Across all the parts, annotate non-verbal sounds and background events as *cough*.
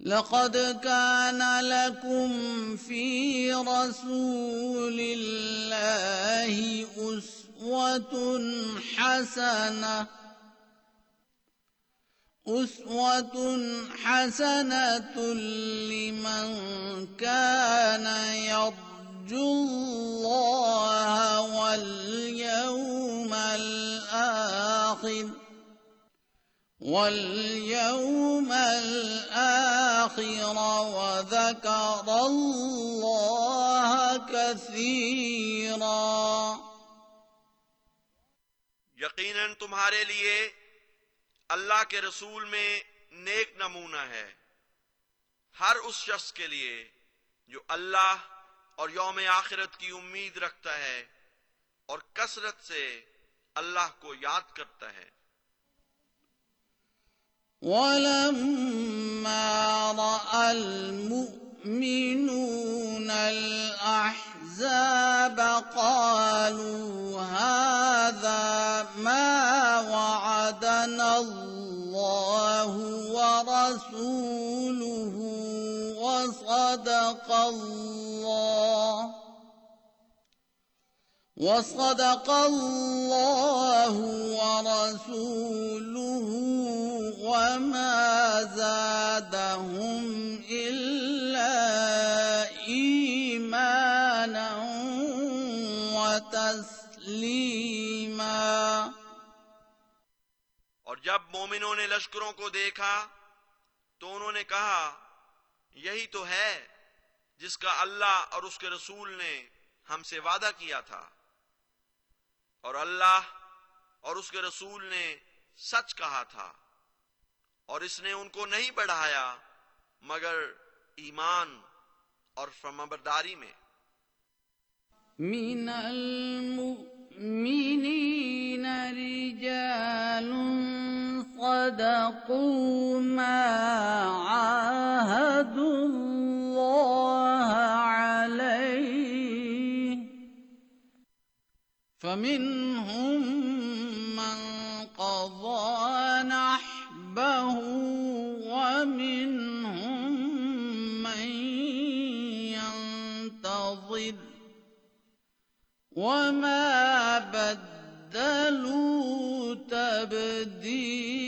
لقد كان لكم في رسول الله أسوة حسنة أسوة حسنة لمن كان يرجو الله واليوم الآخر. واليوم الآخر وذكر الله كثيرا یقیناً تمہارے لیے اللہ کے رسول میں نیک نمونہ ہے۔ ہر اس شخص کے لیے جو اللہ اور یوم آخرت کی امید رکھتا ہے اور کثرت سے اللہ کو یاد کرتا ہے۔ ولما رأى المؤمنون الأحزاب قالوا هذا ما وعدنا الله ورسوله وصدق الله وصدق الله ورسوله وما زادهم إلا إيمانا وتسليما. اور جب مومنوں نے لشکروں کو دیکھا تو انہوں نے کہا، یہی تو ہے جس کا اللہ اور اس کے رسول نے ہم سے وعدہ کیا تھا۔ اور اللہ اور اس کے رسول نے سچ کہا تھا اور اس نے ان کو نہیں بڑھایا مگر ایمان اور فرمبرداری میں۔ من المؤمنين رجال صدقوا ما عاهدوا فمنهم من قضى نحبه ومنهم من ينتظر وما بدلوا تبديلا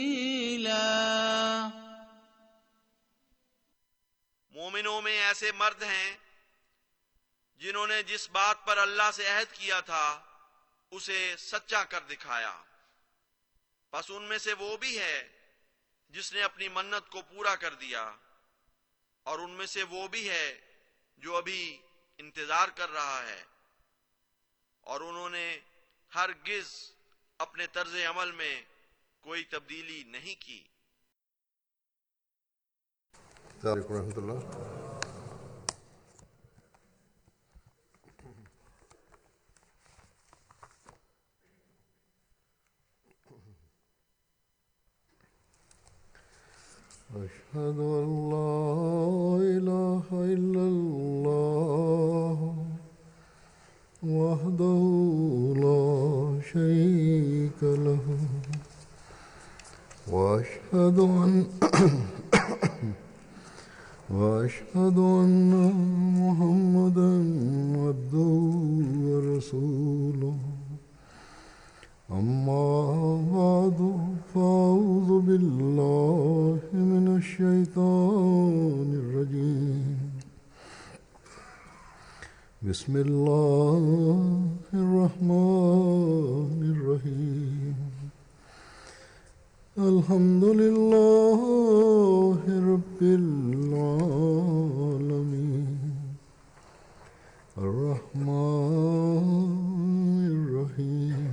مومنوں میں ایسے مرد ہیں جنہوں نے جس بات پر اللہ سے عہد کیا تھا اسے سچا کر دکھایا۔ بس ان میں سے وہ بھی ہے جس نے اپنی منت کو پورا کر دیا۔ اور ان میں سے وہ بھی ہے جو ابھی انتظار کر رہا ہے۔ اور انہوں نے ہر گز اپنے طرز عمل میں کوئی تبدیلی نہیں کی۔ السلام علیکم ورحمۃ اللہ۔ أشهد أن لا إله إلا الله وحده لا شريك له وأشهد أن *coughs* وأشهد أن محمدا عبده ورسوله. أما بعد، فأعوذ بالله من الشيطان الرجيم. بسم الله الرحمن الرحيم. الحمد لله رب العالمين. الرحمن الرحيم.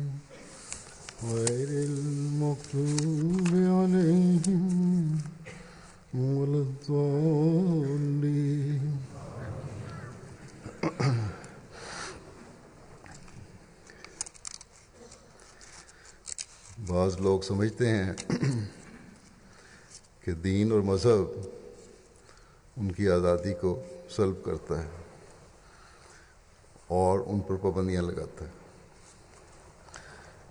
غير المغضوب عليهم ولا الضالين. بعض لوگ سمجھتے ہیں کہ دین اور مذہب ان کی آزادی کو سلب کرتا ہے اور ان پر پابندیاں لگاتا ہے۔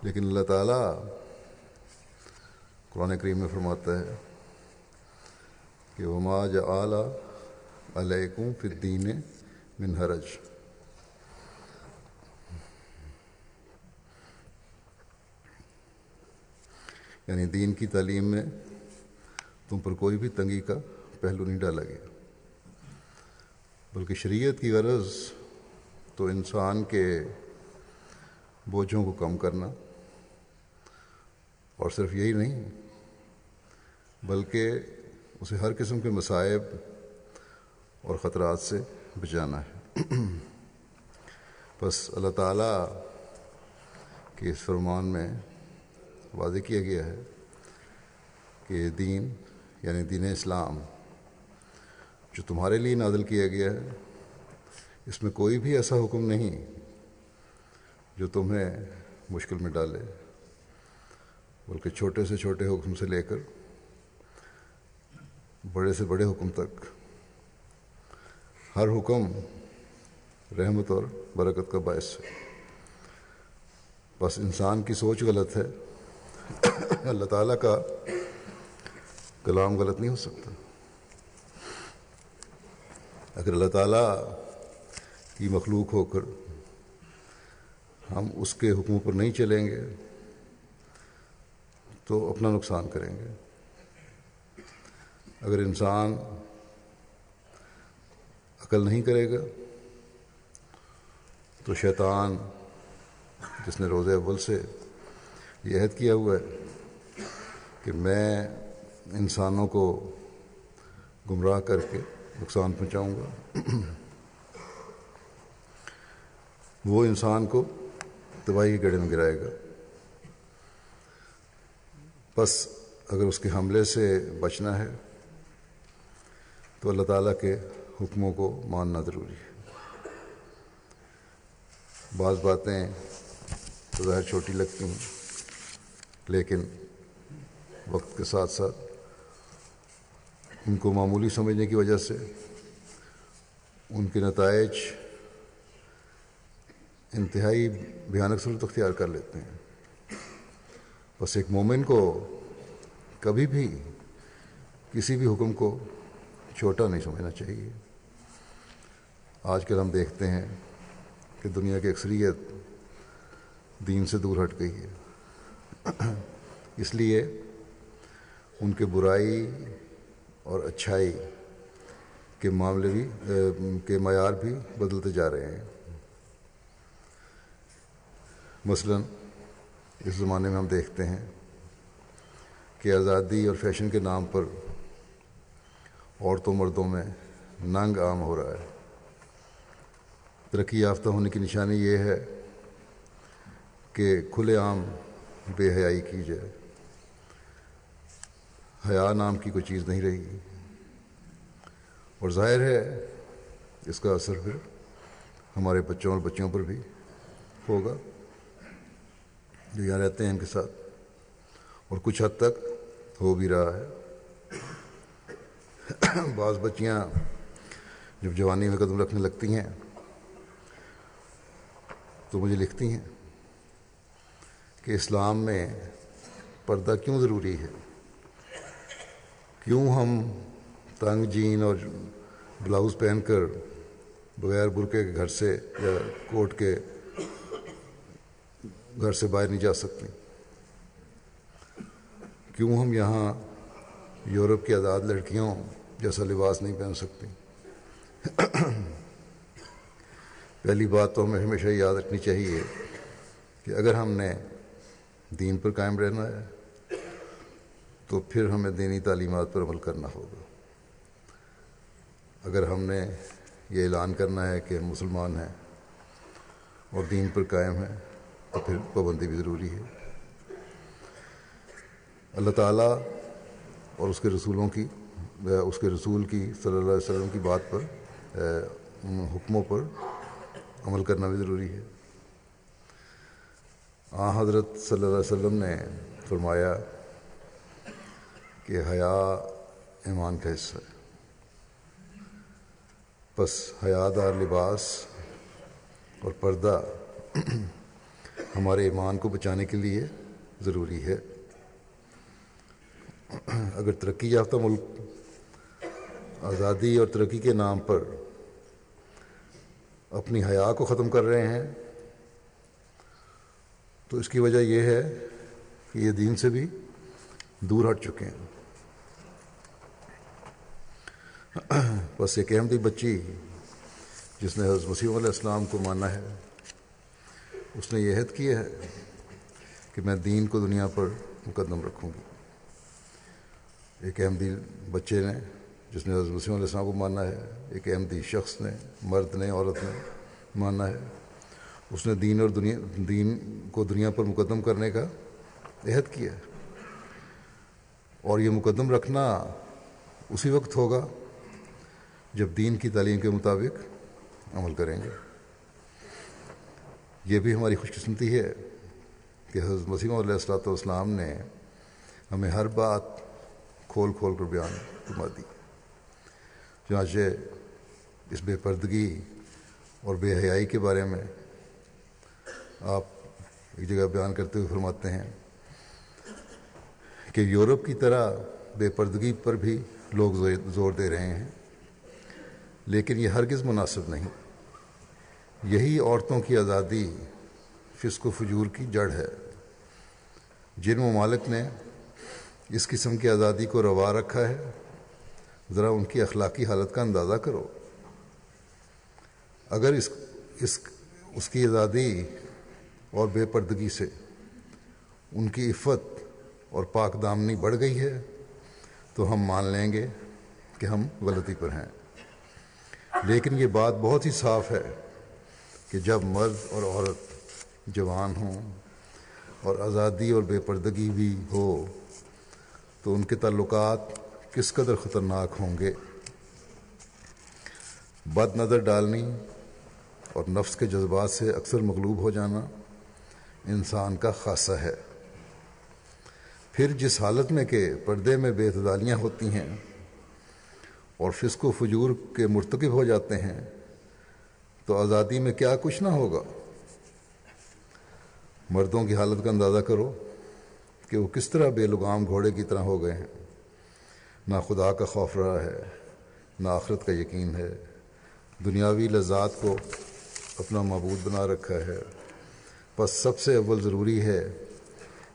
لیکن اللہ تعالیٰ قرآن کریم میں فرماتا ہے کہ وما جعل علیکم فی الدین من حرج یعنی دین کی تعلیم میں تم پر کوئی بھی تنگی کا پہلو نہیں ڈالا گیا۔ بلکہ شریعت کی غرض تو انسان کے بوجھوں کو کم کرنا اور صرف یہی نہیں، بلکہ اسے ہر قسم کے مصائب اور خطرات سے بچانا ہے۔ بس اللہ تعالیٰ کے اس فرمان میں واضح کیا گیا ہے کہ دین یعنی دین اسلام، جو تمہارے لیے نازل کیا گیا ہے، اس میں کوئی بھی ایسا حکم نہیں جو تمہیں مشکل میں ڈالے۔ بلکہ چھوٹے سے چھوٹے حکم سے لے کر بڑے سے بڑے حکم تک ہر حکم رحمت اور برکت کا باعث ہے۔ بس انسان کی سوچ غلط ہے۔ اللہ تعالیٰ کا کلام غلط نہیں ہو سکتا۔ اگر اللہ تعالیٰ کی مخلوق ہو کر ہم اس کے حکموں پر نہیں چلیں گے تو اپنا نقصان کریں گے۔ اگر انسان عقل نہیں کرے گا، تو شیطان جس نے روز اول سے یہ عہد کیا ہوا ہے کہ میں انسانوں کو گمراہ کر کے نقصان پہنچاؤں گا، وہ انسان کو تباہی کے گڑے میں گرائے گا۔ بس اگر اس کے حملے سے بچنا ہے، تو اللہ تعالیٰ کے حکموں کو ماننا ضروری ہے۔ بعض باتیں تو ظاہر چھوٹی لگتی ہیں، لیکن وقت کے ساتھ ساتھ ان کو معمولی سمجھنے کی وجہ سے ان کے نتائج انتہائی بھیانک صورت اختیار کر لیتے ہیں۔ بس ایک مومن کو کبھی بھی کسی بھی حکم کو چھوٹا نہیں سمجھنا چاہیے۔ آج کل ہم دیکھتے ہیں کہ دنیا کی اکثریت دین سے دور ہٹ گئی ہے۔ اس لیے ان کے برائی اور اچھائی کے معاملے بھی، کے معیار بھی بدلتے جا رہے ہیں۔ مثلا اس زمانے میں ہم دیکھتے ہیں کہ آزادی اور فیشن کے نام پر عورتوں مردوں میں ننگ عام ہو رہا ہے۔ ترقی یافتہ ہونے کی نشانی یہ ہے کہ کھلے عام بے حیائی کی جائے۔ حیا نام کی کوئی چیز نہیں رہی۔ اور ظاہر ہے، اس کا اثر پھر ہمارے بچوں اور بچیوں پر بھی ہوگا۔ جو یہاں رہتے ہیں ان کے ساتھ۔ اور کچھ حد تک ہو بھی رہا ہے۔ بعض بچیاں جب جوانی میں قدم رکھنے لگتی ہیں تو مجھے لکھتی ہیں کہ اسلام میں پردہ کیوں ضروری ہے؟ کیوں ہم تنگ جین اور بلاؤز پہن کر بغیر برقعے کے گھر سے یا کوٹ کے گھر سے باہر نہیں جا سکتی۔ کیوں ہم یہاں یورپ کی آزاد لڑکیوں جیسا لباس نہیں پہن سکتی؟ پہلی بات تو ہمیں ہمیشہ یاد رکھنی چاہیے کہ اگر ہم نے دین پر قائم رہنا ہے، تو پھر ہمیں دینی تعلیمات پر عمل کرنا ہوگا۔ اگر ہم نے یہ اعلان کرنا ہے کہ ہم مسلمان ہیں اور دین پر قائم ہیں تو پھر پابندی بھی ضروری ہے۔ اللہ تعالیٰ اور اس کے رسولوں کی، اس کے رسول کی صلی اللہ علیہ وسلم کی بات پر ان حکموں پر عمل کرنا بھی ضروری ہے۔ آ، حضرت صلی اللہ علیہ وسلم نے فرمایا کہ حیا ایمان کا حصہ ہے۔ بس حیا دار لباس اور پردہ ہمارے ایمان کو بچانے کے لیے ضروری ہے۔ اگر ترقی یافتہ ملک آزادی اور ترقی کے نام پر اپنی حیا کو ختم کر رہے ہیں، تو اس کی وجہ یہ ہے کہ یہ دین سے بھی دور ہٹ چکے ہیں۔ بس ایک احمدی بچی جس نے حضرت مسیم علیہ السلام کو مانا ہے۔ اس نے یہ عہد کیا ہے کہ میں دین کو دنیا پر مقدم رکھوں گی۔ ایک احمدی بچے نے، جس نے حضرت مسیم علیہ السلام کو مانا ہے، ایک احمدی شخص نے، مرد نے، عورت نے مانا ہے۔ اس نے دین اور دنیا، دین کو دنیا پر مقدم کرنے کا عہد کیا ہے۔ اور یہ مقدم رکھنا اسی وقت ہوگا جب دین کی تعلیم کے مطابق عمل کریں گے۔ یہ بھی ہماری خوش قسمتی ہے کہ حضرت مسیم علیہ السلاۃ والسلام نے ہمیں ہر بات کھول کھول کر بیان فرما دی۔ چنانچہ اس بے پردگی اور بے حیائی کے بارے میں آپ ایک جگہ بیان کرتے ہوئے فرماتے ہیں کہ یورپ کی طرح بے پردگی پر بھی لوگ زور دے رہے ہیں، لیکن یہ ہرگز مناسب نہیں۔ یہی عورتوں کی آزادی فسق و فجور کی جڑ ہے۔ جن ممالک نے اس قسم کی آزادی کو روا رکھا ہے، ذرا ان کی اخلاقی حالت کا اندازہ کرو۔ اگر اس اس اس کی آزادی اور بے پردگی سے ان کی عفت اور پاک دامنی بڑھ گئی ہے، تو ہم مان لیں گے کہ ہم غلطی پر ہیں۔ لیکن یہ بات بہت ہی صاف ہے۔ کہ جب مرد اور عورت جوان ہوں اور آزادی اور بے پردگی بھی ہو تو ان کے تعلقات کس قدر خطرناک ہوں گے؟ بد نظر ڈالنی اور نفس کے جذبات سے اکثر مغلوب ہو جانا انسان کا خاصہ ہے۔ پھر جس حالت میں کہ پردے میں بے اعتدالیاں ہوتی ہیں اور فسق و فجور کے مرتکب ہو جاتے ہیں تو آزادی میں کیا کچھ نہ ہوگا۔ مردوں کی حالت کا اندازہ کرو کہ وہ کس طرح بے لگام گھوڑے کی طرح ہو گئے ہیں۔ نہ خدا کا خوف رہا ہے، نہ آخرت کا یقین ہے۔ دنیاوی لذات کو اپنا معبود بنا رکھا ہے۔ بس سب سے اول ضروری ہے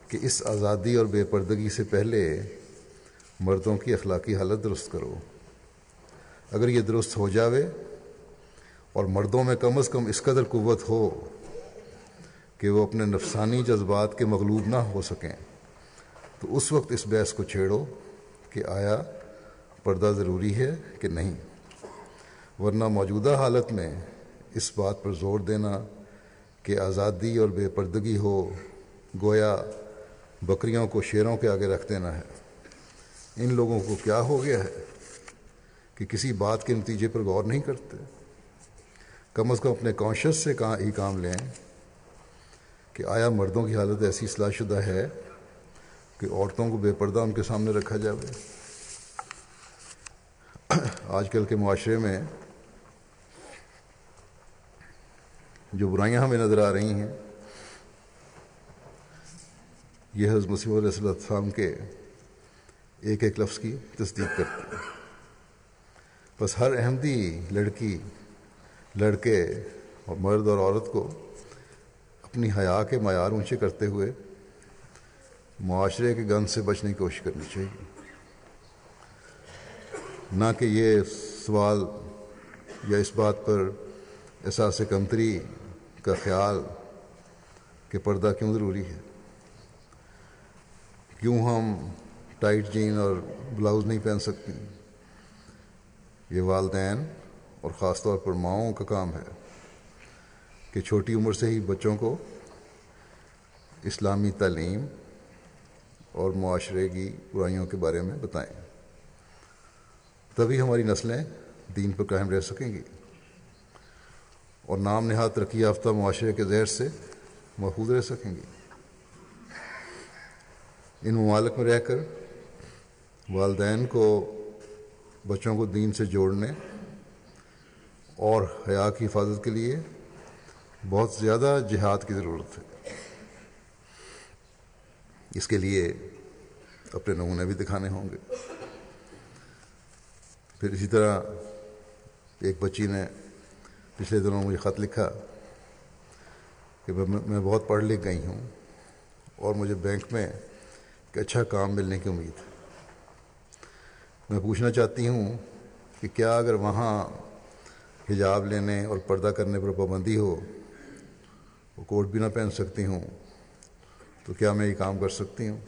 کہ اس آزادی اور بے پردگی سے پہلے مردوں کی اخلاقی حالت درست کرو۔ اگر یہ درست ہو جاوے اور مردوں میں کم از کم اس قدر قوت ہو کہ وہ اپنے نفسانی جذبات کے مغلوب نہ ہو سکیں۔ تو اس وقت اس بحث کو چھیڑو کہ آیا پردہ ضروری ہے کہ نہیں۔ ورنہ موجودہ حالت میں اس بات پر زور دینا کہ آزادی اور بے پردگی ہو، گویا بکریوں کو شیروں کے آگے رکھ دینا ہے۔ ان لوگوں کو کیا ہو گیا ہے کہ کسی بات کے نتیجے پر غور نہیں کرتے؟ کم از کم اپنے کانشیس سے کہاں ہی کام لیں کہ آیا مردوں کی حالت ایسی اصلاح شدہ ہے کہ عورتوں کو بے پردہ ان کے سامنے رکھا جائے آج کل کے معاشرے میں جو برائیاں ہمیں نظر آ رہی ہیں، یہ حضرت مسیم علیہ اللہ السلام کے ایک ایک لفظ کی تصدیق کرتی ہیں۔ بس ہر احمدی لڑکی لڑکے اور مرد اور عورت کو اپنی حیا کے معیار اونچے کرتے ہوئے معاشرے کے گند سے بچنے کی کوشش کرنی چاہیے۔ نہ کہ یہ سوال یا اس بات پر احساس کمتری کا خیال کہ پردہ کیوں ضروری ہے۔ کیوں ہم ٹائٹ جین اور بلاؤز نہیں پہن سکتی یہ والدین اور خاص طور پر ماؤں کا کام ہے کہ چھوٹی عمر سے ہی بچوں کو اسلامی تعلیم اور معاشرے کی برائیوں کے بارے میں بتائیں۔ تبھی ہماری نسلیں دین پر قائم رہ سکیں گی۔ اور نام نہاد ترقی یافتہ معاشرے کے زہر سے محفوظ رہ سکیں گی۔ ان ممالک میں رہ کر والدین کو بچوں کو دین سے جوڑنے اور حیا کی حفاظت کے لیے بہت زیادہ جہاد کی ضرورت ہے۔ اس کے لیے اپنے نمونے بھی دکھانے ہوں گے۔ پھر اسی طرح ایک بچی نے پچھلے دنوں مجھے خط لکھا کہ میں بہت پڑھ لکھ گئی ہوں اور مجھے بینک میں ایک اچھا کام ملنے کی امید ہے۔ میں پوچھنا چاہتی ہوں کہ کیا اگر وہاں حجاب لینے اور پردہ کرنے پر پابندی ہو وہ کوٹ بھی نہ پہن سکتی ہوں، تو کیا میں یہ کام کر سکتی ہوں؟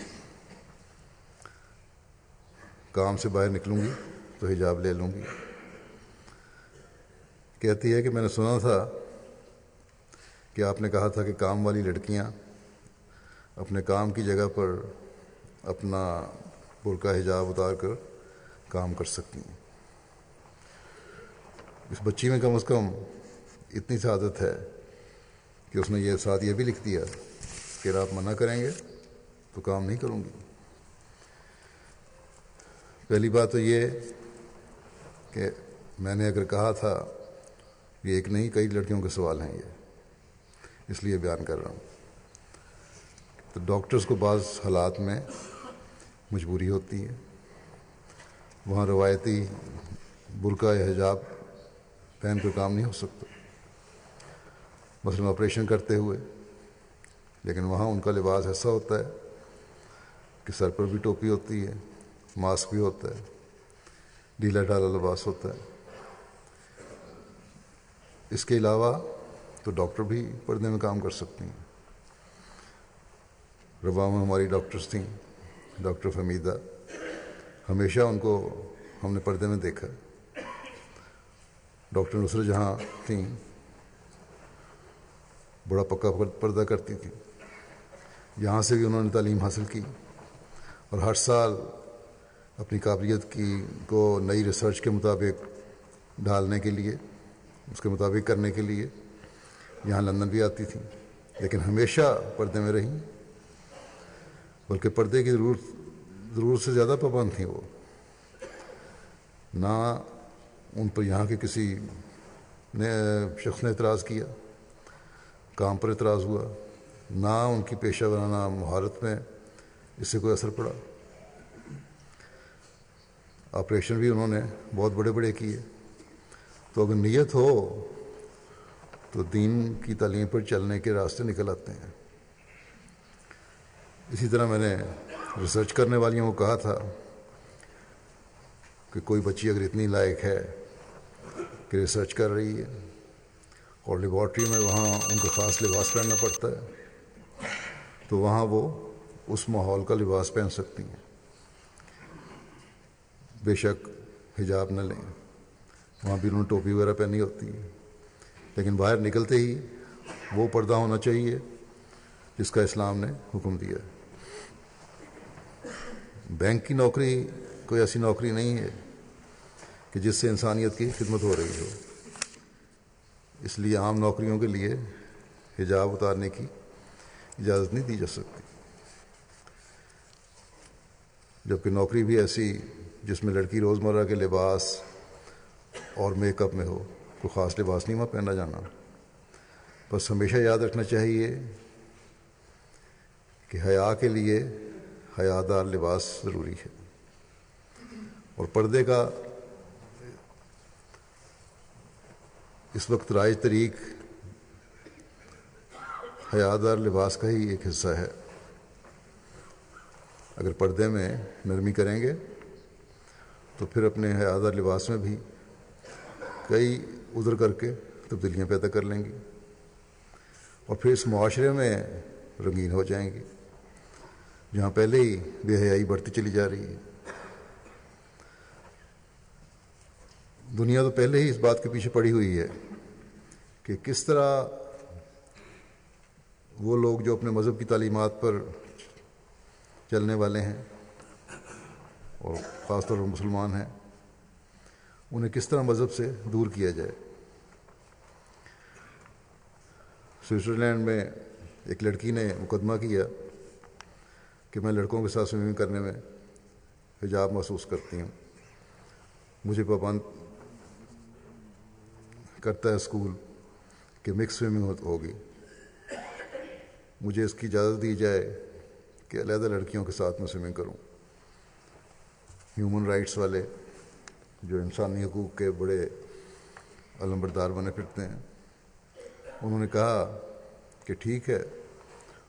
کام سے باہر نکلوں گی تو حجاب لے لوں گی۔ کہتی ہے کہ میں نے سنا تھا کہ آپ نے کہا تھا کہ کام والی لڑکیاں اپنے کام کی جگہ پر اپنا برقع حجاب اتار کر کام کر سکتی ہیں۔ اس بچی میں کم از کم اتنی سی عادت ہے کہ اس نے یہ ساتھ یہ بھی لکھ دیا کہ آپ منع کریں گے تو کام نہیں کروں گی۔ پہلی بات تو یہ کہ میں نے اگر کہا تھا، یہ ایک نہیں، کئی لڑکیوں کے سوال ہیں یہ، اس لیے بیان کر رہا ہوں۔ تو ڈاکٹرز کو بعض حالات میں مجبوری ہوتی ہے۔ وہاں روایتی برقع یا حجاب پہن کر کام نہیں ہو سکتا۔ مثلاً آپریشن کرتے ہوئے، لیکن وہاں ان کا لباس ایسا ہوتا ہے کہ سر پر بھی ٹوپی ہوتی ہے ماسک بھی ہوتا ہے، ڈھیلا ڈھالا لباس ہوتا ہے۔ اس کے علاوہ تو ڈاکٹر بھی پردے میں کام کر سکتی ہیں۔ روا میں ہماری ڈاکٹرس تھیں، ڈاکٹر فمیدہ ہمیشہ ان کو ہم نے پردے میں دیکھا۔ ڈاکٹر نصرت جہاں تھیں، بڑا پکا پردہ کرتی تھی یہاں سے بھی انہوں نے تعلیم حاصل کی اور ہر سال اپنی قابلیت کی کو نئی ریسرچ کے مطابق ڈالنے کے لیے، اس کے مطابق کرنے کے لیے یہاں لندن بھی آتی تھیں۔ لیکن ہمیشہ پردے میں رہیں۔ بلکہ پردے کی ضرورت ضرورت سے زیادہ پابند تھیں وہ۔ نہ ان پر یہاں کے کسی نے، شخص نے اعتراض کیا، کام پر اعتراض ہوا، نہ ان کی پیشہ ورانہ مہارت میں اس سے کوئی اثر پڑا۔ آپریشن بھی انہوں نے بہت بڑے بڑے کیے۔ تو اگر نیت ہو، تو دین کی تعلیم پر چلنے کے راستے نکل آتے ہیں۔ اسی طرح میں نے ریسرچ کرنے والیوں کو کہا تھا کہ کوئی بچی اگر اتنی لائق ہے کہ ریسرچ کر رہی ہے اور لیبارٹری میں وہاں ان کو خاص لباس پہننا پڑتا ہے، تو وہاں وہ اس ماحول کا لباس پہن سکتی ہیں۔ بے شک حجاب نہ لیں۔ وہاں بھی انہوں نے ٹوپی وغیرہ پہنی ہوتی ہے لیکن باہر نکلتے ہی وہ پردہ ہونا چاہیے جس کا اسلام نے حکم دیا۔ ہے بینک کی نوکری کوئی ایسی نوکری نہیں ہے۔ کہ جس سے انسانیت کی خدمت ہو رہی ہو۔ اس لیے عام نوکریوں کے لیے حجاب اتارنے کی اجازت نہیں دی جا سکتی۔ جبکہ نوکری بھی ایسی جس میں لڑکی روزمرہ کے لباس اور میک اپ میں ہو، کوئی خاص لباس نہیں، وہاں پہنا جانا۔ بس ہمیشہ یاد رکھنا چاہیے کہ حیا کے لیے حیا دار لباس ضروری ہے۔ اور پردے کا اس وقت رائج طریق حیا دار لباس کا ہی ایک حصہ ہے۔ اگر پردے میں نرمی کریں گے، تو پھر اپنے حیادار لباس میں بھی کئی ادھر کر کے تبدیلیاں پیدا کر لیں گی اور پھر اس معاشرے میں رنگین ہو جائیں گی، جہاں پہلے ہی بے حیائی بڑھتی چلی جا رہی ہے۔ دنیا تو پہلے ہی اس بات کے پیچھے پڑی ہوئی ہے کہ کس طرح وہ لوگ جو اپنے مذہب کی تعلیمات پر چلنے والے ہیں اور خاص طور پر مسلمان ہیں، انہیں کس طرح مذہب سے دور کیا جائے؟ سوئٹزرلینڈ میں ایک لڑکی نے مقدمہ کیا کہ میں لڑکوں کے ساتھ سوئمنگ کرنے میں حجاب محسوس کرتی ہوں، مجھے پابند کرتا ہے اسکول کہ مکس سوئمنگ ہوگی۔ مجھے اس کی اجازت دی جائے کہ علیحدہ لڑکیوں کے ساتھ میں سوئمنگ کروں۔ ہیومن رائٹس والے جو انسانی حقوق کے بڑے علم بردار بنے پھرتے ہیں، انہوں نے کہا کہ ٹھیک ہے،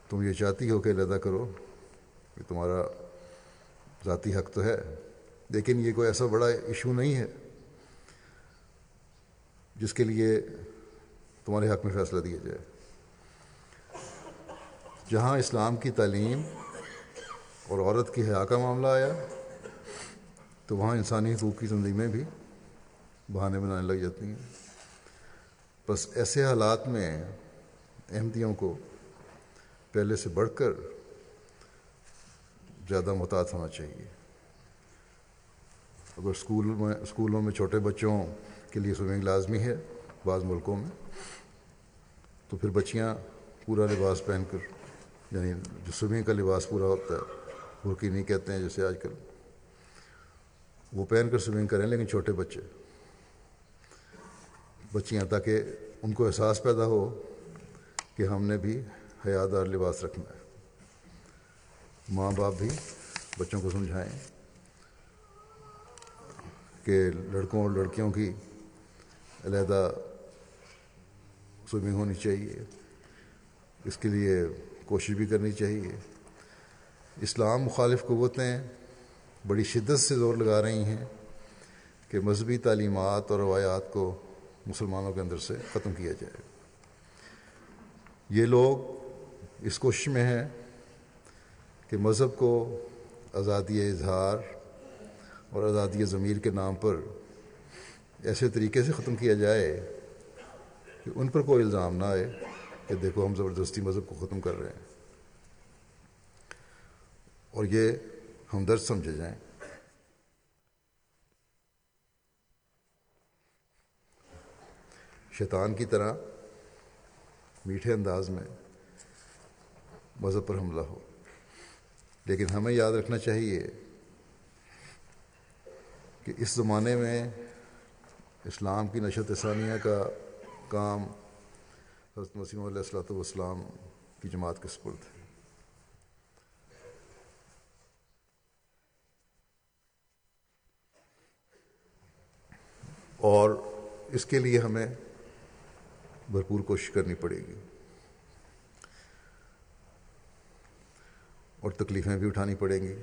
تم یہ چاہتی ہو کہ علیحدہ کرو کہ تمہارا ذاتی حق تو ہے، لیکن یہ کوئی ایسا بڑا ایشو نہیں ہے۔ جس کے لیے تمہارے حق میں فیصلہ دیا جائے۔ جہاں اسلام کی تعلیم اور عورت کی حیا کا معاملہ آیا، تو وہاں انسانی حقوق کی زندگی میں بھی بہانے بنانے لگ جاتی ہیں۔ بس ایسے حالات میں احمدیوں کو پہلے سے بڑھ کر زیادہ محتاط ہونا چاہیے۔ اگر اسکول میں، اسکولوں میں چھوٹے بچوں کے لیے سوئمنگ لازمی ہے بعض ملکوں میں، تو پھر بچیاں پورا لباس پہن کر یعنی جو سوئمنگ کا لباس پورا ہوتا ہے، برقی نہیں کہتے ہیں جیسے آج کل۔ وہ پہن کر سوئمنگ کریں لیکن چھوٹے بچے۔ بچیاں تاکہ ان کو احساس پیدا ہو کہ ہم نے بھی حیادار لباس رکھنا ہے۔ ماں باپ بھی بچوں کو سمجھائیں کہ لڑکوں اور لڑکیوں کی علیحدہ سوئمنگ ہونی چاہیے، اس کے لیے کوشش بھی کرنی چاہیے۔ اسلام مخالف قوتیں بڑی شدت سے زور لگا رہی ہیں کہ مذہبی تعلیمات اور روایات کو مسلمانوں کے اندر سے ختم کیا جائے۔ یہ لوگ اس کوشش میں ہیں کہ مذہب کو آزادی اظہار اور آزادی ضمیر کے نام پر ایسے طریقے سے ختم کیا جائے کہ ان پر کوئی الزام نہ آئے کہ دیکھو ہم زبردستی مذہب کو ختم کر رہے ہیں۔ اور یہ ہمدرد سمجھے جائیں۔ شیطان کی طرح میٹھے انداز میں مذہب پر حملہ ہو۔ لیکن ہمیں یاد رکھنا چاہیے کہ اس زمانے میں اسلام کی نشت ثانیہ کا کام حضرت مسیم علیہ السلۃ والسلام کی جماعت کے سپرد ہے اور اس کے لیے ہمیں بھرپور کوشش کرنی پڑے گی۔ اور تکلیفیں بھی اٹھانی پڑیں گی۔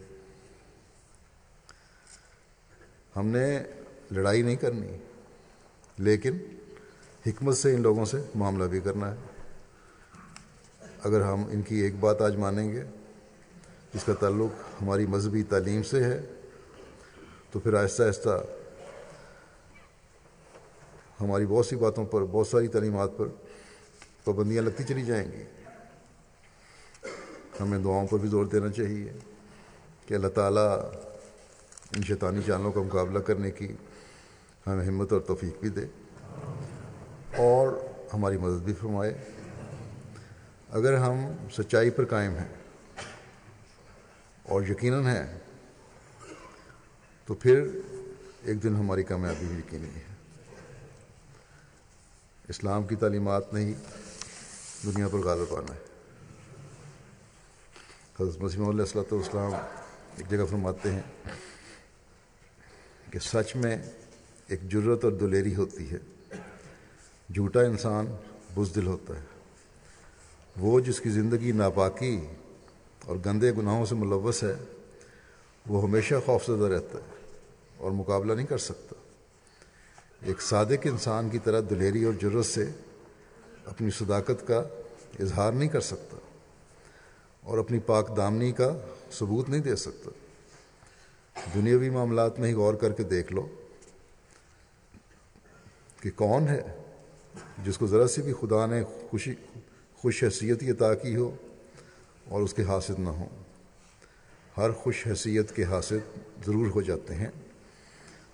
ہم نے لڑائی نہیں کرنی۔ لیکن حکمت سے ان لوگوں سے معاملہ بھی کرنا ہے۔ اگر ہم ان کی ایک بات آج مانیں گے، جس کا تعلق ہماری مذہبی تعلیم سے ہے، تو پھر آہستہ آہستہ ہماری بہت سی باتوں پر، بہت ساری تعلیمات پر پابندیاں لگتی چلی جائیں گی۔ ہمیں دعاؤں پر بھی زور دینا چاہیے کہ اللہ تعالیٰ ان شیطانی چالوں کا مقابلہ کرنے کی ہمیں ہمت اور توفیق بھی دے اور ہماری مدد بھی فرمائے۔ اگر ہم سچائی پر قائم ہیں اور یقیناً ہیں، تو پھر ایک دن ہماری کامیابی بھی یقینی ہے۔ اسلام کی تعلیمات نے ہی دنیا پر غالب آنا ہے۔ حضرت مسیم علیہ السلۃ والسلام ایک جگہ فرماتے ہیں کہ سچ میں ایک جرت اور دلیری ہوتی ہے۔ جھوٹا انسان بزدل ہوتا ہے۔ وہ جس کی زندگی ناپاکی اور گندے گناہوں سے ملوث ہے، وہ ہمیشہ خوفزدہ رہتا ہے اور مقابلہ نہیں کر سکتا۔ ایک صادق انسان کی طرح دلیری اور جرت سے اپنی صداقت کا اظہار نہیں کر سکتا اور اپنی پاک دامنی کا ثبوت نہیں دے سکتا۔ دنیاوی معاملات میں ہی غور کر کے دیکھ لو۔ کہ کون ہے جس کو ذرا سی بھی خدا نے خوشی خوش حیثیت عطا کی ہو اور اس کے حاصل نہ ہوں۔ ہر خوش حیثیت کے حاصل ضرور ہو جاتے ہیں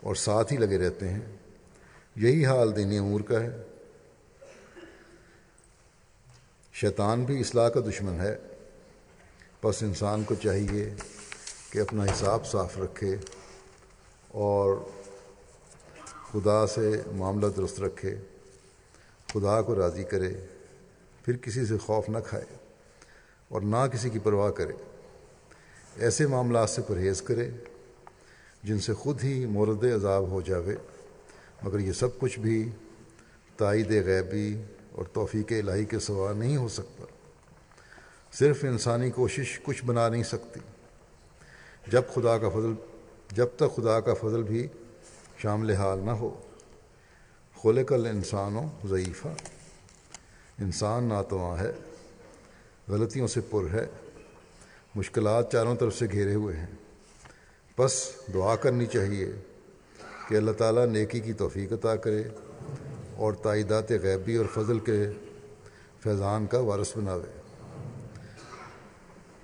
اور ساتھ ہی لگے رہتے ہیں۔ یہی حال دینی امور کا ہے۔ شیطان بھی اصلاح کا دشمن ہے۔ بس انسان کو چاہیے کہ اپنا حساب صاف رکھے اور خدا سے معاملہ درست رکھے، خدا کو راضی کرے، پھر کسی سے خوف نہ کھائے اور نہ کسی کی پرواہ کرے۔ ایسے معاملات سے پرہیز کرے جن سے خود ہی مورد عذاب ہو جاوے۔ مگر یہ سب کچھ بھی تائید غیبی اور توفیق الہی کے سوا نہیں ہو سکتا۔ صرف انسانی کوشش کچھ بنا نہیں سکتی۔ جب خدا کا فضل، جب تک خدا کا فضل بھی شامل حال نہ ہو۔ خلق الانسان و ضعیفہ۔ انسان ناتواں ہے، غلطیوں سے پر ہے، مشکلات چاروں طرف سے گھیرے ہوئے ہیں۔ بس دعا کرنی چاہیے کہ اللہ تعالیٰ نیکی کی توفیق عطا کرے اور تائیدات غیبی اور فضل کے فیضان کا وارث بناوے۔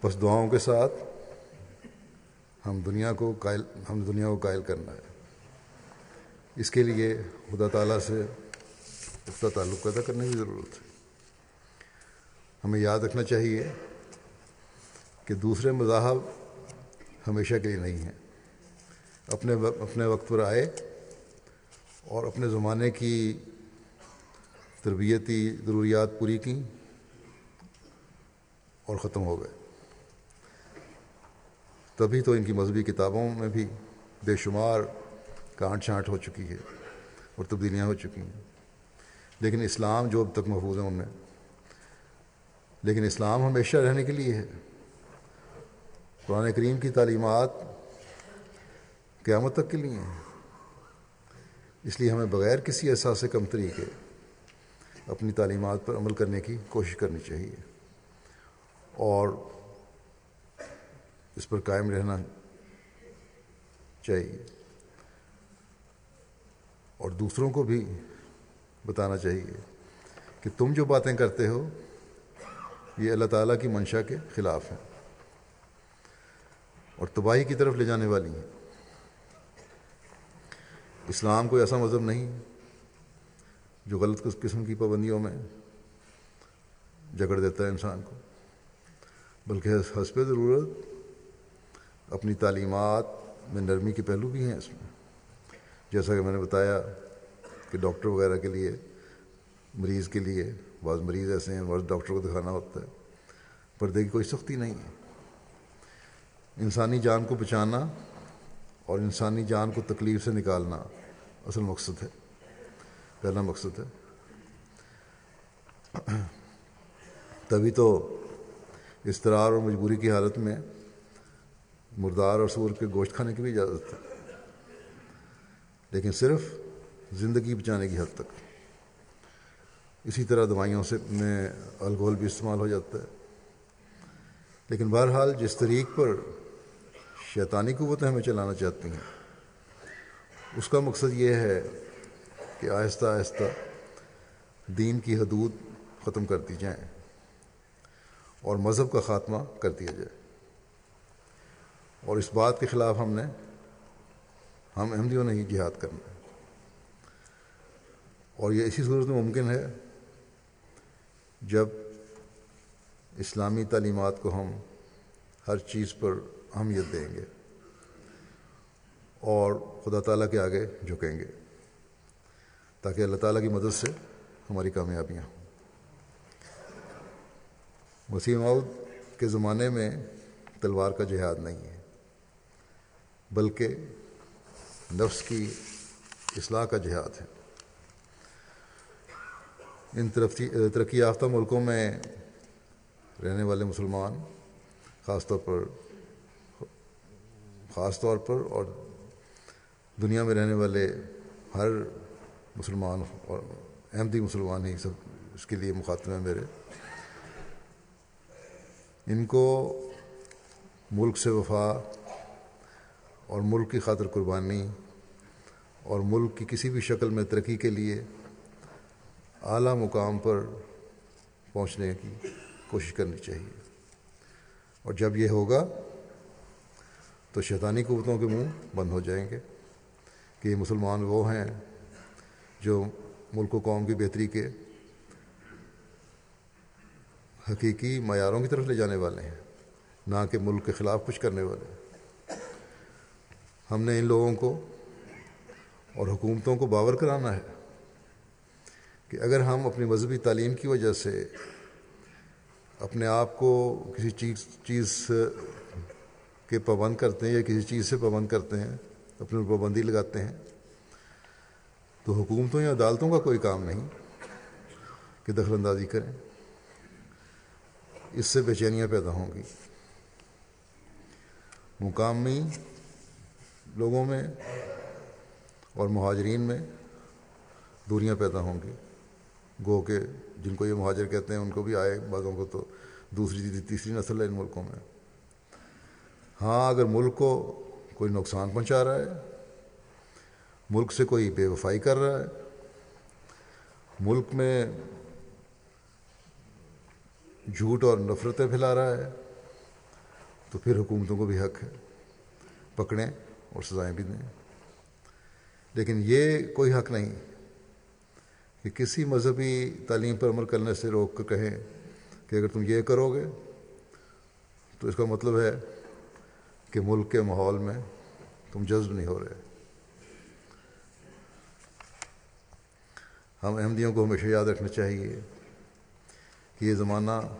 بس دعاؤں کے ساتھ ہم دنیا کو قائل، ہم دنیا کو قائل کرنا ہے۔ اس کے لیے خدا تعالیٰ سے پختہ تعلق پیدا کرنے کی ضرورت ہے۔ ہمیں یاد رکھنا چاہیے کہ دوسرے مذاہب ہمیشہ کے لیے نہیں ہیں۔ اپنے اپنے وقت پر آئے اور اپنے زمانے کی تربیتی ضروریات پوری کیں اور ختم ہو گئے۔ تبھی تو ان کی مذہبی کتابوں میں بھی بے شمار کانٹ چھانٹ ہو چکی ہے اور تبدیلیاں ہو چکی ہیں۔ لیکن اسلام جو اب تک محفوظ ہیں ان میں، لیکن اسلام ہمیشہ رہنے کے لیے ہے۔ قرآن کریم کی تعلیمات قیامت تک کے لیے ہیں۔ اس لیے ہمیں بغیر کسی احساس کم طریقے اپنی تعلیمات پر عمل کرنے کی کوشش کرنی چاہیے۔ اور اس پر قائم رہنا چاہیے۔ اور دوسروں کو بھی بتانا چاہیے کہ تم جو باتیں کرتے ہو، یہ اللہ تعالیٰ کی منشا کے خلاف ہیں۔ اور تباہی کی طرف لے جانے والی ہیں۔ اسلام کوئی ایسا مذہب نہیں جو غلط قسم کی پابندیوں میں جگڑ دیتا ہے انسان کو، بلکہ حسب ضرورت اپنی تعلیمات میں نرمی کے پہلو بھی ہیں اس میں۔ جیسا کہ میں نے بتایا کہ ڈاکٹر وغیرہ کے لیے، مریض کے لیے، بعض مریض ایسے ہیں، بعض ڈاکٹر کو دکھانا ہوتا ہے پردے کی کوئی سختی نہیں ہے۔ انسانی جان کو بچانا اور انسانی جان کو تکلیف سے نکالنا اصل مقصد ہے، پہلا مقصد ہے۔ تبھی تو استرار اور مجبوری کی حالت میں مردار اور سور کے گوشت کھانے کی بھی اجازت ہے۔ لیکن صرف زندگی بچانے کی حد تک۔ اسی طرح دوائیوں سے میں الکوہل بھی استعمال ہو جاتا ہے۔ لیکن بہرحال جس طریق پر شیطانی قوتیں ہمیں چلانا چاہتی ہیں، اس کا مقصد یہ ہے کہ آہستہ آہستہ دین کی حدود ختم کر دی جائیں اور مذہب کا خاتمہ کر دیا جائے۔ اور اس بات کے خلاف ہم نے ہم احمدیوں نے ہی جہاد کرنا ہے۔ اور یہ اسی صورت میں ممکن ہے جب اسلامی تعلیمات کو ہم ہر چیز پر اہمیت دیں گے اور خدا تعالیٰ کے آگے جھکیں گے تاکہ اللہ تعالیٰ کی مدد سے ہماری کامیابیاں ہوں۔ وسیم عود کے زمانے میں تلوار کا جہاد نہیں ہے، بلکہ نفس کی اصلاح کا جہاد ہے۔ ان ترقی یافتہ ملکوں میں رہنے والے مسلمان، خاص طور پر، خاص طور پر اور دنیا میں رہنے والے ہر مسلمان اور احمدی مسلمان ہی سب اس کے لیے مخاطب ہیں میرے۔ ان کو ملک سے وفا اور ملک کی خاطر قربانی اور ملک کی کسی بھی شکل میں ترقی کے لیے اعلیٰ مقام پر پہنچنے کی کوشش کرنی چاہیے۔ اور جب یہ ہوگا تو شیطانی قوتوں کے منہ بند ہو جائیں گے کہ یہ مسلمان وہ ہیں جو ملک و قوم کی بہتری کے حقیقی معیاروں کی طرف لے جانے والے ہیں، نہ کہ ملک کے خلاف کچھ کرنے والے ہیں۔ ہم نے ان لوگوں کو اور حکومتوں کو باور کرانا ہے کہ اگر ہم اپنی مذہبی تعلیم کی وجہ سے اپنے آپ کو کسی چیز چیز کے پابند کرتے ہیں یا کسی چیز سے پابند کرتے ہیں، اپنے پابندی لگاتے ہیں، تو حکومتوں یا عدالتوں کا کوئی کام نہیں کہ دخل اندازی کریں۔ اس سے بے چینیاں پیدا ہوں گی۔ مقامی لوگوں میں اور مہاجرین میں دوریاں پیدا ہوں گی۔ گو کہ جن کو یہ مہاجر کہتے ہیں، ان کو بھی آئے بعضوں کو تو دوسری تیسری نسل ہے ان ملکوں میں۔ ہاں اگر ملک کو کوئی نقصان پہنچا رہا ہے، ملک سے کوئی بے وفائی کر رہا ہے، ملک میں جھوٹ اور نفرتیں پھیلا رہا ہے، تو پھر حکومتوں کو بھی حق ہے۔ پکڑیں۔ اور سزائیں بھی دیں۔ لیکن یہ کوئی حق نہیں کہ کسی مذہبی تعلیم پر عمل کرنے سے روک کر کہیں کہ اگر تم یہ کرو گے تو اس کا مطلب ہے کہ ملک کے ماحول میں تم جذب نہیں ہو رہے۔ ہم احمدیوں کو ہمیشہ یاد رکھنا چاہیے کہ یہ زمانہ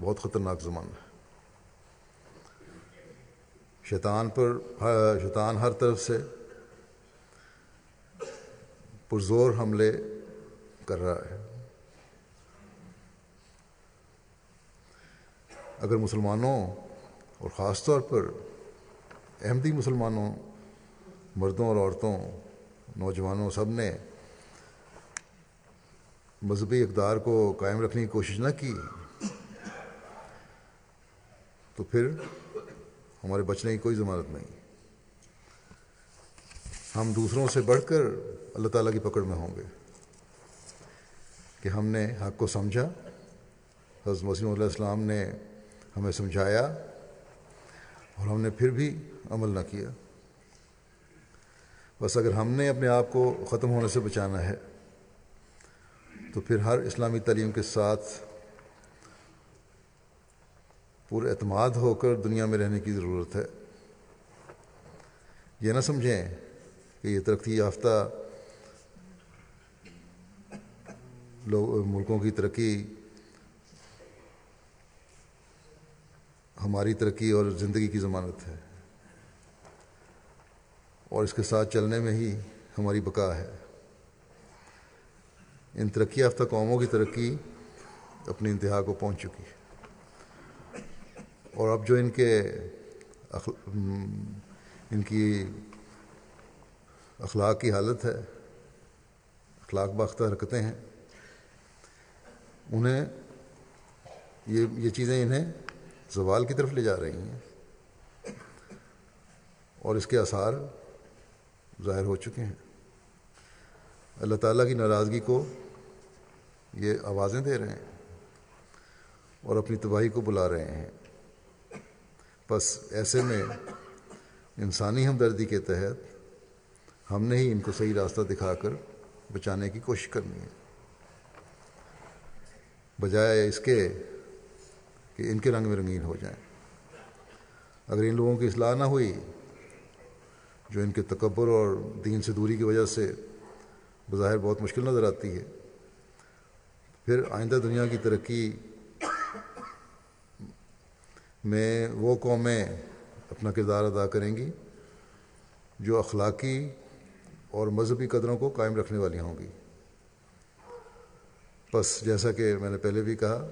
بہت خطرناک زمانہ ہے۔ شیطان پر شیطان ہر طرف سے پرزور حملے کر رہا ہے۔ اگر مسلمانوں اور خاص طور پر احمدی مسلمانوں، مردوں اور عورتوں، نوجوانوں سب نے مذہبی اقدار کو قائم رکھنے کی کوشش نہ کی تو پھر ہمارے بچنے کی کوئی ضمانت نہیں۔ ہم دوسروں سے بڑھ کر اللہ تعالیٰ کی پکڑ میں ہوں گے کہ ہم نے حق کو سمجھا۔ حضرت مسیم علیہ السلام نے ہمیں سمجھایا اور ہم نے پھر بھی عمل نہ کیا۔ بس اگر ہم نے اپنے آپ کو ختم ہونے سے بچانا ہے تو پھر ہر اسلامی تعلیم کے ساتھ پر اعتماد ہو کر دنیا میں رہنے کی ضرورت ہے۔ یہ نہ سمجھیں کہ یہ ترقی یافتہ لوگ، ملکوں کی ترقی، ہماری ترقی اور زندگی کی ضمانت ہے۔ اور اس کے ساتھ چلنے میں ہی ہماری بقا ہے۔ ان ترقی یافتہ قوموں کی ترقی اپنی انتہا کو پہنچ چکی ہے۔ اور اب جو ان کے ان کی اخلاق کی حالت ہے، اخلاق باختہ حرکتیں ہیں، انہیں یہ یہ چیزیں انہیں زوال کی طرف لے جا رہی ہیں اور اس کے آثار ظاہر ہو چکے ہیں۔ اللہ تعالیٰ کی ناراضگی کو یہ آوازیں دے رہے ہیں اور اپنی تباہی کو بلا رہے ہیں۔ بس ایسے میں انسانی ہمدردی کے تحت ہم نے ہی ان کو صحیح راستہ دکھا کر بچانے کی کوشش کرنی ہے۔ بجائے اس کے کہ ان کے رنگ میں رنگین ہو جائیں۔ اگر ان لوگوں کی اصلاح نہ ہوئی، جو ان کے تکبر اور دین سے دوری کی وجہ سے بظاہر بہت مشکل نظر آتی ہے، پھر آئندہ دنیا کی ترقی میں وہ قومیں اپنا کردار ادا کریں گی جو اخلاقی اور مذہبی قدروں کو قائم رکھنے والی ہوں گی۔ بس جیسا کہ میں نے پہلے بھی کہا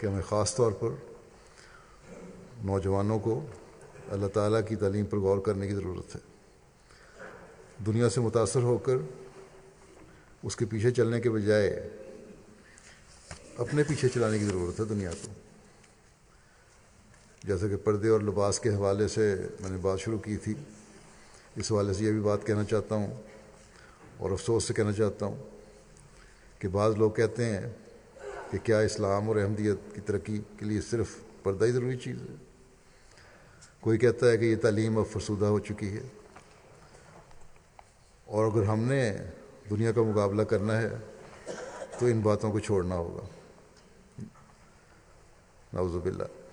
کہ ہمیں خاص طور پر نوجوانوں کو اللہ تعالیٰ کی تعلیم پر غور کرنے کی ضرورت ہے۔ دنیا سے متاثر ہو کر اس کے پیچھے چلنے کے بجائے اپنے پیچھے چلانے کی ضرورت ہے دنیا کو۔ جیسا کہ پردے اور لباس کے حوالے سے میں نے بات شروع کی تھی، اس حوالے سے یہ بھی بات کہنا چاہتا ہوں اور افسوس سے کہنا چاہتا ہوں کہ بعض لوگ کہتے ہیں کہ کیا اسلام اور احمدیت کی ترقی کے لیے صرف پردہ ہی ضروری چیز ہے؟ کوئی کہتا ہے کہ یہ تعلیم اب فرسودہ ہو چکی ہے۔ اور اگر ہم نے دنیا کا مقابلہ کرنا ہے تو ان باتوں کو چھوڑنا ہوگا۔ نعوذ باللہ۔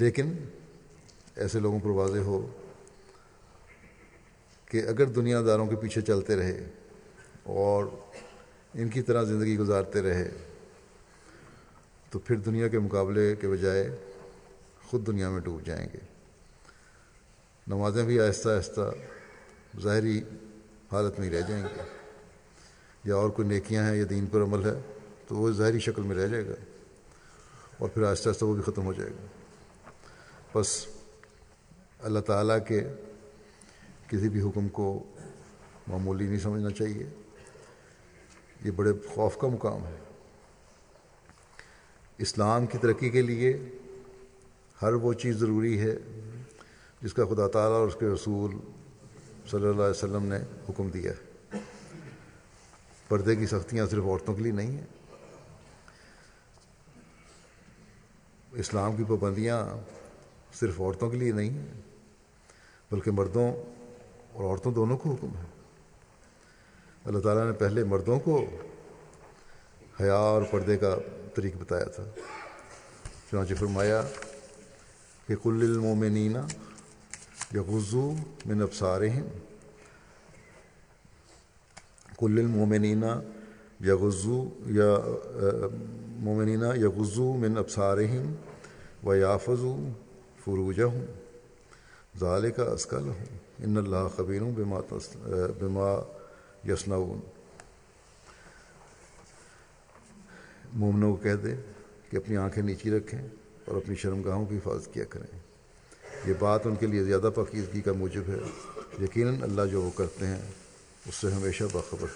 لیکن ایسے لوگوں پر واضح ہو کہ اگر دنیا داروں کے پیچھے چلتے رہے اور ان کی طرح زندگی گزارتے رہے، تو پھر دنیا کے مقابلے کے بجائے خود دنیا میں ڈوب جائیں گے۔ نمازیں بھی آہستہ آہستہ ظاہری حالت میں رہ جائیں گے یا اور کوئی نیکیاں ہیں یا دین پر عمل ہے، تو وہ ظاہری شکل میں رہ جائے گا اور پھر آہستہ آہستہ وہ بھی ختم ہو جائے گا۔ بس اللہ تعالیٰ کے کسی بھی حکم کو معمولی نہیں سمجھنا چاہیے۔ یہ بڑے خوف کا مقام ہے۔ اسلام کی ترقی کے لیے ہر وہ چیز ضروری ہے جس کا خدا تعالیٰ اور اس کے رسول صلی اللہ علیہ وسلم نے حکم دیا ہے۔ پردے کی سختیاں صرف عورتوں کے لیے نہیں ہیں۔ اسلام کی پابندیاں صرف عورتوں کے لیے نہیں ہیں بلکہ مردوں اور عورتوں دونوں کو حکم ہے۔ اللہ تعالیٰ نے پہلے مردوں کو حیا اور پردے کا طریق بتایا تھا۔ چنانچہ فرمایا کہ کل المومنین یغزو من ابصارہم۔ کل المومنین یغزو یا مومنین یغزو من ابصارہم و یافزو فروجہم ذالک اسکلہم ان اللہ خبیر بما بما یسنعون مومنوں کو کہہ دے کہ اپنی آنکھیں نیچی رکھیں اور اپنی شرمگاہوں کی حفاظت کیا کریں۔ یہ بات ان کے لیے زیادہ پاکیزگی کا موجب ہے۔ یقیناً اللہ جو وہ کرتے ہیں، اس سے ہمیشہ باخبر۔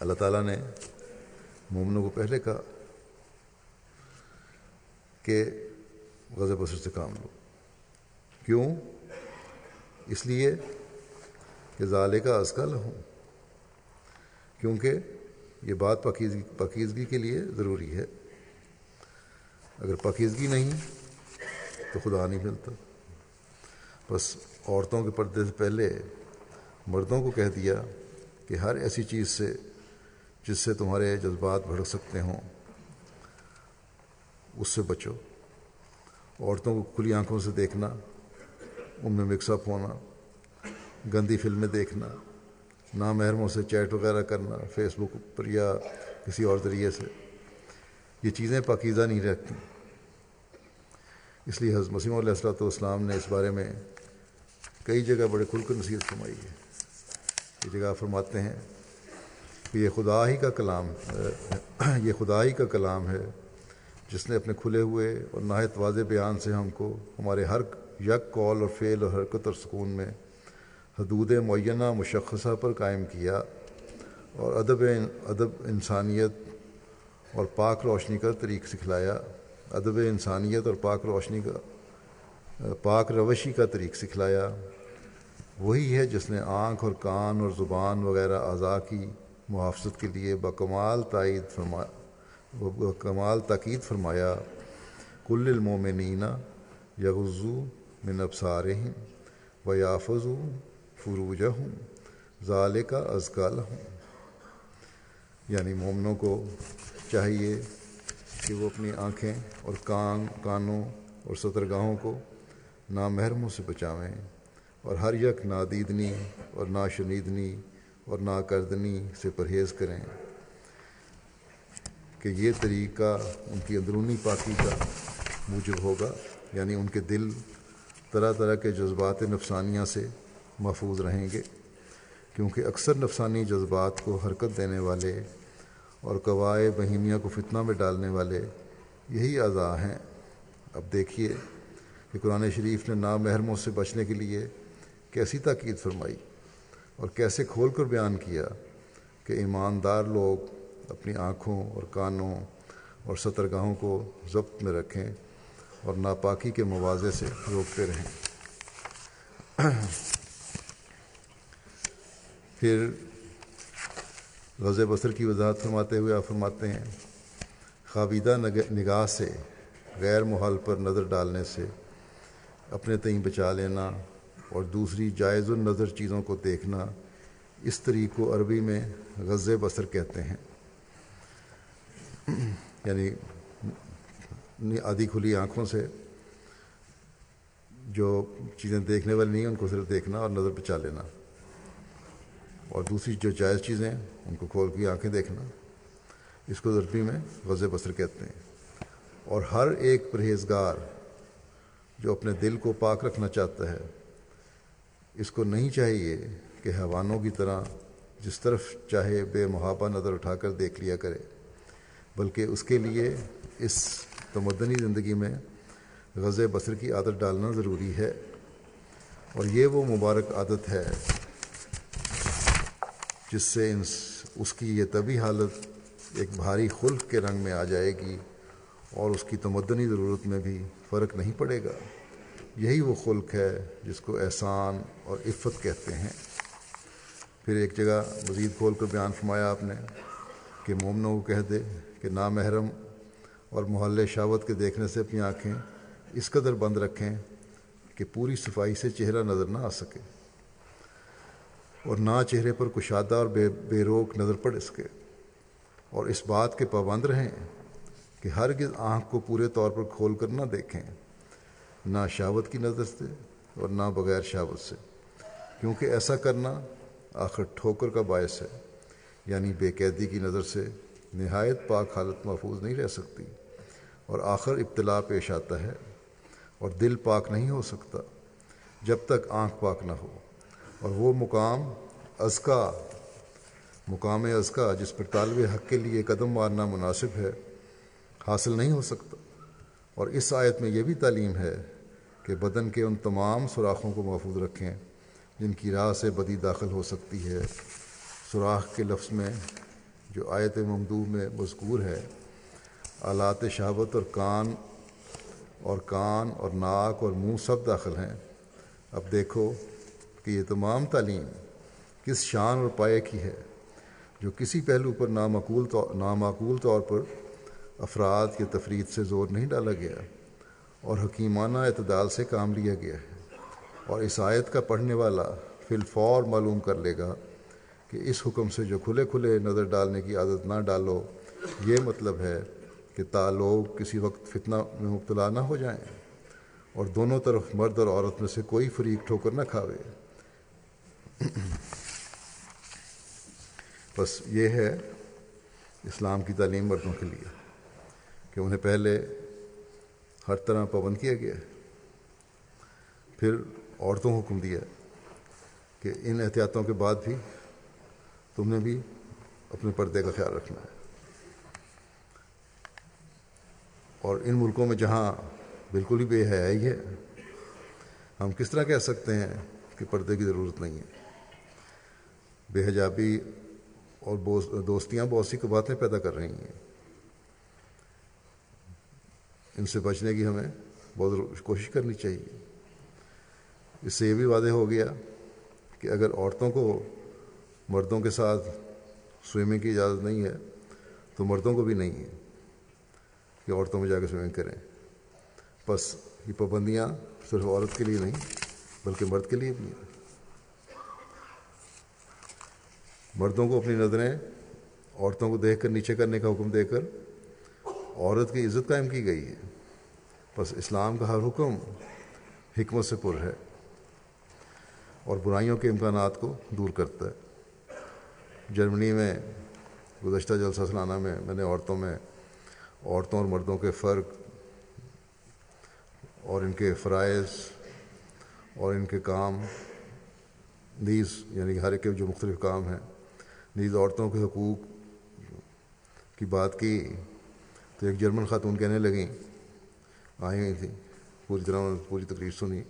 اللہ تعالیٰ نے مومنوں کو پہلے کہا کہ غضب بسر سے کام لو کیوں؟ اس لیے کہ ظالے کا ازکل ہوں۔ کیونکہ یہ بات پاکیزگی پاکیزگی کے لیے ضروری ہے۔ اگر پاکیزگی نہیں، تو خدا نہیں ملتا۔ بس عورتوں کے پردے سے پہلے مردوں کو کہہ دیا کہ ہر ایسی چیز سے جس سے تمہارے جذبات بھڑک سکتے ہوں اس سے بچو۔ عورتوں کو کھلی آنکھوں سے دیکھنا، ان میں مکس اپ ہونا، گندی فلمیں دیکھنا، نامحرموں سے چیٹ وغیرہ کرنا، فیس بک پر یا کسی اور ذریعے سے۔ یہ چیزیں پاکیزہ نہیں رکھتی اس لیے حضرت مسیم علیہ السلۃ والسلام نے اس بارے میں کئی جگہ بڑے کھل کر نصیحت فرمائی ہے۔ یہ جگہ فرماتے ہیں کہ یہ خدا ہی کا کلام یہ خدا ہی کا کلام ہے۔ جس نے اپنے کھلے ہوئے اور نہایت واضح بیان سے ہم کو ہمارے ہر یک قول اور فعل اور حرکت اور سکون میں حدود معینہ مشخصہ پر قائم کیا اور ادب ادب انسانیت اور پاک روشنی کا طریق سکھلایا۔ ادب انسانیت اور پاک روشنی کا پاک روشی کا طریق سکھلایا۔ وہی ہے جس نے آنکھ اور کان اور زبان وغیرہ اعضاء کی محافظت کے لیے بکمال تائید فرما کمال تاکید فرمایا کل المومنین یغزو من ابصارہم و یافظو فروجہم ظال کا ازکال ہوں یعنی مومنوں کو چاہیے کہ وہ اپنی آنکھیں اور کان، کانوں اور سترگاہوں کو نامحرموں سے بچاویں اور ہر یک نادیدنی اور ناشنیدنی اور ناکردنی سے پرہیز کریں۔ کہ یہ طریقہ ان کی اندرونی پاکی کا موجب ہوگا یعنی ان کے دل طرح طرح کے جذبات نفسانیہ سے محفوظ رہیں گے، کیونکہ اکثر نفسانی جذبات کو حرکت دینے والے اور قوائے بہیمیہ کو فتنہ میں ڈالنے والے یہی اعضاء ہیں۔ اب دیکھیے کہ قرآن شریف نے نامحرموں سے بچنے کے لیے کیسی تاکید فرمائی اور کیسے کھول کر بیان کیا کہ ایماندار لوگ اپنی آنکھوں اور کانوں اور سترگاہوں کو ضبط میں رکھیں اور ناپاکی کے موازے سے روکتے رہیں۔ *clears throat* پھر غز بصر کی وضاحت فرماتے ہوئے آپ فرماتے ہیں، خابیدہ نگاہ سے غیر محال پر نظر ڈالنے سے اپنے تئیں بچا لینا اور دوسری جائز النظر چیزوں کو دیکھنا اس طریق کو عربی میں غز بصر کہتے ہیں۔ یعنی آدھی کھلی آنکھوں سے جو چیزیں دیکھنے والی نہیں ہیں، ان کو صرف دیکھنا اور نظر بچا لینا۔ اور دوسری جو جائز چیزیں ان کو کھول کے آنکھیں دیکھنا۔ اس کو عربی میں غز بصر کہتے ہیں۔ اور ہر ایک پرہیزگار جو اپنے دل کو پاک رکھنا چاہتا ہے، اس کو نہیں چاہیے کہ حیوانوں کی طرح جس طرف چاہے بے محابہ نظر اٹھا کر دیکھ لیا کرے۔ بلکہ اس کے لیے اس تمدنی زندگی میں غز بصر کی عادت ڈالنا ضروری ہے۔ اور یہ وہ مبارک عادت ہے جس سے اس کی یہ طبی حالت ایک بھاری خلق کے رنگ میں آ جائے گی اور اس کی تمدنی ضرورت میں بھی فرق نہیں پڑے گا۔ یہی وہ خلق ہے جس کو احسان اور عفت کہتے ہیں۔ پھر ایک جگہ مزید کھول کر بیان فرمایا آپ نے کہ مومنوں کو کہہ دے کہ نامحرم اور محلے شاوت کے دیکھنے سے اپنی آنکھیں اس قدر بند رکھیں کہ پوری صفائی سے چہرہ نظر نہ آ سکے اور نہ چہرے پر کشادہ اور بے بے روک نظر پڑ سکے اور اس بات کے پابند رہیں کہ ہرگز آنکھ کو پورے طور پر کھول کر نہ دیکھیں، نہ شاوت کی نظر سے اور نہ بغیر شاوت سے، کیونکہ ایسا کرنا آخر ٹھوکر کا باعث ہے یعنی بے قیدی کی نظر سے نہایت پاک حالت محفوظ نہیں رہ سکتی اور آخر ابتلا پیش آتا ہے اور دل پاک نہیں ہو سکتا جب تک آنکھ پاک نہ ہو اور وہ مقام ازکا مقام ازکا جس پر طالب حق کے لیے قدم مارنا مناسب ہے، حاصل نہیں ہو سکتا۔ اور اس آیت میں یہ بھی تعلیم ہے کہ بدن کے ان تمام سوراخوں کو محفوظ رکھیں جن کی راہ سے بدی داخل ہو سکتی ہے۔ سوراخ کے لفظ میں جو آیت ممدوع میں مذکور ہے، آلات شہابت اور کان اور کان اور ناک اور منہ سب داخل ہیں۔ اب دیکھو کہ یہ تمام تعلیم کس شان اور پائے کی ہے، جو کسی پہلو پر نامعقول نامعقول طور پر افراد کے تفرید سے زور نہیں ڈالا گیا اور حکیمانہ اعتدال سے کام لیا گیا ہے۔ اور اس آیت کا پڑھنے والا فی الفور معلوم کر لے گا کہ اس حکم سے جو کھلے کھلے نظر ڈالنے کی عادت نہ ڈالو، یہ مطلب ہے کہ تا لوگ کسی وقت فتنہ میں مبتلا نہ ہو جائیں اور دونوں طرف مرد اور عورت میں سے کوئی فریق ٹھوکر نہ کھاوے۔ بس یہ ہے اسلام کی تعلیم مردوں کے لیے کہ انہیں پہلے ہر طرح پابند کیا گیا پھر عورتوں کو حکم دیا کہ ان احتیاطوں کے بعد بھی تم نے بھی اپنے پردے کا خیال رکھنا ہے۔ اور ان ملکوں میں جہاں بالکل ہی بے حیائی ہے، ہم کس طرح کہہ سکتے ہیں کہ پردے کی ضرورت نہیں ہے؟ بے حجابی اور دوستیاں بہت سی باتیں پیدا کر رہی ہیں۔ ان سے بچنے کی ہمیں بہت کوشش کرنی چاہیے۔ اس سے یہ بھی واضح ہو گیا کہ اگر عورتوں کو مردوں کے ساتھ سوئمنگ کی اجازت نہیں ہے، تو مردوں کو بھی نہیں ہے کہ عورتوں میں جا کے سوئمنگ کریں۔ بس یہ پابندیاں صرف عورت کے لیے نہیں، بلکہ مرد کے لیے بھی ہیں۔ مردوں کو اپنی نظریں عورتوں کو دیکھ کر، نیچے کرنے کا حکم دے کر عورت کی عزت قائم کی گئی ہے۔ بس اسلام کا ہر حکم حکمت سے پر ہے اور برائیوں کے امکانات کو دور کرتا ہے۔ جرمنی میں، گزشتہ جلسہ سالانہ میں میں نے عورتوں میں، عورتوں اور مردوں کے فرق اور ان کے فرائض اور ان کے کام، نیز یعنی ہر ایک کے جو مختلف کام ہیں، نیز عورتوں کے حقوق کی بات کی تو ایک جرمن خاتون کہنے لگیں آئی ہوئی تھیں، پوری طرح انہوں نے پوری تقریر سنی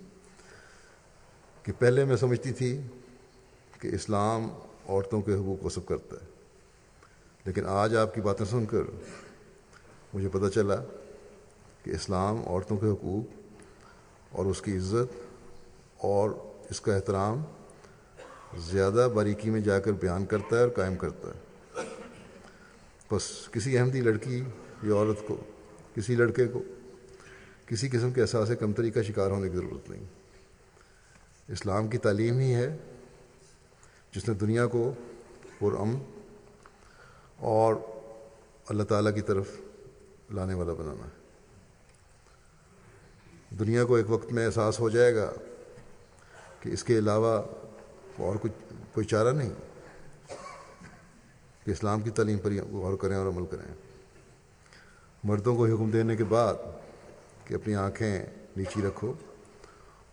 کہ پہلے میں سمجھتی تھی کہ اسلام عورتوں کے حقوق کو سب کرتا ہے۔ لیکن آج آپ کی باتیں سن کر مجھے پتہ چلا کہ اسلام عورتوں کے حقوق اور اس کی عزت اور اس کا احترام زیادہ باریکی میں جا کر بیان کرتا ہے اور قائم کرتا ہے۔ بس کسی احمدی لڑکی یا عورت کو، کسی لڑکے کو، کسی قسم کے احساس کمتری کا شکار ہونے کی ضرورت نہیں۔ اسلام کی تعلیم ہی ہے جس نے دنیا کو پرامن اور اللہ تعالیٰ کی طرف لانے والا بنانا ہے۔ دنیا کو ایک وقت میں احساس ہو جائے گا کہ اس کے علاوہ اور کچھ کوئی چارہ نہیں، کہ اسلام کی تعلیم پر غور کریں اور عمل کریں۔ مردوں کو حکم دینے کے بعد کہ اپنی آنکھیں نیچی رکھو،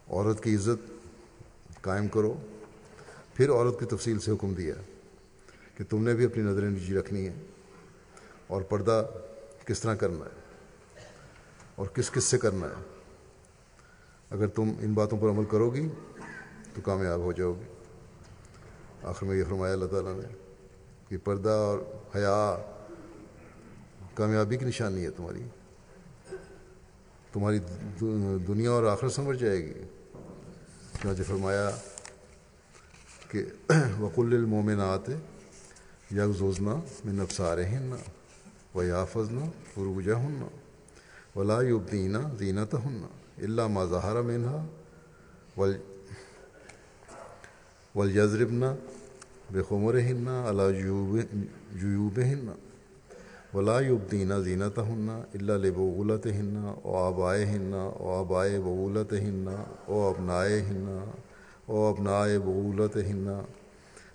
عورت کی عزت قائم کرو پھر عورت کی تفصیل سے حکم دیا کہ تم نے بھی اپنی نظریں نیچی رکھنی ہیں اور پردہ کس طرح کرنا ہے اور کس کس سے کرنا ہے؟ اگر تم ان باتوں پر عمل کرو گی تو کامیاب ہو جاؤ گی۔ آخر میں یہ فرمایا اللہ تعالیٰ نے کہ پردہ اور حیا کامیابی کی نشانی ہے تمہاری۔ تمہاری دنیا اور آخر سمجھ جائے گی۔ چنانچہ فرمایا کہ *clears throat* وقل المومنات یا زوزنا من افسار ہننا و یا فضنا فروجہ ہننا ولا یبدینہ زینت ہننا اللہ ما ظہر منہا ول ولیضربنا بخمر ہننا اللہ جیوب ہننا ولا یبدینہ زینت ہننا اللہ لبولت ہننا او آبائے ہننا او آبائے بولت ہننا او ابنائے ہننا او ابنائے بولت ہننا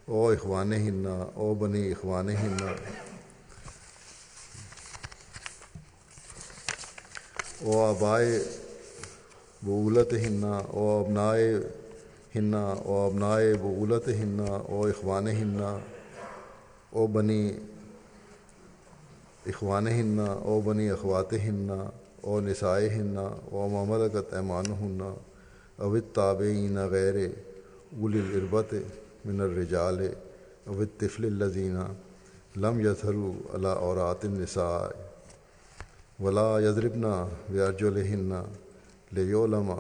او اخوان ہننا او بنی اخوان ہننا او آبائے بولت ہننا او ابنائے ہننا او ابنائے بولت ہننا او اخوان ہننا او بنی اخوان ہننا او بنی اخوات ہننا او نسائے ہننا او مملکت ایمان ہننا اوت تابعین غیر اول العربت من الرجال اوت طفل الزینہ لم یثرو علا اورات النساء ولا یضربنا بیارجلہن لیولما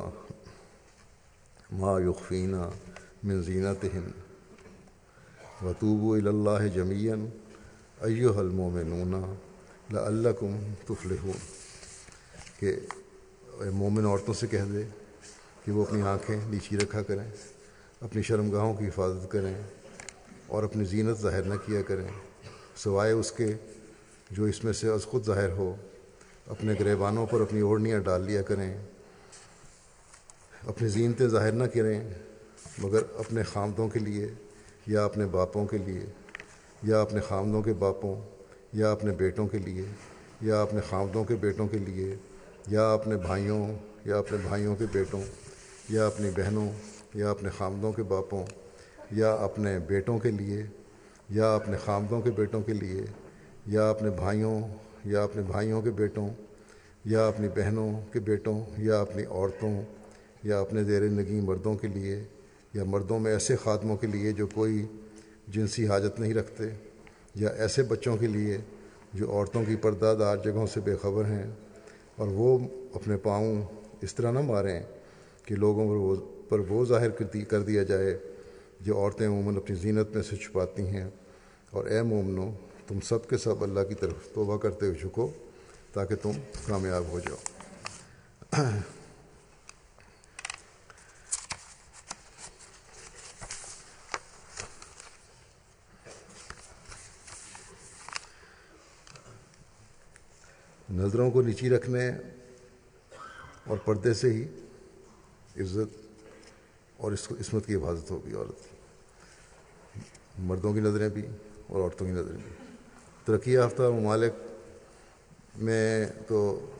ما یخفینا من زینتہن وطوبوا الی اللہ جمیعا ایہا المومنون لعلکم تفلحون کہ کہ وہ اپنی آنکھیں نیچی رکھا کریں، اپنی شرمگاہوں کی حفاظت کریں اور اپنی زینت ظاہر نہ کیا کریں۔ سوائے اس کے جو اس میں سے از خود ظاہر ہو، اپنے گریبانوں پر اپنی اوڑھنیاں ڈال لیا کریں، اپنی زینتیں ظاہر نہ کریں، مگر اپنے خامدوں کے لیے یا اپنے باپوں کے لیے، یا اپنے خامدوں کے باپوں، یا اپنے بیٹوں کے لیے، یا اپنے خامدوں کے بیٹوں کے لیے، یا اپنے بھائیوں یا اپنے بھائیوں کے بیٹوں، یا اپنی بہنوں، یا اپنے خامدوں کے باپوں، یا اپنے بیٹوں کے لیے، یا اپنے خامدوں کے بیٹوں کے لیے، یا اپنے بھائیوں، یا اپنے بھائیوں کے بیٹوں، یا اپنی بہنوں کے بیٹوں، یا اپنی عورتوں، یا اپنے زیر نگی مردوں کے لیے، یا مردوں میں ایسے خاتموں کے لیے جو کوئی جنسی حاجت نہیں رکھتے، یا ایسے بچوں کے لیے جو عورتوں کی پردہ دار جگہوں سے بے خبر ہیں، اور وہ اپنے پاؤں اس طرح نہ ماریں کہ لوگوں پر وہ پر وہ ظاہر کر دیا جائے جو عورتیں عموماً اپنی زینت میں سے چھپاتی ہیں۔ اور اے مومنو، تم سب کے سب اللہ کی طرف توبہ کرتے ہوئے جھکو تاکہ تم کامیاب ہو جاؤ۔ نظروں کو نیچی رکھنے اور پردے سے ہی عزت اور اس عصمت کی حفاظت ہوگی عورت کی۔ مردوں کی نظریں بھی اور عورتوں کی نظریں بھی۔ ترقی یافتہ ممالک میں تو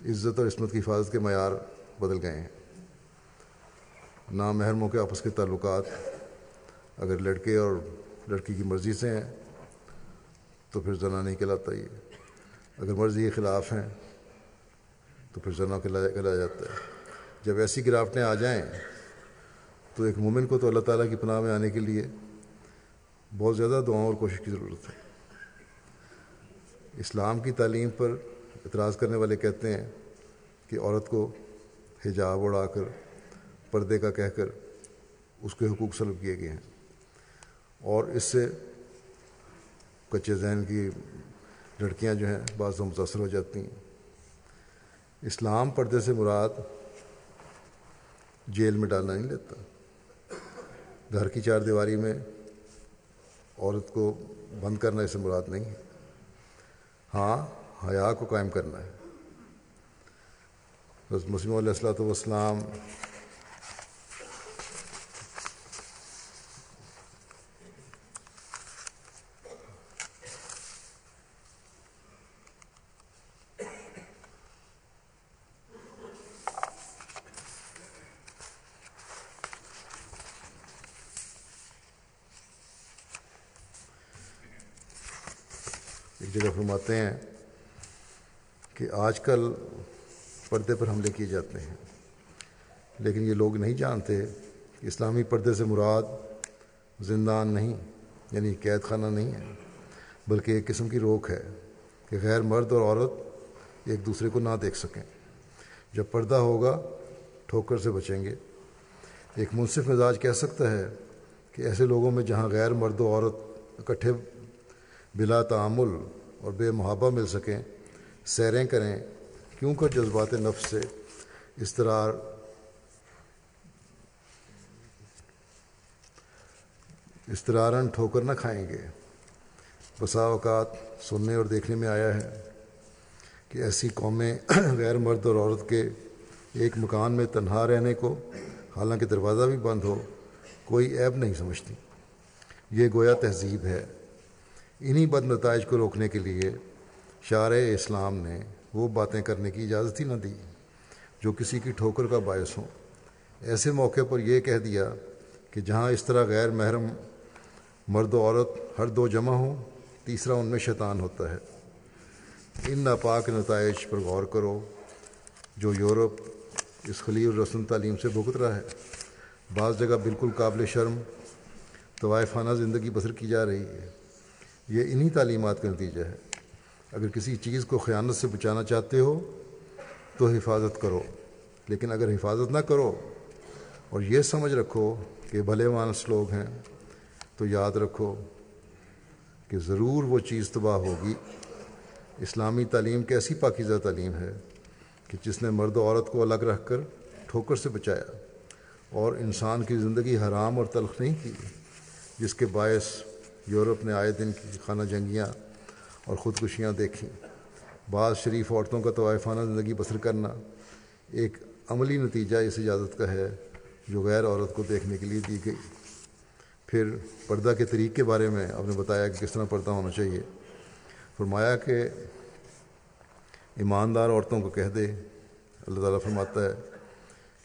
عزت اور عصمت کی حفاظت کے معیار بدل گئے ہیں۔ نام محرموں کے آپس کے تعلقات اگر لڑکے اور لڑکی کی مرضی سے ہیں، تو پھر زنا نہیں کہلاتا یہ۔ اگر مرضی کے خلاف ہیں، تو پھر زنا کہلایا جاتا ہے۔ جب ایسی گرافٹیں آ جائیں، تو ایک مومن کو تو اللہ تعالیٰ کی پناہ میں آنے کے لیے بہت زیادہ دعاؤں اور کوشش کی ضرورت ہے۔ اسلام کی تعلیم پر اعتراض کرنے والے کہتے ہیں کہ عورت کو حجاب اڑا کر، پردے کا کہہ کر اس کے حقوق سلب کیے گئے ہیں۔ اور اس سے کچے ذہن کی لڑکیاں جو ہیں بعض متاثر ہو جاتی ہیں۔ اسلام پردے سے مراد جیل میں ڈالنا نہیں لیتا۔ گھر کی چار دیواری میں عورت کو بند کرنا اسے مراد نہیں ہے۔ ہاں حیا کو قائم کرنا ہے۔ بس مسلم علیہ السلاۃ والسلام فرماتے ہیں کہ آج کل پردے پر حملے کیے جاتے ہیں۔ لیکن یہ لوگ نہیں جانتے کہ اسلامی پردے سے مراد زندان نہیں یعنی قید خانہ نہیں ہے، بلکہ ایک قسم کی روک ہے کہ غیر مرد اور عورت ایک دوسرے کو نہ دیکھ سکیں۔ جب پردہ ہوگا، ٹھوکر سے بچیں گے۔ ایک منصف مزاج کہہ سکتا ہے کہ ایسے لوگوں میں جہاں غیر مرد و عورت اکٹھے بلا تعامل اور بے محابہ مل سکیں، سیریں کریں، کیوں کر جذبات نفس سے استرار استرارن ٹھوکر نہ کھائیں گے۔ بسا اوقات سننے اور دیکھنے میں آیا ہے کہ ایسی قومیں *clears throat* غیر مرد اور عورت کے ایک مکان میں تنہا رہنے کو، حالانکہ دروازہ بھی بند ہو، کوئی عیب نہیں سمجھتی۔ یہ گویا تہذیب ہے۔ انہی بد نتائج کو روکنے کے لیے شار اسلام نے وہ باتیں کرنے کی اجازت ہی نہ دی جو کسی کی ٹھوکر کا باعث ہوں۔ ایسے موقع پر یہ کہہ دیا کہ جہاں اس طرح غیر محرم مرد و عورت ہر دو جمع ہوں، تیسرا ان میں شیطان ہوتا ہے۔ ان ناپاک نتائج پر غور کرو جو یورپ اس خلی الرسم تعلیم سے بھگت رہا ہے۔ بعض جگہ بالکل قابل شرم، طوائفانہ زندگی بسر کی جا رہی ہے۔ یہ انہی تعلیمات کا نتیجہ ہے۔ اگر کسی چیز کو خیانت سے بچانا چاہتے ہو تو حفاظت کرو، لیکن اگر حفاظت نہ کرو اور یہ سمجھ رکھو کہ بھلے مانس لوگ ہیں تو یاد رکھو کہ ضرور وہ چیز تباہ ہوگی۔ اسلامی تعلیم کیسی پاکیزہ تعلیم ہے کہ جس نے مرد و عورت کو الگ رکھ کر ٹھوکر سے بچایا اور انسان کی زندگی حرام اور تلخ نہیں کی، جس کے باعث یورپ نے آئے دن کی خانہ جنگیاں اور خودکشیاں دیکھیں۔ بعض شریف عورتوں کا طوائفانہ زندگی بسر کرنا ایک عملی نتیجہ اس اجازت کا ہے جو غیر عورت کو دیکھنے کے لیے دی گئی۔ پھر پردہ کے طریق کے بارے میں آپ نے بتایا کہ کس طرح پردہ ہونا چاہیے۔ فرمایا کہ ایماندار عورتوں کو کہہ دے۔ اللہ تعالیٰ فرماتا ہے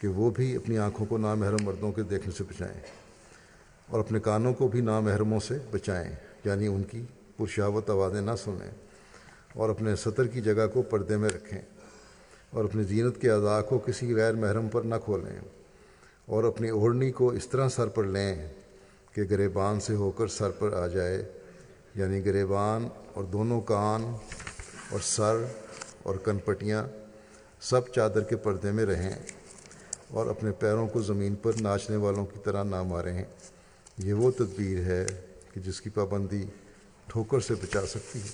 کہ وہ بھی اپنی آنکھوں کو نامحرم مردوں کے دیکھنے سے بچائیں۔ اور اپنے کانوں کو بھی نامحرموں سے بچائیں یعنی ان کی پرشاوت آوازیں نہ سنیں اور اپنے سطر کی جگہ کو پردے میں رکھیں اور اپنی زینت کے اعضاء کو کسی غیر محرم پر نہ کھولیں اور اپنی اوڑھنی کو اس طرح سر پر لیں کہ گریبان سے ہو کر سر پر آ جائے یعنی گریبان اور دونوں کان اور سر اور کن پٹیاں سب چادر کے پردے میں رہیں اور اپنے پیروں کو زمین پر ناچنے والوں کی طرح نہ ماریں۔ یہ وہ تدبیر ہے کہ جس کی پابندی ٹھوکر سے بچا سکتی ہے۔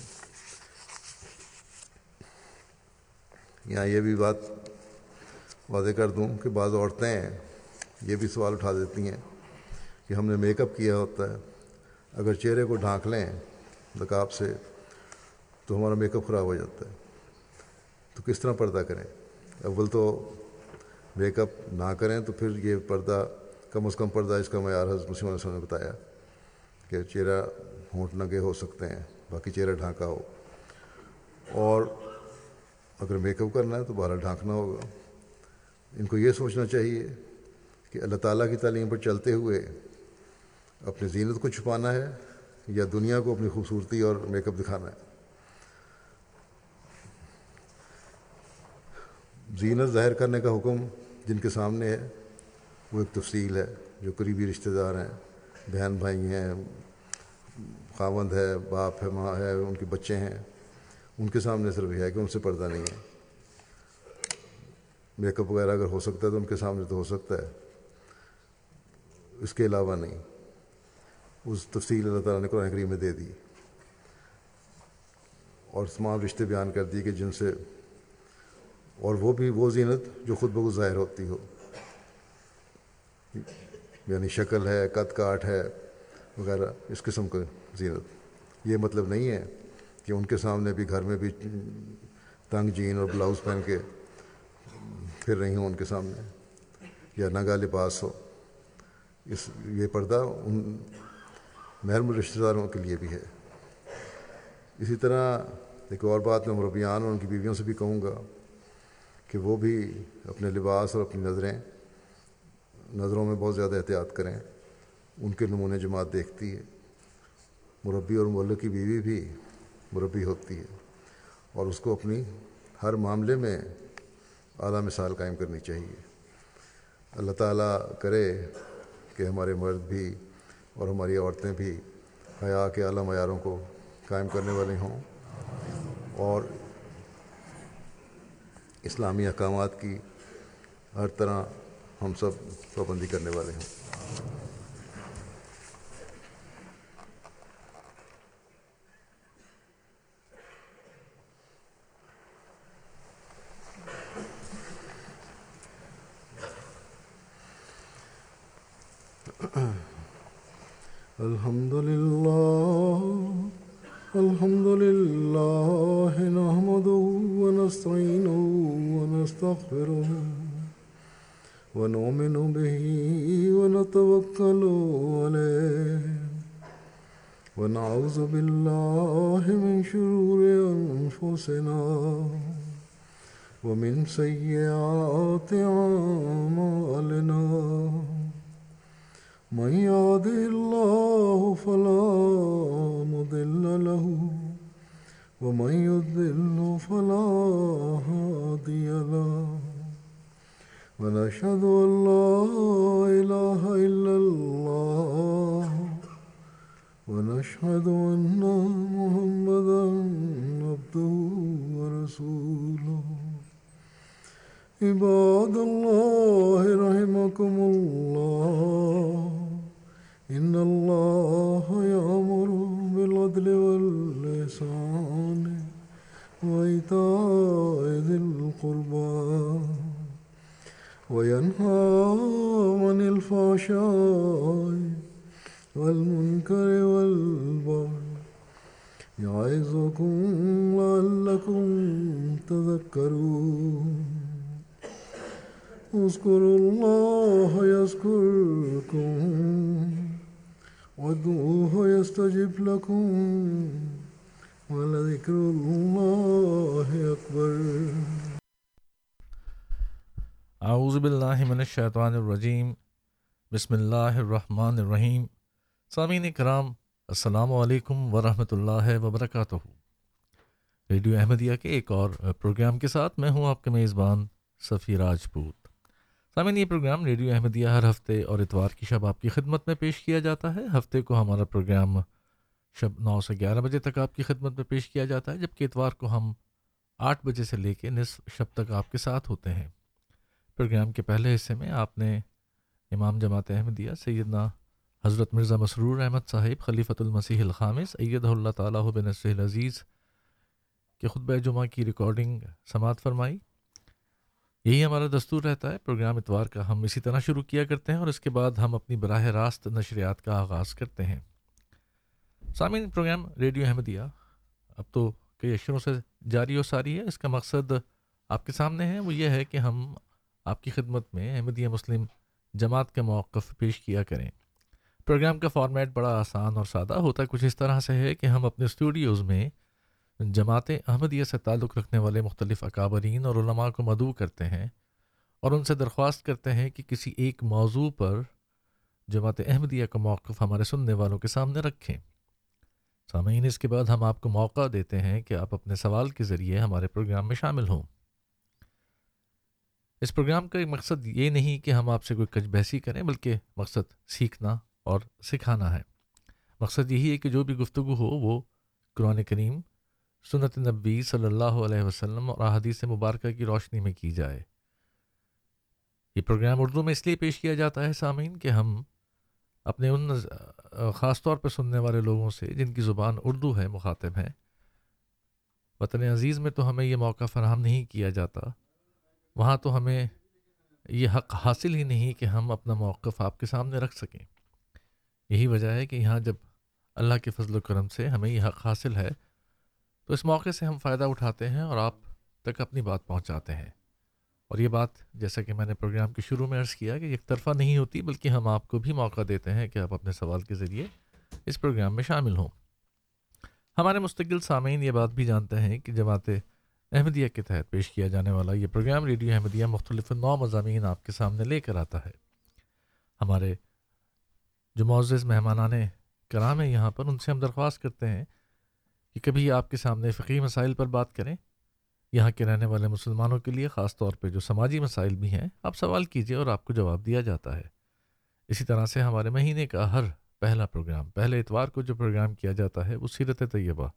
یہاں یہ بھی بات واضح کر دوں کہ بعض عورتیں یہ بھی سوال اٹھا دیتی ہیں کہ ہم نے میک اپ کیا ہوتا ہے، اگر چہرے کو ڈھانک لیں نقاب سے تو ہمارا میک اپ خراب ہو جاتا ہے۔ تو کس طرح پردہ کریں؟ اول تو میک اپ نہ کریں تو پھر یہ پردہ کم از کم پردہ اس کا معیار حضرت مسلم علیہ وسلم نے بتایا کہ چہرہ ہونٹ نگے ہو سکتے ہیں، باقی چہرہ ڈھانکا ہو۔ اور اگر میک اپ کرنا ہے تو بارہ ڈھانکنا ہوگا۔ ان کو یہ سوچنا چاہیے کہ اللہ تعالیٰ کی تعلیم پر چلتے ہوئے اپنی زینت کو چھپانا ہے یا دنیا کو اپنی خوبصورتی اور میک اپ دکھانا ہے۔ زینت ظاہر کرنے کا حکم جن کے سامنے ہے وہ ایک تفصیل ہے، جو قریبی رشتہ دار ہیں، بہن بھائی ہیں، خاوند ہے، باپ ہے، ماں ہے، ان کے بچے ہیں۔ ان کے سامنے صرف یہ ہے کہ ان سے پردہ نہیں ہے۔ میک اپ وغیرہ اگر ہو سکتا ہے تو ان کے سامنے تو ہو سکتا ہے۔ اس کے علاوہ نہیں۔ اس تفصیل اللہ تعالیٰ نے قرآن کریم میں دے دی۔ اور تمام رشتے بیان کر دیے کہ جن سے اور وہ بھی وہ زینت جو خود بخود ظاہر ہوتی ہو۔ یعنی شکل ہے، قد کاٹ ہے، وغیرہ، اس قسم کا زینت۔ یہ مطلب نہیں ہے کہ ان کے سامنے بھی گھر میں بھی تنگ جین اور بلاؤز پہن کے پھر رہی ہوں ان کے سامنے، یا نگا لباس ہو۔ اس، یہ پردہ ان محرم رشتہ داروں کے لیے بھی ہے۔ اسی طرح ایک اور بات میں مربیان اور ان کی بیویوں سے بھی کہوں گا کہ وہ بھی اپنے لباس اور اپنی نظریں نظروں میں بہت زیادہ احتیاط کریں، ان کے نمونے جماعت دیکھتی ہے، مربی اور ملک کی بیوی بھی مربی ہوتی ہے اور اس کو اپنی ہر معاملے میں اعلیٰ مثال قائم کرنی چاہیے۔ اللہ تعالیٰ کرے کہ ہمارے مرد بھی اور ہماری عورتیں بھی حیا کے اعلیٰ معیاروں کو قائم کرنے والے ہوں اور اسلامی احکامات کی ہر طرح ہم سب پابندی کرنے والے ہیں۔ الحمد ونعوذ بالله من شرور أنفسنا ومن سيئات أعمالنا. من يهده الله فلا مضل له ومن يضلل فلا هادي له. ونشهد أن لا إله إلا الله ونشهد أن محمدا عبده ورسوله. عباد الله رحمكم الله. إن الله يأمر بالعدل والإحسان وإيتاء ذي القربى. وينهى عن الفحشاء والمنكر والبغي يعظكم لعلكم تذكرون. اذكروا الله يذكركم وادعوه يستجب لكم ولذكر الله أكبر. اعوذ باللہ من الشیطان الرجیم بسم اللہ الرحمن الرحیم سامعین کرام، السلام علیکم ورحمۃ اللہ وبرکاتہ۔ ریڈیو احمدیہ کے ایک اور پروگرام کے ساتھ میں ہوں آپ کے میزبان صفی راجپوت۔ سامعین، یہ پروگرام ریڈیو احمدیہ ہر ہفتے اور اتوار کی شب آپ کی خدمت میں پیش کیا جاتا ہے۔ ہفتے کو ہمارا پروگرام شب نو سے گیارہ بجے تک آپ کی خدمت میں پیش کیا جاتا ہے، جبکہ اتوار کو ہم آٹھ بجے سے لے کے نصف شب تک آپ کے ساتھ ہوتے ہیں۔ پروگرام کے پہلے حصے میں آپ نے امام جماعت احمدیہ، سیدنا حضرت مرزا مسرور احمد صاحب، خلیفۃ المسیح الخامس ایدہ اللہ تعالیٰ بن العزیز کے خطبہ جمعہ کی ریکارڈنگ سماعت فرمائی۔ یہی ہمارا دستور رہتا ہے، پروگرام اتوار کا ہم اسی طرح شروع کیا کرتے ہیں اور اس کے بعد ہم اپنی براہ راست نشریات کا آغاز کرتے ہیں۔ سامعین، پروگرام ریڈیو احمدیہ اب تو کئی اشروں سے جاری و ساری ہے۔ اس کا مقصد آپ کے سامنے ہے، وہ یہ ہے کہ ہم آپ کی خدمت میں احمدیہ مسلم جماعت کا موقف پیش کیا کریں۔ پروگرام کا فارمیٹ بڑا آسان اور سادہ ہوتا ہے۔ کچھ اس طرح سے ہے کہ ہم اپنے اسٹوڈیوز میں جماعت احمدیہ سے تعلق رکھنے والے مختلف اکابرین اور علماء کو مدعو کرتے ہیں اور ان سے درخواست کرتے ہیں کہ کسی ایک موضوع پر جماعت احمدیہ کا موقف ہمارے سننے والوں کے سامنے رکھیں۔ سامعین، اس کے بعد ہم آپ کو موقع دیتے ہیں کہ آپ اپنے سوال کے ذریعے ہمارے پروگرام میں شامل ہوں۔ اس پروگرام کا ایک مقصد یہ نہیں کہ ہم آپ سے کوئی کچھ بحثی کریں، بلکہ مقصد سیکھنا اور سکھانا ہے۔ مقصد یہی ہے کہ جو بھی گفتگو ہو، وہ قرآن کریم، سنت نبی صلی اللہ علیہ وسلم اور احادیث مبارکہ کی روشنی میں کی جائے۔ یہ پروگرام اردو میں اس لیے پیش کیا جاتا ہے سامعین کہ ہم اپنے ان، خاص طور پہ سننے والے لوگوں سے جن کی زبان اردو ہے، مخاطب ہیں۔ وطن عزیز میں تو ہمیں یہ موقع فراہم نہیں کیا جاتا۔ وہاں تو ہمیں یہ حق حاصل ہی نہیں کہ ہم اپنا موقف آپ کے سامنے رکھ سکیں۔ یہی وجہ ہے کہ یہاں جب اللہ کے فضل و کرم سے ہمیں یہ حق حاصل ہے، تو اس موقع سے ہم فائدہ اٹھاتے ہیں اور آپ تک اپنی بات پہنچاتے ہیں۔ اور یہ بات جیسا کہ میں نے پروگرام کے شروع میں عرض کیا کہ ایک طرفہ نہیں ہوتی، بلکہ ہم آپ کو بھی موقع دیتے ہیں کہ آپ اپنے سوال کے ذریعے اس پروگرام میں شامل ہوں۔ ہمارے مستقل سامعین یہ بات بھی جانتے ہیں کہ جماعت احمدیہ کے تحت پیش کیا جانے والا یہ پروگرام ریڈیو احمدیہ مختلف نو مضامین آپ کے سامنے لے کر آتا ہے۔ ہمارے جو معزز مہمانان کرام ہیں یہاں پر، ان سے ہم درخواست کرتے ہیں کہ کبھی آپ کے سامنے فقی مسائل پر بات کریں۔ یہاں کے رہنے والے مسلمانوں کے لیے، خاص طور پہ جو سماجی مسائل بھی ہیں، آپ سوال کیجیے اور آپ کو جواب دیا جاتا ہے۔ اسی طرح سے ہمارے مہینے کا ہر پہلا پروگرام، پہلے اتوار کو جو پروگرام کیا جاتا ہے، وہ سیرت طیبہ،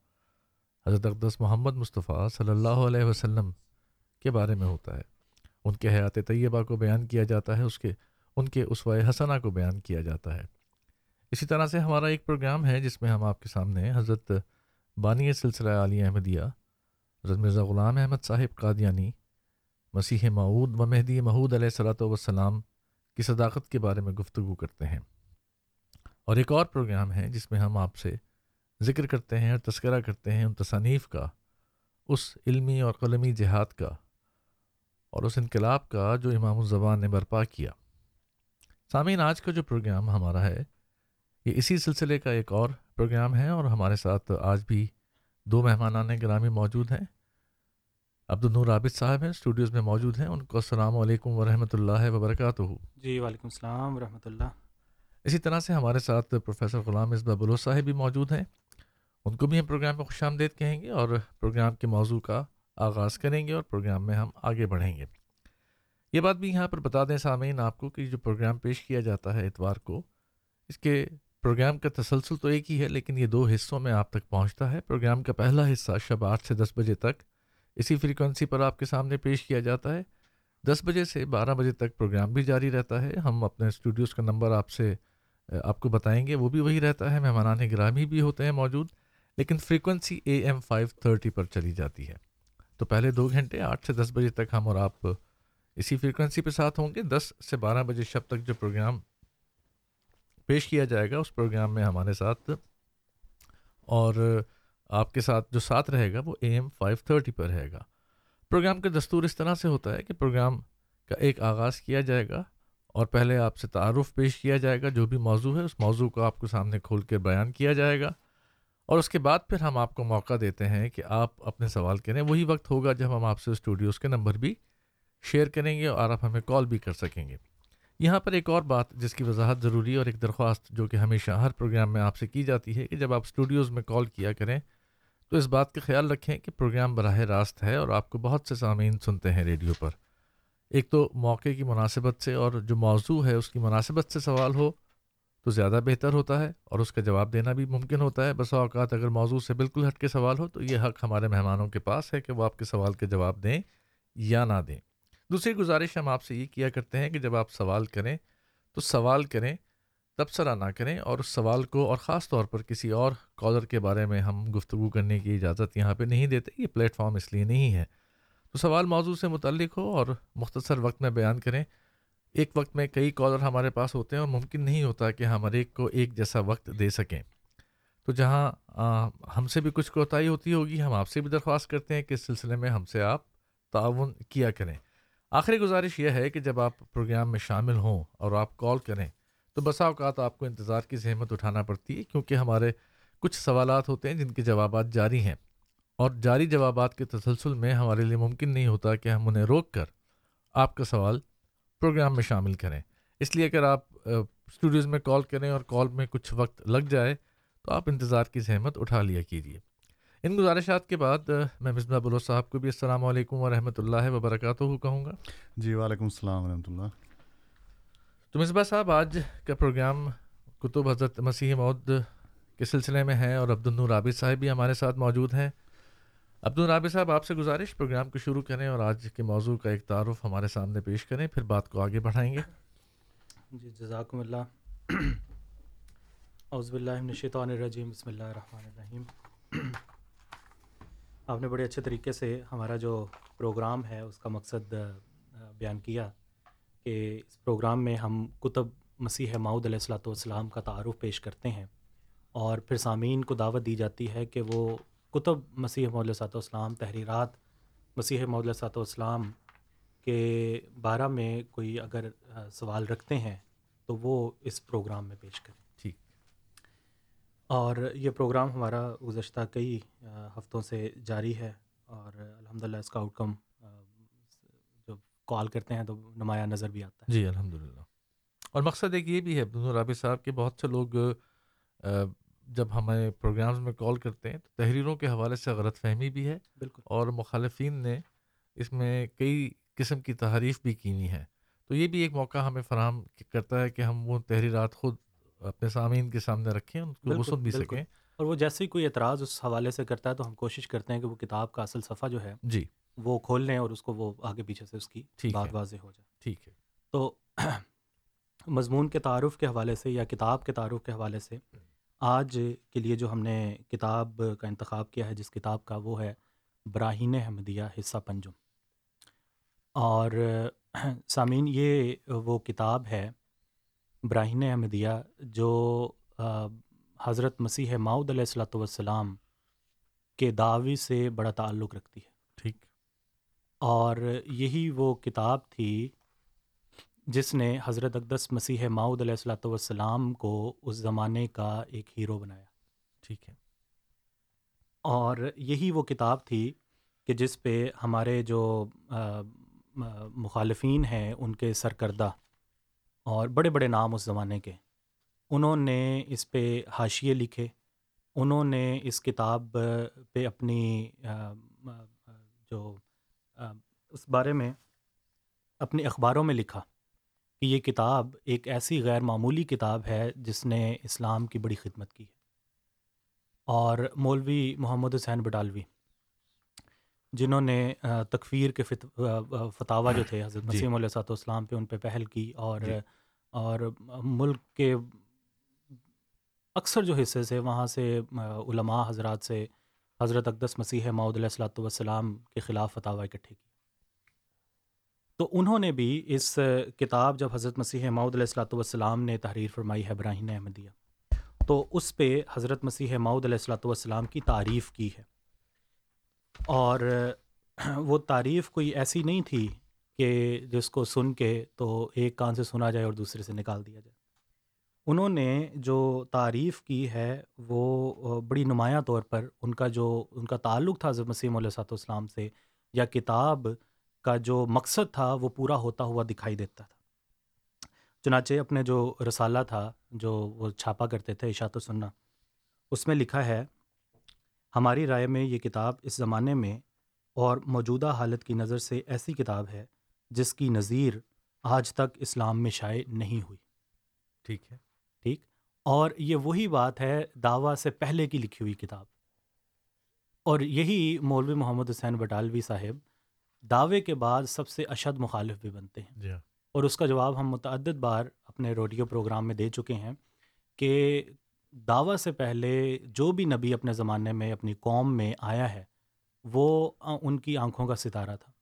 حضرت اقدس محمد مصطفیٰ صلی اللہ علیہ وسلم کے بارے میں ہوتا ہے۔ ان کے حیات طیبہ کو بیان کیا جاتا ہے، اس کے، ان کے اسوائے حسنہ کو بیان کیا جاتا ہے۔ اسی طرح سے ہمارا ایک پروگرام ہے جس میں ہم آپ کے سامنے حضرت بانی سلسلہ علی احمدیہ، حضرت مرزا غلام احمد صاحب قادیانی، مسیح معود و مہدی محود علیہ صلاۃ وسلام کی صداقت کے بارے میں گفتگو کرتے ہیں۔ اور ایک اور پروگرام ہے جس میں ہم آپ سے ذکر کرتے ہیں اور تذکرہ کرتے ہیں ان تصانیف کا، اس علمی اور قلمی جہاد کا اور اس انقلاب کا جو امام الزبان نے برپا کیا۔ سامعین، آج کا جو پروگرام ہمارا ہے یہ اسی سلسلے کا ایک اور پروگرام ہے اور ہمارے ساتھ آج بھی دو مہمانان گرامی موجود ہیں۔ عبد النور عابد صاحب ہیں اسٹوڈیوز میں موجود ہیں۔ ان کو السلام علیکم ورحمۃ اللہ وبرکاتہ۔ جی وعلیکم السلام ورحمۃ اللہ۔ اسی طرح سے ہمارے ساتھ پروفیسر غلام مصباح بلو صاحب بھی موجود ہیں۔ ان کو بھی ہم پروگرام میں خوش آمدید کہیں گے اور پروگرام کے موضوع کا آغاز کریں گے اور پروگرام میں ہم آگے بڑھیں گے۔ یہ بات بھی یہاں پر بتا دیں سامعین آپ کو کہ جو پروگرام پیش کیا جاتا ہے اتوار کو اس کے پروگرام کا تسلسل تو ایک ہی ہے، لیکن یہ دو حصوں میں آپ تک پہنچتا ہے۔ پروگرام کا پہلا حصہ شب آٹھ سے دس بجے تک اسی فریکوینسی پر آپ کے سامنے پیش کیا جاتا ہے۔ دس بجے سے بارہ بجے تک پروگرام بھی جاری رہتا ہے۔ ہم اپنے اسٹوڈیوز کا نمبر آپ سے آپ کو بتائیں گے، وہ بھی وہی رہتا ہے۔ مہمانان گرامی بھی ہوتے ہیں موجود، لیکن frequency A M five thirty پر چلی جاتی ہے۔ تو پہلے دو گھنٹے آٹھ سے دس بجے تک ہم اور آپ اسی فریکوینسی پہ ساتھ ہوں گے۔ دس سے بارہ بجے شب تک جو پروگرام پیش کیا جائے گا اس پروگرام میں ہمارے ساتھ اور آپ کے ساتھ جو ساتھ رہے گا وہ اے ایم فائیو تھرٹی پر رہے گا۔ پروگرام کا دستور اس طرح سے ہوتا ہے کہ پروگرام کا ایک آغاز کیا جائے گا اور پہلے آپ سے تعارف پیش کیا جائے گا، جو بھی موضوع ہے اس موضوع کو آپ کو سامنے کھول کے بیان کیا جائے گا۔ اور اس کے بعد پھر ہم آپ کو موقع دیتے ہیں کہ آپ اپنے سوال کریں۔ وہی وقت ہوگا جب ہم آپ سے اسٹوڈیوز کے نمبر بھی شیئر کریں گے اور آپ ہمیں کال بھی کر سکیں گے۔ یہاں پر ایک اور بات جس کی وضاحت ضروری اور ایک درخواست جو کہ ہمیشہ ہر پروگرام میں آپ سے کی جاتی ہے کہ جب آپ اسٹوڈیوز میں کال کیا کریں، تو اس بات کا خیال رکھیں کہ پروگرام براہ راست ہے اور آپ کو بہت سے سامعین سنتے ہیں ریڈیو پر۔ ایک تو موقع کی مناسبت سے اور جو موضوع ہے اس کی مناسبت سے سوال ہو تو زیادہ بہتر ہوتا ہے اور اس کا جواب دینا بھی ممکن ہوتا ہے۔ بس اوقات اگر موضوع سے بالکل ہٹ کے سوال ہو تو یہ حق ہمارے مہمانوں کے پاس ہے کہ وہ آپ کے سوال کے جواب دیں یا نہ دیں۔ دوسری گزارش ہم آپ سے یہ کیا کرتے ہیں کہ جب آپ سوال کریں تو سوال کریں تبصرہ نہ کریں اور اس سوال کو اور خاص طور پر کسی اور کالر کے بارے میں ہم گفتگو کرنے کی اجازت یہاں پہ نہیں دیتے یہ پلیٹ فارم اس لیے نہیں ہے۔ تو سوال موضوع سے متعلق ہو اور مختصر وقت میں بیان کریں۔ ایک وقت میں کئی کالر ہمارے پاس ہوتے ہیں اور ممکن نہیں ہوتا کہ ہم ہر ایک کو ایک جیسا وقت دے سکیں۔ تو جہاں آ, ہم سے بھی کچھ کوتاہی ہوتی ہوگی ہم آپ سے بھی درخواست کرتے ہیں کہ اس سلسلے میں ہم سے آپ تعاون کیا کریں۔ آخری گزارش یہ ہے کہ جب آپ پروگرام میں شامل ہوں اور آپ کال کریں، تو بسا اوقات آپ کو انتظار کی زحمت اٹھانا پڑتی ہے، کیونکہ ہمارے کچھ سوالات ہوتے ہیں جن کے جوابات جاری ہیں۔ اور جاری جوابات کے تسلسل میں ہمارے لیے ممکن نہیں ہوتا کہ ہم انہیں روک کر آپ کا سوال پروگرام میں شامل کریں۔ اس لیے اگر آپ اسٹوڈیوز میں کال کریں اور کال میں کچھ وقت لگ جائے، تو آپ انتظار کی زحمت اٹھا لیا کیجیے۔ ان گزارشات کے بعد میں مصباح بلو صاحب کو بھی السلام علیکم ورحمۃ اللہ وبرکاتہ کہوں گا۔ جی وعلیکم السلام ورحمۃ اللہ۔ تو مصباح صاحب آج کا پروگرام کتب حضرت مسیح مود کے سلسلے میں ہے اور عبد النور عابد صاحب بھی ہمارے ساتھ موجود ہیں۔ عبد الرابع صاحب آپ سے گزارش پروگرام کو شروع کریں اور آج کے موضوع کا ایک تعارف ہمارے سامنے پیش کریں پھر بات کو آگے بڑھائیں گے۔ جی جزاکم اللہ۔ *clears throat* اعوذ باللہ من الشیطان الرجیم بسم اللہ الرحمن الرحیم۔ *clears throat* آپ نے بڑے اچھے طریقے سے ہمارا جو پروگرام ہے، اس کا مقصد بیان کیا کہ اس پروگرام میں ہم کتب مسیح ماؤد علیہ السلاۃ والسلام کا تعارف پیش کرتے ہیں اور پھر سامعین کو دعوت دی جاتی ہے کہ وہ کتب مسیح محدود صاحب والسلام، تحریرات مسیح محدود صاحب والسلام کے بارہ میں کوئی اگر سوال رکھتے ہیں تو وہ اس پروگرام میں پیش کریں۔ اور یہ پروگرام ہمارا گزشتہ کئی ہفتوں سے جاری ہے اور الحمد للہ اس کا آؤٹ کم جو کال کرتے ہیں تو نمایاں نظر بھی آتا ہے۔ جی الحمد للہ اور مقصد ایک یہ بھی ہے رابع صاحب کے بہت سے لوگ جب ہمیں پروگرامز میں کال کرتے ہیں تو تحریروں کے حوالے سے غلط فہمی بھی ہے بالکل۔ اور مخالفین نے اس میں کئی قسم کی تحریف بھی کی ہوئی ہیں تو یہ بھی ایک موقع ہمیں فراہم کرتا ہے کہ ہم وہ تحریرات خود اپنے سامعین کے سامنے رکھیں ان کو وہ سن بھی سکیں۔ اور وہ جیسے ہی کوئی اعتراض اس حوالے سے کرتا ہے تو ہم کوشش کرتے ہیں کہ وہ کتاب کا اصل صفحہ جو ہے جی۔ وہ کھول لیں اور اس کو وہ آگے پیچھے سے اس کی بات واضح ہو جائے۔ ٹھیک ہے۔ تو *clears throat* مضمون کے تعارف کے حوالے سے یا کتاب کے تعارف کے حوالے سے آج کے لیے جو ہم نے کتاب کا انتخاب کیا ہے جس کتاب کا وہ ہے براہین احمدیہ حصہ پنجم۔ اور *clears throat* سامعین یہ وہ کتاب ہے براہین احمدیہ جو حضرت مسیح ماؤد علیہ السلاۃ والسلام کے دعوی سے بڑا تعلق رکھتی ہے۔ ٹھیک۔ اور یہی وہ کتاب تھی جس نے حضرت اقدس مسیح ماؤد علیہ السلاۃ والسلام کو اس زمانے کا ایک ہیرو بنایا۔ ٹھیک ہے۔ اور یہی وہ کتاب تھی کہ جس پہ ہمارے جو مخالفین ہیں ان کے سرکردہ اور بڑے بڑے نام اس زمانے کے انہوں نے اس پہ حاشیے لکھے انہوں نے اس کتاب پہ اپنی جو اس بارے میں اپنے اخباروں میں لکھا کہ یہ کتاب ایک ایسی غیر معمولی کتاب ہے جس نے اسلام کی بڑی خدمت کی ہے اور مولوی محمد حسین بڈالوی جنہوں نے تکفیر کے فتح جو تھے حضرت جی۔ مسیم علیہ والسلام پہ ان پہ پہل کی اور جی۔ اور ملک کے اکثر جو حصے سے وہاں سے علماء حضرات سے حضرت اقدس مسیح معود علیہ السلاۃ والسلام کے خلاف فتح اکٹھے کی تو انہوں نے بھی اس کتاب جب حضرت مسیح معود علیہ السلاۃ والسلام نے تحریر فرمائی ہے براہین احمدیہ، تو اس پہ حضرت مسیح معود علیہ السلاۃ والسلام کی تعریف کی ہے۔ اور وہ تعریف کوئی ایسی نہیں تھی کہ جس کو سن کے تو ایک کان سے سنا جائے اور دوسرے سے نکال دیا جائے۔ انہوں نے جو تعریف کی ہے وہ بڑی نمایاں طور پر ان کا جو ان کا تعلق تھا حضرت مسیم علیہ صاحب والسلام سے یا کتاب کا جو مقصد تھا وہ پورا ہوتا ہوا دکھائی دیتا تھا۔ چنانچہ اپنے جو رسالہ تھا جو وہ چھاپا کرتے تھے اشاعت و سننا اس میں لکھا ہے، ہماری رائے میں یہ کتاب اس زمانے میں اور موجودہ حالت کی نظر سے ایسی کتاب ہے جس کی نظیر آج تک اسلام میں شائع نہیں ہوئی۔ ٹھیک ہے۔ ٹھیک؟ اور یہ وہی بات ہے دعویٰ سے پہلے کی لکھی ہوئی کتاب۔ اور یہی مولوی محمد حسین بٹالوی صاحب دعوے کے بعد سب سے اشد مخالف بھی بنتے ہیں۔ جی ہاں۔ اور اس کا جواب ہم متعدد بار اپنے ریڈیو پروگرام میں دے چکے ہیں کہ دعویٰ سے پہلے جو بھی نبی اپنے زمانے میں اپنی قوم میں آیا ہے وہ ان کی آنکھوں کا ستارہ تھا۔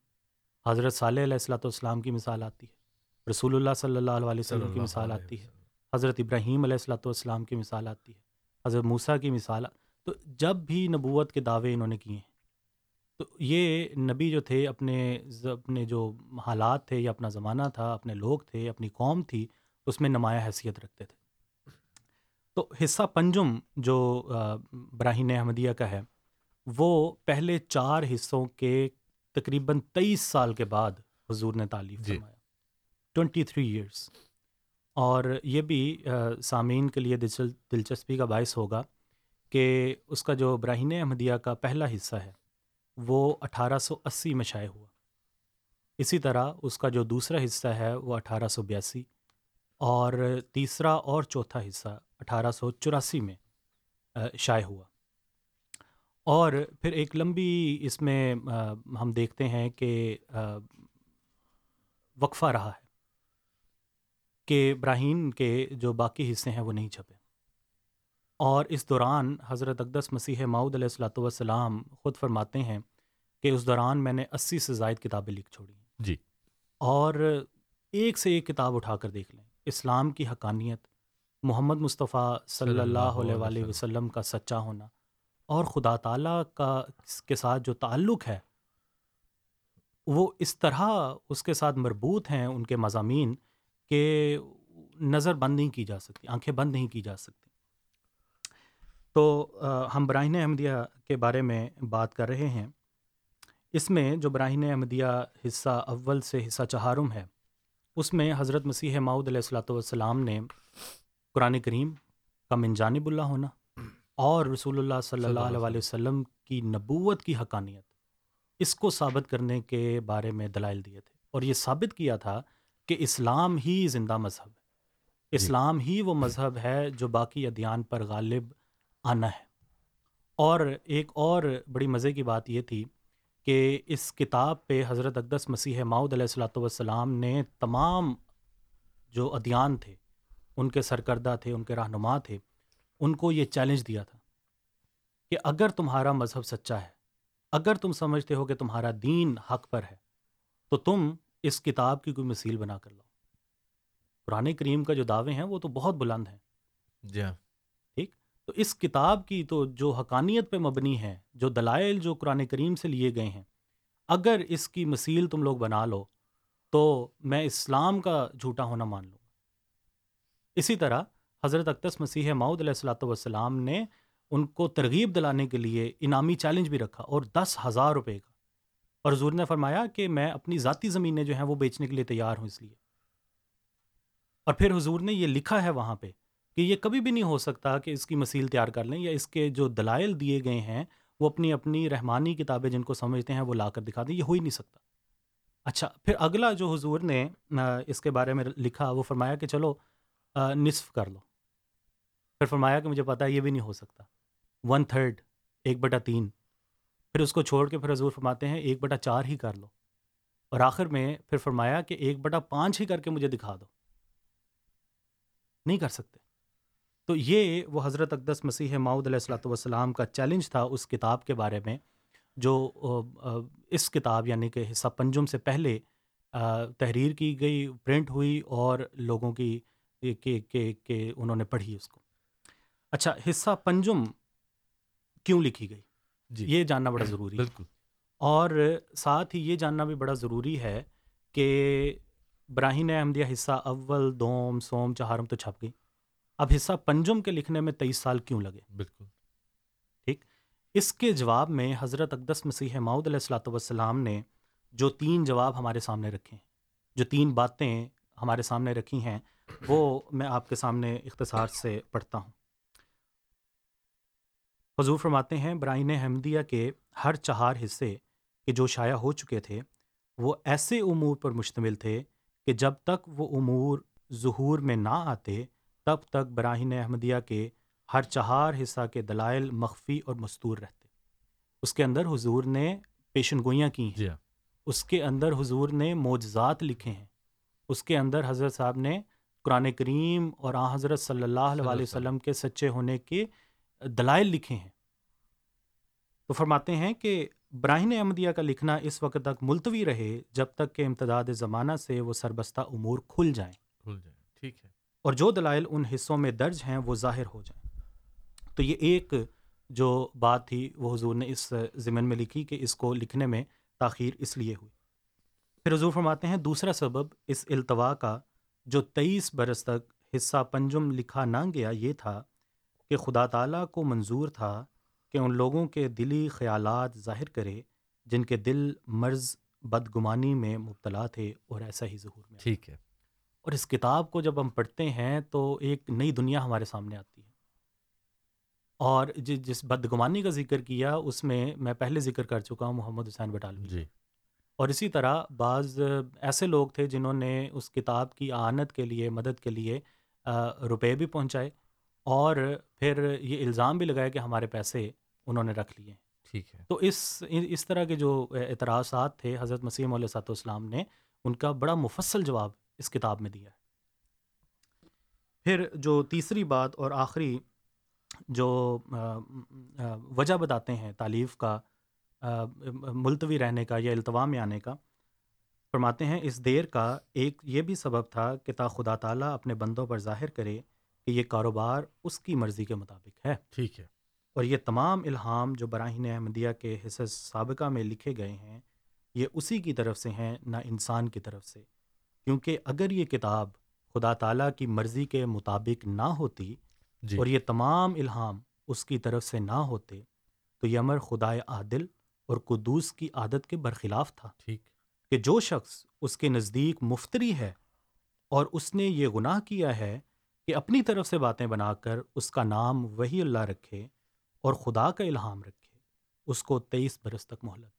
حضرت صالح علیہ السلاۃ والسلام کی مثال آتی ہے رسول اللہ صلی اللہ علیہ وسلم کی مثال آتی ہے حضرت ابراہیم علیہ السلاۃ والسلام کی مثال آتی ہے حضرت موسیٰ کی مثال تو جب بھی نبوت کے دعوے انہوں نے کیے ہیں تو یہ نبی جو تھے اپنے اپنے جو حالات تھے یا اپنا زمانہ تھا اپنے لوگ تھے اپنی قوم تھی اس میں نمایاں حیثیت رکھتے تھے۔ تو حصہ پنجم جو براہین احمدیہ کا ہے وہ پہلے چار حصوں کے تقریباً تیئیس سال کے بعد حضور نے تعلیف جی۔ فرمایا۔ ٹوینٹی تھری ایئرس اور یہ بھی سامعین کے لیے دلچسپی کا باعث ہوگا کہ اس کا جو براہین احمدیہ کا پہلا حصہ ہے وہ اٹھارہ سو اسی میں شائع ہوا۔ اسی طرح اس کا جو دوسرا حصہ ہے وہ اٹھارہ سو بیاسی۔ اور تیسرا اور چوتھا حصہ اٹھارہ سو چوراسی میں شائع ہوا۔ اور پھر ایک لمبی اس میں ہم دیکھتے ہیں کہ وقفہ رہا ہے کہ ابراہیم کے جو باقی حصے ہیں وہ نہیں چھپے۔ اور اس دوران حضرت اقدس مسیح ماؤد علیہ السلاۃ والسلام خود فرماتے ہیں کہ اس دوران میں نے اسی سے زائد کتابیں لکھ چھوڑی جی۔ اور ایک سے ایک کتاب اٹھا کر دیکھ لیں۔ اسلام کی حقانیت محمد مصطفیٰ صلی اللہ علیہ وآلہ وسلم کا سچا ہونا اور خدا تعالیٰ کا کے ساتھ جو تعلق ہے، وہ اس طرح اس کے ساتھ مربوط ہیں ان کے مضامین کہ نظر بند نہیں کی جا سکتی، آنکھیں بند نہیں کی جا سکتی۔ تو ہم براہین احمدیہ کے بارے میں بات کر رہے ہیں۔ اس میں جو براہین احمدیہ حصہ اول سے حصہ چہارم ہے، اس میں حضرت مسیح ماؤد علیہ السلاۃ والسلام نے قرآن کریم کا من جانب اللہ ہونا اور رسول اللہ صلی اللہ علیہ وسلم کی نبوت کی حقانیت اس کو ثابت کرنے کے بارے میں دلائل دیے تھے۔ اور یہ ثابت کیا تھا کہ اسلام ہی زندہ مذہب ہے۔ جی۔ اسلام ہی وہ مذہب ہے جو باقی ادیان پر غالب آنا ہے۔ اور ایک اور بڑی مزے کی بات یہ تھی کہ اس کتاب پہ حضرت اقدس مسیح ماؤد علیہ السلاۃ والسلام نے تمام جو ادیان تھے ان کے سرکردہ تھے ان کے رہنما تھے ان کو یہ چیلنج دیا تھا کہ اگر تمہارا مذہب سچا ہے اگر تم سمجھتے ہو کہ تمہارا دین حق پر ہے تو تم اس کتاب کی کوئی مثیل بنا کر لاؤ۔ قرآن کریم کا جو دعوے ہیں وہ تو بہت بلند ہیں۔ جی ہاں۔ ٹھیک؟ تو اس کتاب کی تو جو حقانیت پہ مبنی ہے جو دلائل جو قرآن کریم سے لیے گئے ہیں اگر اس کی مثیل تم لوگ بنا لو تو میں اسلام کا جھوٹا ہونا مان لوں۔ اسی طرح حضرت اقدس مسیح ماؤد علیہ السلاۃ والسلام نے ان کو ترغیب دلانے کے لیے انعامی چیلنج بھی رکھا اور دس ہزار روپے کا۔ اور حضور نے فرمایا کہ میں اپنی ذاتی زمینیں جو ہیں وہ بیچنے کے لیے تیار ہوں اس لیے۔ اور پھر حضور نے یہ لکھا ہے وہاں پہ کہ یہ کبھی بھی نہیں ہو سکتا کہ اس کی مسیل تیار کر لیں یا اس کے جو دلائل دیے گئے ہیں وہ اپنی اپنی رحمانی کتابیں جن کو سمجھتے ہیں وہ لا کر دکھا دیں، یہ ہو ہی نہیں سکتا۔ اچھا پھر اگلا جو حضور نے اس کے بارے میں لکھا وہ فرمایا کہ چلو نصف کر لو۔ پھر فرمایا کہ مجھے پتا ہے یہ بھی نہیں ہو سکتا۔ ون تھرڈ ایک بٹا تین۔ پھر اس کو چھوڑ کے پھر حضور فرماتے ہیں ایک بٹا چار ہی کر لو۔ اور آخر میں پھر فرمایا کہ ایک بٹا پانچ ہی کر کے مجھے دکھا دو۔ نہیں کر سکتے۔ تو یہ وہ حضرت اقدس مسیح ماؤد علیہ السلاۃ والسلام کا چیلنج تھا اس کتاب کے بارے میں، جو، اس کتاب یعنی کہ حصہ پنجم سے پہلے تحریر کی گئی پرنٹ ہوئی اور لوگوں کی کہ انہوں نے پڑھی اس کو۔ اچھا حصہ پنجم کیوں لکھی گئی؟ جی۔ یہ جاننا بڑا ضروری بالکل۔ اور ساتھ ہی یہ جاننا بھی بڑا ضروری ہے کہ براہین احمدیہ حصہ اول دوم سوم چہارم تو چھپ گئی۔ اب حصہ پنجم کے لکھنے میں تیئیس سال کیوں لگے؟ بالکل۔ ٹھیک۔ اس کے جواب میں حضرت اقدس مسیح ماؤد علیہ السلاۃ والسلام نے جو تین جواب ہمارے سامنے رکھے ہیں جو تین باتیں ہمارے سامنے رکھی ہیں وہ میں آپ کے سامنے اختصار سے پڑھتا ہوں۔ حضور فرماتے ہیں برائن احمدیہ کے ہر چہار حصے کے جو شائع ہو چکے تھے وہ ایسے امور پر مشتمل تھے کہ جب تک وہ امور ظہور میں نہ آتے تب تک براہین احمدیہ کے ہر چہار حصہ کے دلائل مخفی اور مستور رہتے۔ اس کے اندر حضور نے پیشن گوئیاں کی ہیں۔ جی ہاں۔ اس کے اندر حضور نے معجزات لکھے ہیں۔ اس کے اندر حضرت صاحب نے قرآن کریم اور آ حضرت صلی اللہ علیہ وسلم کے سچے ہونے کے دلائل لکھے ہیں۔ تو فرماتے ہیں کہ براہین احمدیہ کا لکھنا اس وقت تک ملتوی رہے جب تک کہ امتداد زمانہ سے وہ سربستہ امور کھل جائیں۔ کھل جائے ٹھیک ہے۔ اور جو دلائل ان حصوں میں درج ہیں وہ ظاہر ہو جائیں۔ تو یہ ایک جو بات تھی وہ حضور نے اس ضمن میں لکھی کہ اس کو لکھنے میں تاخیر اس لیے ہوئی۔ پھر حضور فرماتے ہیں دوسرا سبب اس التوا کا جو تیئیس برس تک حصہ پنجم لکھا نہ گیا یہ تھا کہ خدا تعالیٰ کو منظور تھا کہ ان لوگوں کے دلی خیالات ظاہر کرے جن کے دل مرض بدگمانی میں مبتلا تھے اور ایسا ہی ظہور میں ٹھیک ہے۔ اور اس کتاب کو جب ہم پڑھتے ہیں تو ایک نئی دنیا ہمارے سامنے آتی ہے۔ اور جس بدگمانی کا ذکر کیا اس میں میں پہلے ذکر کر چکا ہوں محمد حسین بٹالوی۔ جی۔ اور اسی طرح بعض ایسے لوگ تھے جنہوں نے اس کتاب کی آنت کے لیے مدد کے لیے روپے بھی پہنچائے۔ اور پھر یہ الزام بھی لگایا کہ ہمارے پیسے انہوں نے رکھ لیے۔ ٹھیک ہے۔ تو اس اس طرح کے جو اعتراضات تھے حضرت مسیم علیہ صاحب والسلام نے ان کا بڑا مفصل جواب اس کتاب میں دیا ہے۔ پھر جو تیسری بات اور آخری جو وجہ بتاتے ہیں تعلیف کا ملتوی رہنے کا یا التوا میں آنے کا فرماتے ہیں اس دیر کا ایک یہ بھی سبب تھا کہ تا خدا تعالیٰ اپنے بندوں پر ظاہر کرے کہ یہ کاروبار اس کی مرضی کے مطابق ہے۔ ٹھیک ہے۔ اور یہ تمام الہام جو براہین احمدیہ کے حصص سابقہ میں لکھے گئے ہیں یہ اسی کی طرف سے ہیں نہ انسان کی طرف سے۔ کیونکہ اگر یہ کتاب خدا تعالیٰ کی مرضی کے مطابق نہ ہوتی جی۔ اور یہ تمام الہام اس کی طرف سے نہ ہوتے تو یہ امر خدائے عادل اور قدوس کی عادت کے برخلاف تھا۔ ٹھیک۔ کہ جو شخص اس کے نزدیک مفتری ہے اور اس نے یہ گناہ کیا ہے کہ اپنی طرف سے باتیں بنا کر اس کا نام وہی اللہ رکھے اور خدا کا الہام رکھے اس کو تیئیس برس تک مہلت۔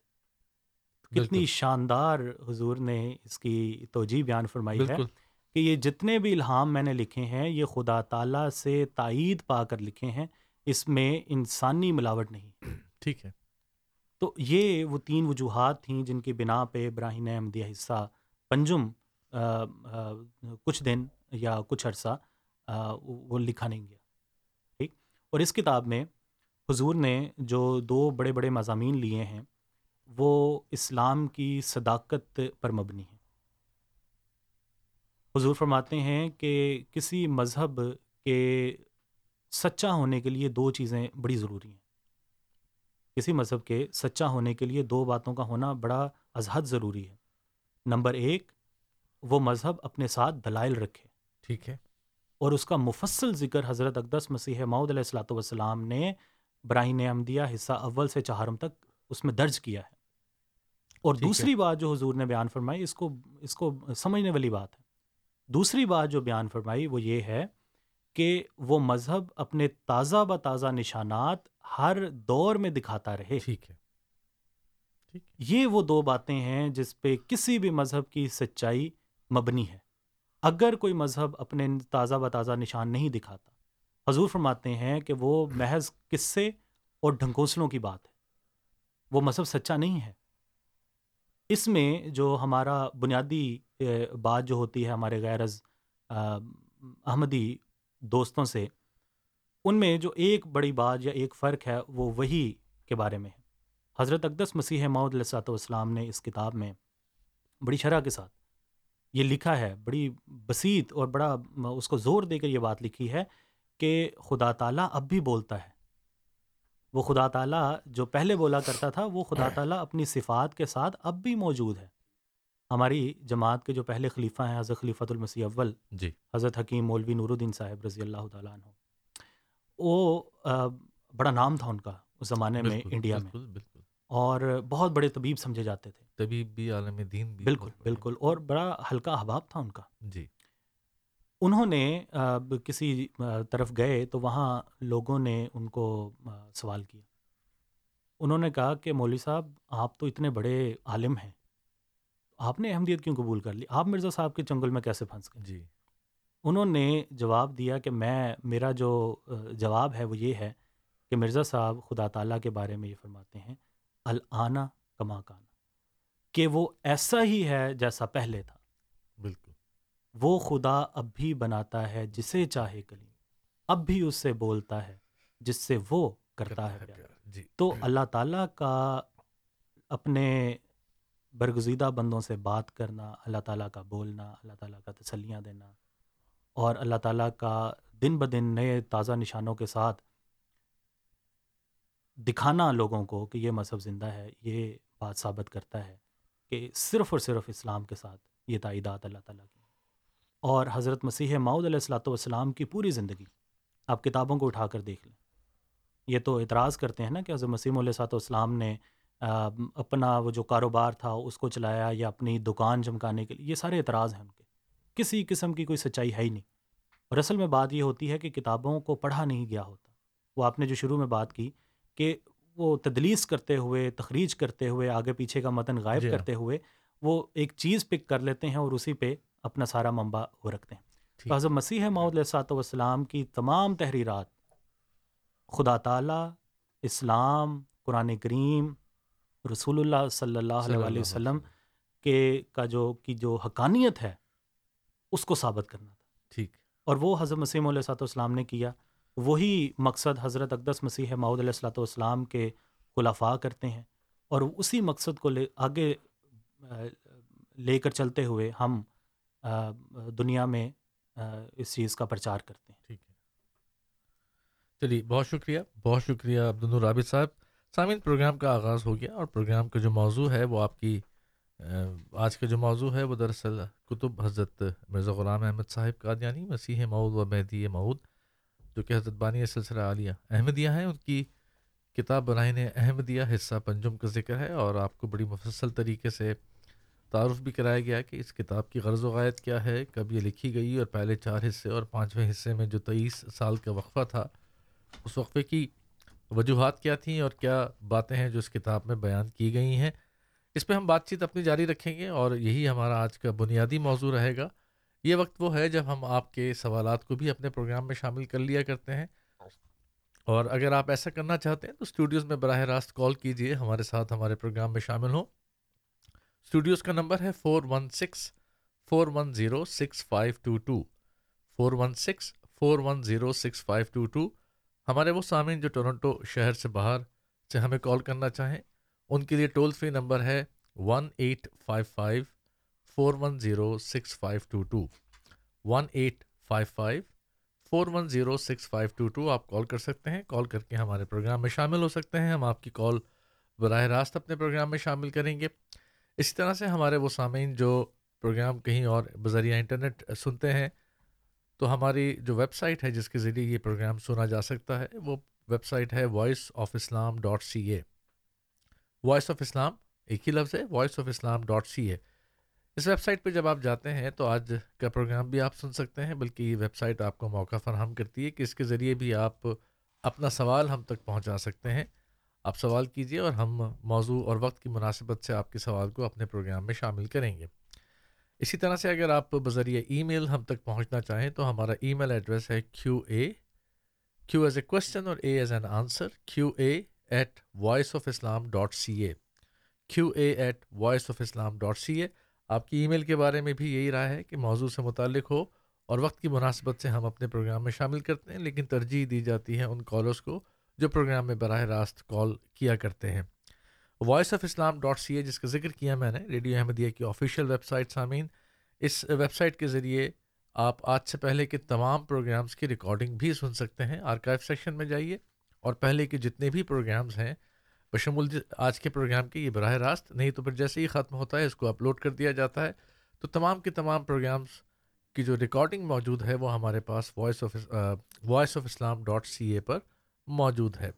کتنی۔ شاندار حضور نے اس کی توجہ بیان فرمائی ہے بالکل۔ کہ یہ جتنے بھی الہام میں نے لکھے ہیں یہ خدا تعالیٰ سے تائید پا کر لکھے ہیں اس میں انسانی ملاوٹ نہیں۔ ٹھیک ہے۔ تو یہ وہ تین وجوہات تھیں جن کی بنا پہ ابراہیم احمدیہ حصہ پنجم آ، آ، کچھ دن یا کچھ عرصہ آ، وہ لکھا نہیں گیا۔ ٹھیک؟ اور اس کتاب میں حضور نے جو دو بڑے بڑے مضامین لیے ہیں وہ اسلام کی صداقت پر مبنی ہیں۔ حضور فرماتے ہیں کہ کسی مذہب کے سچا ہونے کے لیے دو چیزیں بڑی ضروری ہیں۔ کسی مذہب کے سچا ہونے کے لیے دو باتوں کا ہونا بڑا ازحد ضروری ہے۔ نمبر ایک وہ مذہب اپنے ساتھ دلائل رکھے۔ ٹھیک ہے۔ اور اس کا مفصل ذکر حضرت اقدس مسیح معود علیہ السلاۃ والسلام نے براہین احمدیہ حصہ اول سے چہارم تک اس میں درج کیا ہے۔ اور۔ دوسری بات جو حضور نے بیان فرمائی اس کو اس کو سمجھنے والی بات ہے۔ دوسری بات جو بیان فرمائی وہ یہ ہے کہ وہ مذہب اپنے تازہ ب تازہ نشانات ہر دور میں دکھاتا رہے۔ ٹھیک ہے۔ یہ وہ دو باتیں ہیں جس پہ کسی بھی مذہب کی سچائی مبنی ہے۔ اگر کوئی مذہب اپنے تازہ و تازہ نشان نہیں دکھاتا، حضور فرماتے ہیں کہ وہ محض قصے اور ڈھنکوسلوں کی بات ہے۔ وہ مذہب سچا نہیں ہے۔ اس میں جو ہمارا بنیادی بات جو ہوتی ہے ہمارے غیرز احمدی دوستوں سے، ان میں جو ایک بڑی بات یا ایک فرق ہے وہ وہی کے بارے میں ہے۔ حضرت اقدس مسیح معود علیہ السلاۃ والسلام نے اس کتاب میں بڑی شرح کے ساتھ یہ لکھا ہے بڑی بسیط اور بڑا اس کو زور دے کر یہ بات لکھی ہے کہ خدا تعالیٰ اب بھی بولتا ہے۔ وہ خدا تعالیٰ جو پہلے بولا کرتا تھا وہ خدا تعالیٰ اپنی صفات کے ساتھ اب بھی موجود ہے۔ ہماری جماعت کے جو پہلے خلیفہ ہیں حضرت خلیفۃ المسیح اول جی۔ حضرت حکیم مولوی نور الدین صاحب رضی اللہ تعالیٰ عنہ وہ بڑا نام تھا ان کا اس زمانے میں بالکل انڈیا میں۔ بالکل بالکل۔ اور بہت بڑے طبیب سمجھے جاتے تھے۔ طبیب بھی عالم دین بھی بالکل۔ بالکل اور بڑا ہلکا احباب تھا ان کا۔ جی۔ انہوں نے کسی طرف گئے تو وہاں لوگوں نے ان کو سوال کیا۔ انہوں نے کہا کہ مولوی صاحب آپ تو اتنے بڑے عالم ہیں۔ آپ نے احمدیت کیوں قبول کر لی؟ آپ مرزا صاحب کے چنگل میں کیسے پھنس گئے؟ جی۔ انہوں نے جواب دیا کہ میں میرا جو جواب ہے وہ یہ ہے کہ مرزا صاحب خدا تعالیٰ کے بارے میں یہ فرماتے ہیں العنا کما کانا کہ وہ ایسا ہی ہے جیسا پہلے تھا۔ بالکل۔ وہ خدا اب بھی بناتا ہے جسے چاہے کلیم اب بھی اس سے بولتا ہے جس سے وہ کرتا ہے پیار۔ پیار۔ جی۔ تو اللہ تعالیٰ کا اپنے برگزیدہ بندوں سے بات کرنا اللہ تعالیٰ کا بولنا اللہ تعالیٰ کا تسلیاں دینا اور اللہ تعالیٰ کا دن بدن نئے تازہ نشانوں کے ساتھ دکھانا لوگوں کو کہ یہ مذہب زندہ ہے، یہ بات ثابت کرتا ہے کہ صرف اور صرف اسلام کے ساتھ یہ تائیدات اللہ تعالیٰ کی اور حضرت مسیح معود علیہ السلاۃ والسلام کی پوری زندگی آپ کتابوں کو اٹھا کر دیکھ لیں۔ یہ تو اعتراض کرتے ہیں نا کہ حضرت مسیم علیہ صاحب والسلام نے اپنا وہ جو کاروبار تھا، اس کو چلایا یا اپنی دکان چمکانے کے لیے، یہ سارے اعتراض ہیں ان کے۔ کسی قسم کی کوئی سچائی ہے ہی نہیں۔ اور اصل میں بات یہ ہوتی ہے کہ کتابوں کو پڑھا نہیں گیا ہوتا۔ وہ آپ نے جو شروع میں بات کی کہ وہ تدلیس کرتے ہوئے تخریج کرتے ہوئے آگے پیچھے کا متن غائب جی ہاں۔ کرتے ہوئے وہ ایک چیز پک کر لیتے ہیں اور اسی پہ اپنا سارا منبع وہ رکھتے ہیں۔ تو حضرت مسیح محدود علیہ والسلام کی تمام تحریرات خدا تعالیٰ اسلام قرآن کریم رسول اللہ صلی اللہ علیہ وسلم کے کا جو کی جو حقانیت ہے اس کو ثابت کرنا تھا۔ ٹھیک۔ اور وہ حضرت مسیم علیہ صلاح والسلام نے کیا۔ وہی مقصد حضرت اقدس مسیح ماؤد علیہ السلاۃ والسلام کے خلافہ کرتے ہیں اور اسی مقصد کو لے آگے لے کر چلتے ہوئے ہم دنیا میں اس چیز کا پرچار کرتے ہیں۔ ٹھیک ہے۔ چلیے، بہت شکریہ۔ بہت شکریہ عبد الرابط صاحب۔ سامعین، پروگرام کا آغاز ہو گیا اور پروگرام کا جو موضوع ہے وہ آپ کی آج کا جو موضوع ہے وہ دراصل کتب حضرت مرزا غلام احمد صاحب کا یعنی مسیح مود و مہدی مود جو کہ حضرت بانی سلسلہ عالیہ احمدیہ ہیں، ان کی کتاب برائن احمدیہ حصہ پنجم کا ذکر ہے اور آپ کو بڑی مفصل طریقے سے تعارف بھی کرایا گیا کہ اس کتاب کی غرض و غائد کیا ہے۔ کب یہ لکھی گئی اور پہلے چار حصے اور پانچویں حصے میں جو تیئیس سال کا وقفہ تھا، اس وقفے کی وجوہات کیا تھیں اور کیا باتیں ہیں جو اس کتاب میں بیان کی گئی ہیں۔ اس پہ ہم بات چیت اپنی جاری رکھیں گے اور یہی ہمارا آج کا بنیادی موضوع رہے گا۔ یہ وقت وہ ہے جب ہم آپ کے سوالات کو بھی اپنے پروگرام میں شامل کر لیا کرتے ہیں۔ اور اگر آپ ایسا کرنا چاہتے ہیں تو اسٹوڈیوز میں براہ راست کال کیجیے، ہمارے ساتھ ہمارے پروگرام میں شامل ہوں۔ اسٹوڈیوز کا نمبر ہے four one six, four one zero six five two two. Four one six, four one zero six five two two. ہمارے وہ سامعین جو ٹورنٹو شہر سے باہر سے ہمیں کال کرنا چاہیں، ان کے لیے ٹول فری نمبر ہے one eight five five four one zero six five two two one eight five five four one zero six five two two آپ کال کر سکتے ہیں، کال کر کے ہمارے پروگرام میں شامل ہو سکتے ہیں۔ ہم آپ کی کال براہ راست اپنے پروگرام میں شامل کریں گے۔ اسی طرح سے ہمارے وہ سامعین جو پروگرام کہیں اور بذریعہ انٹرنیٹ سنتے ہیں، تو ہماری جو ویب سائٹ ہے جس کے ذریعے یہ پروگرام سنا جا سکتا ہے، وہ ویب سائٹ ہے voice of Islam dot C A voice of Islam ایک ہی لفظ ہے voice of Islam dot C A us website پہ جب آپ جاتے ہیں تو آج کا پروگرام بھی آپ سن سکتے ہیں، بلکہ یہ ویب سائٹ آپ کو موقع فراہم کرتی ہے کہ اس کے ذریعے بھی آپ اپنا سوال ہم تک پہنچا سکتے ہیں۔ آپ سوال کیجیے اور ہم موضوع اور وقت کی مناسبت سے آپ کے سوال کو اپنے پروگرام میں شامل کریں گے۔ اسی طرح سے اگر آپ بذریعہ ای میل ہم تک پہنچنا چاہیں تو ہمارا ای میل ایڈریس ہے کیو اے، کیو ایز اے کوشچن اور A as an answer, Q A at voice of Islam dot C A. Q A at voice of Islam dot C A. آپ کی ای میل کے بارے میں بھی یہی رہا ہے کہ موضوع سے متعلق ہو اور وقت کی مناسبت سے ہم اپنے پروگرام میں شامل کرتے ہیں، لیکن ترجیح دی جاتی ہے ان کالرس کو جو پروگرام میں براہ راست کال کیا کرتے ہیں۔ Voice of Islam dot C A جس کا ذکر کیا میں نے، ریڈیو احمدیہ کی آفیشیل ویب سائٹ سامعین، اس ویب سائٹ کے ذریعے آپ آج سے پہلے کے تمام پروگرامز کی ریکارڈنگ بھی سن سکتے ہیں۔ آرکائیو سیکشن میں جائیے اور پہلے کے جتنے بھی پروگرامز ہیں بشمول آج کے پروگرام کے یہ براہ راست، نہیں تو پھر جیسے ہی ختم ہوتا ہے، اس کو اپلوڈ کر دیا جاتا ہے۔ تو تمام کے تمام پروگرامز کی جو ریکارڈنگ موجود ہے، وہ ہمارے پاس voice of voice of Islam dot C A پر موجود ہے۔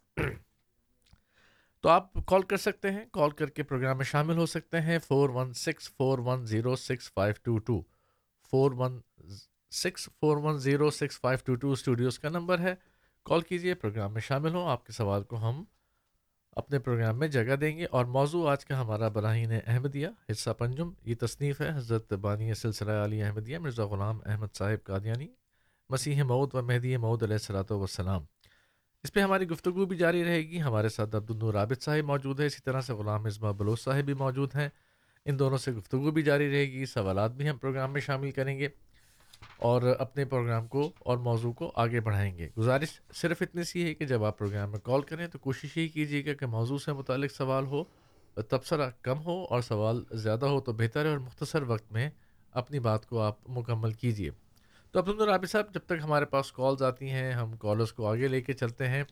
تو آپ کال کر سکتے ہیں، کال کر کے پروگرام میں شامل ہو سکتے ہیں۔ Four one six four one zero six five two two, four one six four one zero six five two two studios کا نمبر ہے۔ کال کیجیے، پروگرام میں شامل ہوں۔ آپ کے سوال کو ہم اپنے پروگرام میں جگہ دیں گے اور موضوع آج کا ہمارا براہین احمدیہ، حصہ پنجم، یہ تصنیف ہے حضرت بانی سلسلہ علی احمدیہ، مرزا غلام احمد صاحب قادیانی، مسیح مود و مہدی مود علیہ السلاۃ وسلام اس پہ ہماری گفتگو بھی جاری رہے گی۔ ہمارے ساتھ عبد النور عابد صاحب موجود ہے اسی طرح سے غلام اضماء بلوچ صاحب بھی موجود ہیں۔ ان دونوں سے گفتگو بھی جاری رہے گی، سوالات بھی ہم پروگرام میں شامل کریں گے۔ اور اپنے پروگرام کو اور موضوع کو آگے بڑھائیں گے۔ گزارش صرف اتنی سی ہے کہ جب آپ پروگرام میں کال کریں تو کوشش یہی کیجیے گا کہ موضوع سے متعلق سوال ہو تبصرہ کم ہو اور سوال زیادہ ہو تو بہتر ہے اور مختصر وقت میں اپنی بات کو آپ مکمل کیجیے۔ تو عبد الرابع صاحب، جب تک ہمارے پاس کالز آتی ہیں، ہم کالرس کو آگے لے کے چلتے ہیں۔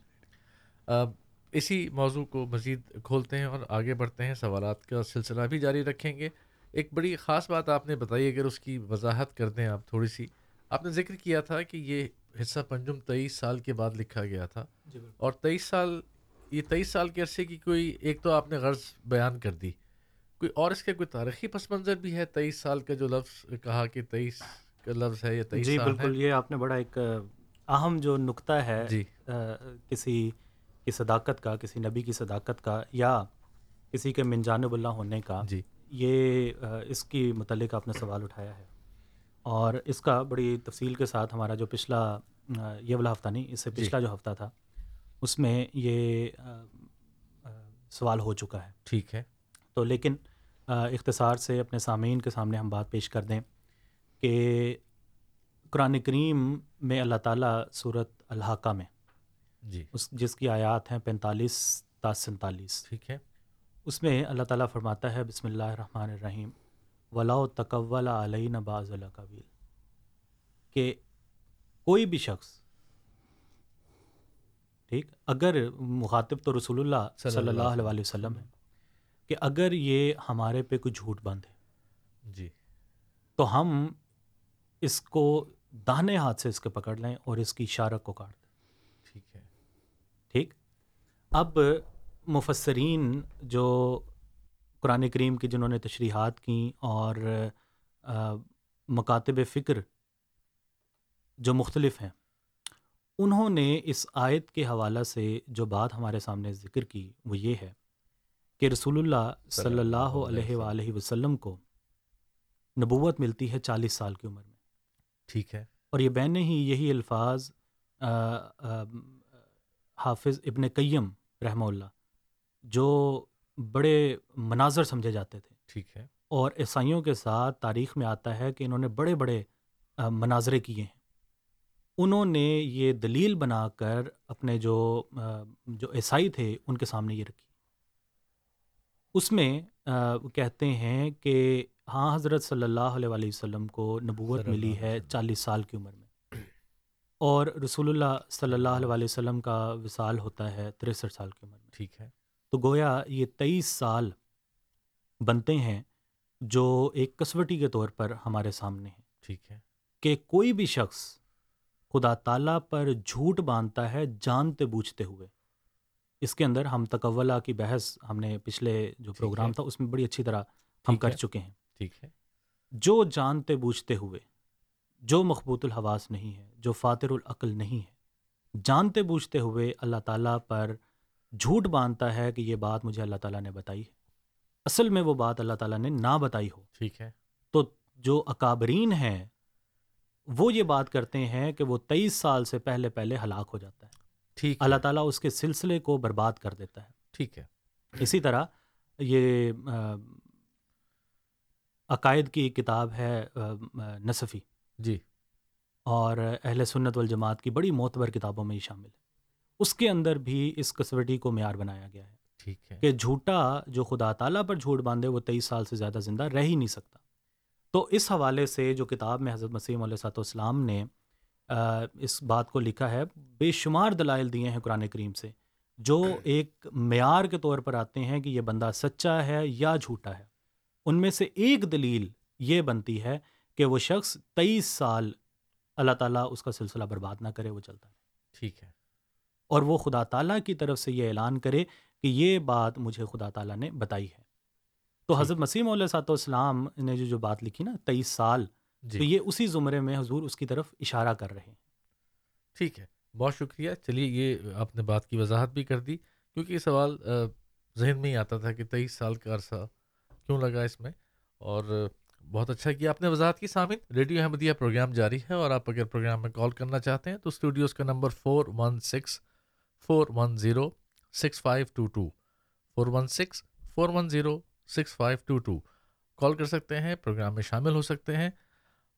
اسی موضوع کو مزید کھولتے ہیں اور آگے بڑھتے ہیں۔ سوالات کا سلسلہ بھی جاری رکھیں گے۔ ایک بڑی خاص بات آپ نے بتائی اگر اس کی وضاحت کر دیں آپ تھوڑی سی۔ آپ نے ذکر کیا تھا کہ یہ حصہ پنجم تیئیس سال کے بعد لکھا گیا تھا۔ جی اور تیئیس سال یہ تیئیس سال کے عرصے کی کوئی ایک تو آپ نے غرض بیان کر دی۔ کوئی اور اس کا کوئی تاریخی پس منظر بھی ہے؟ تیئیس سال کا جو لفظ کہا کہ تیئیس کا لفظ ہے یا تیئیس جی بالکل یہ آپ نے بڑا ایک اہم جو نقطہ ہے جی۔ کسی کی صداقت کا کسی نبی کی صداقت کا یا کسی کے من جانب اللہ ہونے کا۔ جی۔ یہ اس کی متعلق آپ نے سوال اٹھایا ہے۔ اور اس کا بڑی تفصیل کے ساتھ ہمارا جو پچھلا یہ والا ہفتہ نہیں اس سے جی۔ پچھلا جو ہفتہ تھا اس میں یہ سوال ہو چکا ہے۔ ٹھیک ہے۔ تو لیکن اختصار سے اپنے سامعین کے سامنے ہم بات پیش کر دیں کہ قرآن کریم میں اللہ تعالیٰ صورت الحاقہ میں جی۔ اس جس کی آیات ہیں پینتالیس تا سینتالیس۔ ٹھیک ہے۔ اس میں اللہ تعالیٰ فرماتا ہے بسم اللہ الرحمن الرحیم ولاؤ تکول علیہ نباز القویل کہ کوئی بھی شخص ٹھیک اگر مخاطب تو رسول اللہ صلی اللہ علیہ وسلم ہے کہ اگر یہ ہمارے پہ کوئی جھوٹ بند ہے جی۔ تو ہم اس کو داہنے ہاتھ سے اس کے پکڑ لیں اور اس کی اشارت کو کاٹ دیں۔ ٹھیک ہے۔ ٹھیک؟ اب مفسرین جو قرآن کریم کی جنہوں نے تشریحات کیں اور مکاتب فکر جو مختلف ہیں انہوں نے اس آیت کے حوالہ سے جو بات ہمارے سامنے ذکر کی وہ یہ ہے کہ رسول اللہ صلی اللہ علیہ وآلہ وسلم کو نبوت ملتی ہے چالیس سال کی عمر میں۔ ٹھیک ہے۔ اور یہ بین ہی یہی الفاظ حافظ ابن قیم رحمہ اللہ جو بڑے مناظر سمجھے جاتے تھے۔ ٹھیک ہے۔ اور عیسائیوں کے ساتھ تاریخ میں آتا ہے کہ انہوں نے بڑے بڑے مناظرے کیے ہیں۔ انہوں نے یہ دلیل بنا کر اپنے جو جو عیسائی تھے ان کے سامنے یہ رکھی۔ اس میں کہتے ہیں کہ ہاں حضرت صلی اللہ علیہ وسلم کو نبوت ملی ہے چالیس سال کی عمر میں۔ اور رسول اللہ صلی اللہ علیہ وسلم کا وصال ہوتا ہے تریسٹھ سال کی عمر میں۔ ٹھیک ہے۔ تو گویا یہ تیئیس سال بنتے ہیں جو ایک کسوٹی کے طور پر ہمارے سامنے ہیں۔ ٹھیک ہے۔ کہ کوئی بھی شخص خدا تعالیٰ پر جھوٹ باندھتا ہے جانتے بوجھتے ہوئے۔ اس کے اندر ہم تکولہ کی بحث ہم نے پچھلے جو پروگرام تھا اس میں بڑی اچھی طرح ہم کر چکے ہیں۔ ٹھیک ہے۔ جو جانتے بوجھتے ہوئے جو مخبوط الحواس نہیں ہے جو فاتر العقل نہیں ہے جانتے بوجھتے ہوئے اللہ تعالیٰ پر جھوٹ باندھتا ہے کہ یہ بات مجھے اللہ تعالیٰ نے بتائی ہے۔ اصل میں وہ بات اللہ تعالیٰ نے نہ بتائی ہو۔ ٹھیک ہے۔ تو جو اکابرین ہیں وہ یہ بات کرتے ہیں کہ وہ تیئیس سال سے پہلے پہلے ہلاک ہو جاتا ہے۔ ٹھیک اللہ تعالیٰ اس کے سلسلے کو برباد کر دیتا ہے۔ ٹھیک ہے۔ اسی طرح یہ عقائد کی کتاب ہے نصفی۔ جی۔ اور اہل سنت والجماعت کی بڑی معتبر کتابوں میں یہ شامل ہے۔ اس کے اندر بھی اس کسوٹی کو معیار بنایا گیا ہے۔ ٹھیک ہے۔ کہ جھوٹا جو خدا تعالیٰ پر جھوٹ باندھے وہ تیئیس سال سے زیادہ زندہ رہ ہی نہیں سکتا۔ تو اس حوالے سے جو کتاب میں حضرت مسیم علیہ صاحب والسلام نے اس بات کو لکھا ہے بے شمار دلائل دیے ہیں قرآن کریم سے جو ایک معیار کے طور پر آتے ہیں کہ یہ بندہ سچا ہے یا جھوٹا ہے۔ ان میں سے ایک دلیل یہ بنتی ہے کہ وہ شخص تیئیس سال اللہ تعالیٰ اس کا سلسلہ برباد نہ کرے وہ چلتا ہے۔ ٹھیک ہے۔ اور وہ خدا تعالیٰ کی طرف سے یہ اعلان کرے کہ یہ بات مجھے خدا تعالیٰ نے بتائی ہے۔ تو حضرت مسیم علیہ صاحب والسلام نے جو جو بات لکھی نا تیئیس سال جی۔ تو یہ اسی زمرے میں حضور اس کی طرف اشارہ کر رہے ہیں۔ ٹھیک ہے بہت شکریہ۔ چلیے یہ آپ نے بات کی وضاحت بھی کر دی کیونکہ یہ سوال ذہن میں ہی آتا تھا کہ تیئیس سال کا عرصہ کیوں لگا اس میں؟ اور بہت اچھا کیا آپ نے وضاحت کی۔ سامن ریڈیو احمدیہ پروگرام جاری ہے اور آپ اگر پروگرام میں کال کرنا چاہتے ہیں تو اسٹوڈیوز کا number four one six four one zero six five two two four one six four one zero six five two two call کر سکتے ہیں، پروگرام میں شامل ہو سکتے ہیں۔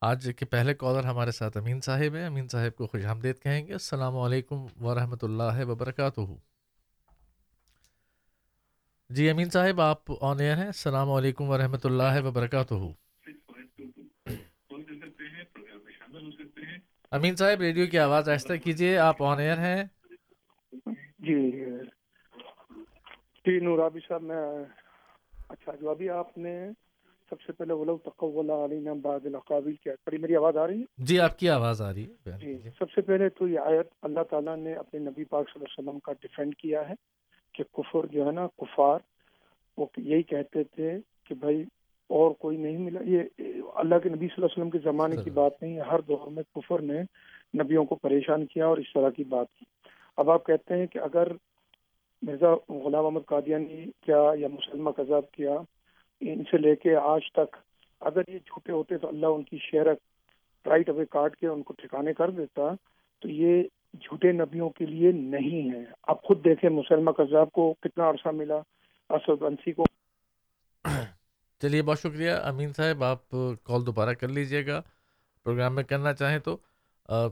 آج کے پہلے کالر ہمارے ساتھ امین صاحب ہیں۔ امین صاحب کو خوش آمدید کہیں گے۔ السلام علیکم ورحمۃ اللہ وبرکاتہ۔ جی امین صاحب، آپ آن ایئر ہیں۔ السلام علیکم ورحمۃ اللہ وبرکاتہ۔ امین صاحب، ریڈیو کی آواز آہستہ کیجیے، آپ آن ایئر ہیں۔ جی جی۔ نورابی صاحب میں اچھا جو ابھی آپ نے سب سے پہلے ولو تقول علینا بعد الاقابل کیا پڑھی۔ میری آواز آ رہی ہے؟ جی آپ کی آواز آ رہی ہے۔ جی کیجیے۔ سب سے پہلے تو یہ آیت اللہ تعالیٰ نے اپنے نبی پاک صلی اللہ علیہ وسلم کا ڈیفینڈ کیا ہے کہ کفر جو ہے نا کفار وہ یہی کہتے تھے کہ بھائی اور کوئی نہیں ملا۔ یہ اللہ کے نبی صلی اللہ علیہ وسلم کے زمانے کی بات نہیں ہے۔ ہر دور میں کفر نے نبیوں کو پریشان کیا اور اس طرح کی بات کی۔ اب آپ کہتے ہیں کہ اگر مرزا غلام احمد قادیانی کیا یا مسلمہ کذاب کیا ان سے لے کے آج تک اگر یہ جھوٹے ہوتے تو اللہ ان کی شہرت رائٹ اوے کاٹ کے ان کو ٹھکانے کر دیتا تو یہ جھوٹے نبیوں کے لیے نہیں ہے۔ آپ خود دیکھیں مسلمہ کذاب کو کتنا عرصہ ملا اسد انسی کو۔ *coughs* چلیے بہت شکریہ۔ امین صاحب آپ کال دوبارہ کر لیجیے گا۔ پروگرام میں کرنا چاہیں تو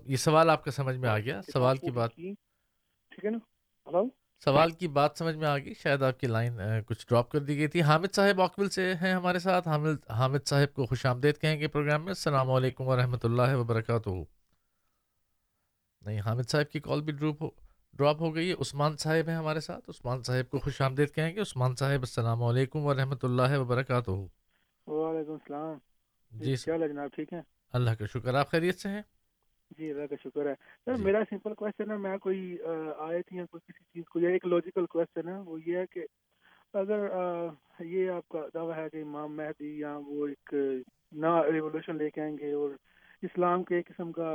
یہ سوال آپ کا سمجھ میں آ گیا۔ سوال کی بات ٹھیک ہے نا؟ ہلو؟ سوال کی بات سمجھ میں آ گئی شاید آپ کی لائن کچھ ڈراپ کر دی گئی تھی۔ حامد صاحب آکول سے ہیں ہمارے ساتھ۔ حامد حامد صاحب کو خوش آمدید کہیں گے پروگرام میں۔ السلام علیکم ورحمۃ اللہ وبرکاتہ۔ نہیں حامد صاحب کی کال بھی ڈروپ ہو ڈراپ ہو گئی ہے۔ عثمان صاحب ہیں ہمارے ساتھ۔ عثمان صاحب کو خوش آمدید کہیں گے۔ عثمان صاحب السلام علیکم ورحمۃ اللہ وبرکاتہ۔ وعلیکم السلام۔ جی کیا جناب؟ ٹھیک ہے اللہ کا شکر آپ خیریت سے ہیں؟ جی اللہ کا شکر ہے سر جی۔ میرا سمپل کوشچن ہے میں کوئی آیت یا کوئی کسی چیز کو یا ایک لاجیکل کوشچن ہے وہ یہ ہے کہ اگر یہ آپ کا دعویٰ ہے کہ امام مہدی یا وہ ایک نیا ریولوشن لے کے آئیں گے اور اسلام کے ایک قسم کا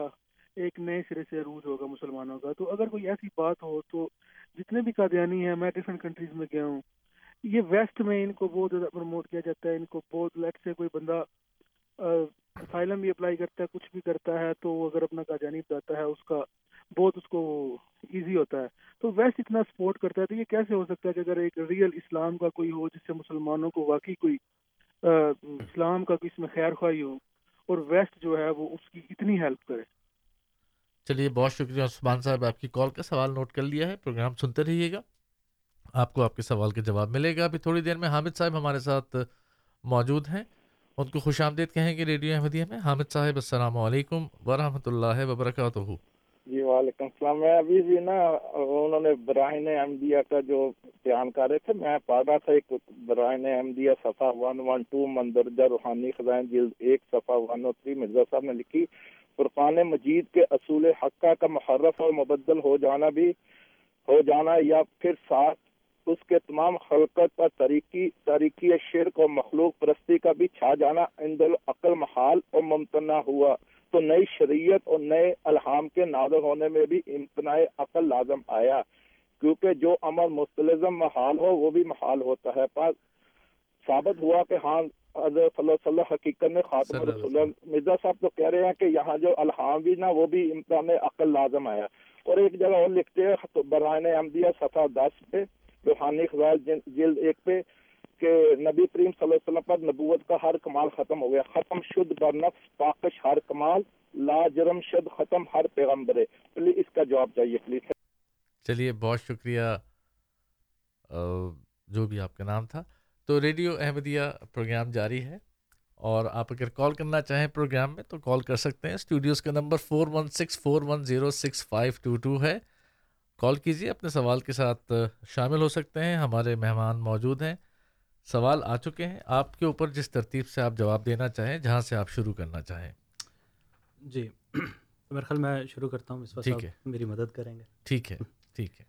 ایک نئے سرے سے عروج ہوگا مسلمانوں کا تو اگر کوئی ایسی بات ہو تو جتنے بھی قادیانی ہیں میں ڈفرینٹ کنٹریز میں گیا ہوں یہ ویسٹ میں ان کو بہت زیادہ پروموٹ کیا جاتا ہے ان کو بہت لیٹ سے کوئی بندہ اسائلم بھی اپلائی کرتا ہے، کچھ بھی کرتا ہے، تو اگر اپنا قادیانی بتاتا ہے، اس کا بہت اس کو ایزی ہوتا ہے۔ تو ویسٹ اتنا سپورٹ کرتا ہے، تو یہ کیسے ہو سکتا ہے کہ اگر ایک ریئل اسلام کا کوئی ہو، جس سے مسلمانوں کو واقعی کوئی اسلام کا کوئی اس میں خیر خواہی ہو، اور ویسٹ جو ہے وہ اس کی اتنی ہیلپ کرے۔ چلیے، بہت شکریہ عثمان صاحب، آپ کی کال کا سوال نوٹ کر لیا ہے۔ پروگرام سنتے رہیے گا۔ آپ کو آپ کے سوال کا جواب ملے گا۔ ابھی تھوڑی دیر میں حامد صاحب ہمارے ساتھ موجود ہیں۔ ان کو خوش آمدید کہیں گے ریڈیو احمدیہ میں حامد صاحب، السلام علیکم ورحمۃ اللہ وبرکاتہ۔ جی وعلیکم السلام۔ میں ابھی بھی نا انہوں نے براہین احمدیہ کا جو بیان کر رہے تھے، میں پڑھ رہا تھا ایک براہین احمدیہ صفحہ ون ون ٹو مندرجہ روحانی خزائن جلد ایک، صفحہ ون او تھری مرزا صاحب نے لکھی۔ فرقان مجید کے اصول حقہ کا محرف اور مبدل ہو جانا بھی، ہو جانا یا پھر ساتھ اس کے تمام خلقت پر طریقی طریقی شرک اور مخلوق پرستی کا بھی چھا جانا عند العقل محال اور ممتنع ہوا۔ تو نئی شریعت اور نئے الہام کے نازل ہونے میں بھی امتناع عقل لازم آیا۔ کیونکہ جو عمل مستلزم محال ہو وہ بھی محال ہوتا ہے۔ پر ثابت ہوا کہ ہاں حضرت صلی اللہ علیہ وسلم حقیقت میں خاتم رسول مرزا صاحب تو کہہ رہے ہیں کہ یہاں جو الہام بھی نا وہ بھی امتحان عقل لازم آیا۔ اور ایک جگہ اور لکھتے ہیں برائن احمدیہ صفحہ دس پہ۔ روحانی خزائن جلد ایک پہ کہ نبی کریم صلی اللہ علیہ وسلم پر نبوت کا ہر کمال ختم ہو گیا۔ ختم شد بر نفس، پاکش ہر کمال، لا جرم شد، ختم ہر پیغمبر۔ پلیز اس کا جواب چاہیے، پلیز۔ چلیے، بہت شکریہ جو بھی آپ کا نام تھا۔ تو ریڈیو احمدیہ پروگرام جاری ہے۔ اور آپ اگر کال کرنا چاہیں پروگرام میں تو کال کر سکتے ہیں۔ اسٹوڈیوز کا number four one six four one zero six five two two ہے۔ کال کیجیے اپنے سوال کے ساتھ شامل ہو سکتے ہیں۔ ہمارے مہمان موجود ہیں۔ سوال آ چکے ہیں۔ آپ کے اوپر جس ترتیب سے آپ جواب دینا چاہیں جہاں سے آپ شروع کرنا چاہیں۔ جی میرے خیال میں شروع کرتا ہوں اس وقت۔ میری مدد کریں گے۔ ٹھیک ہے ٹھیک ہے۔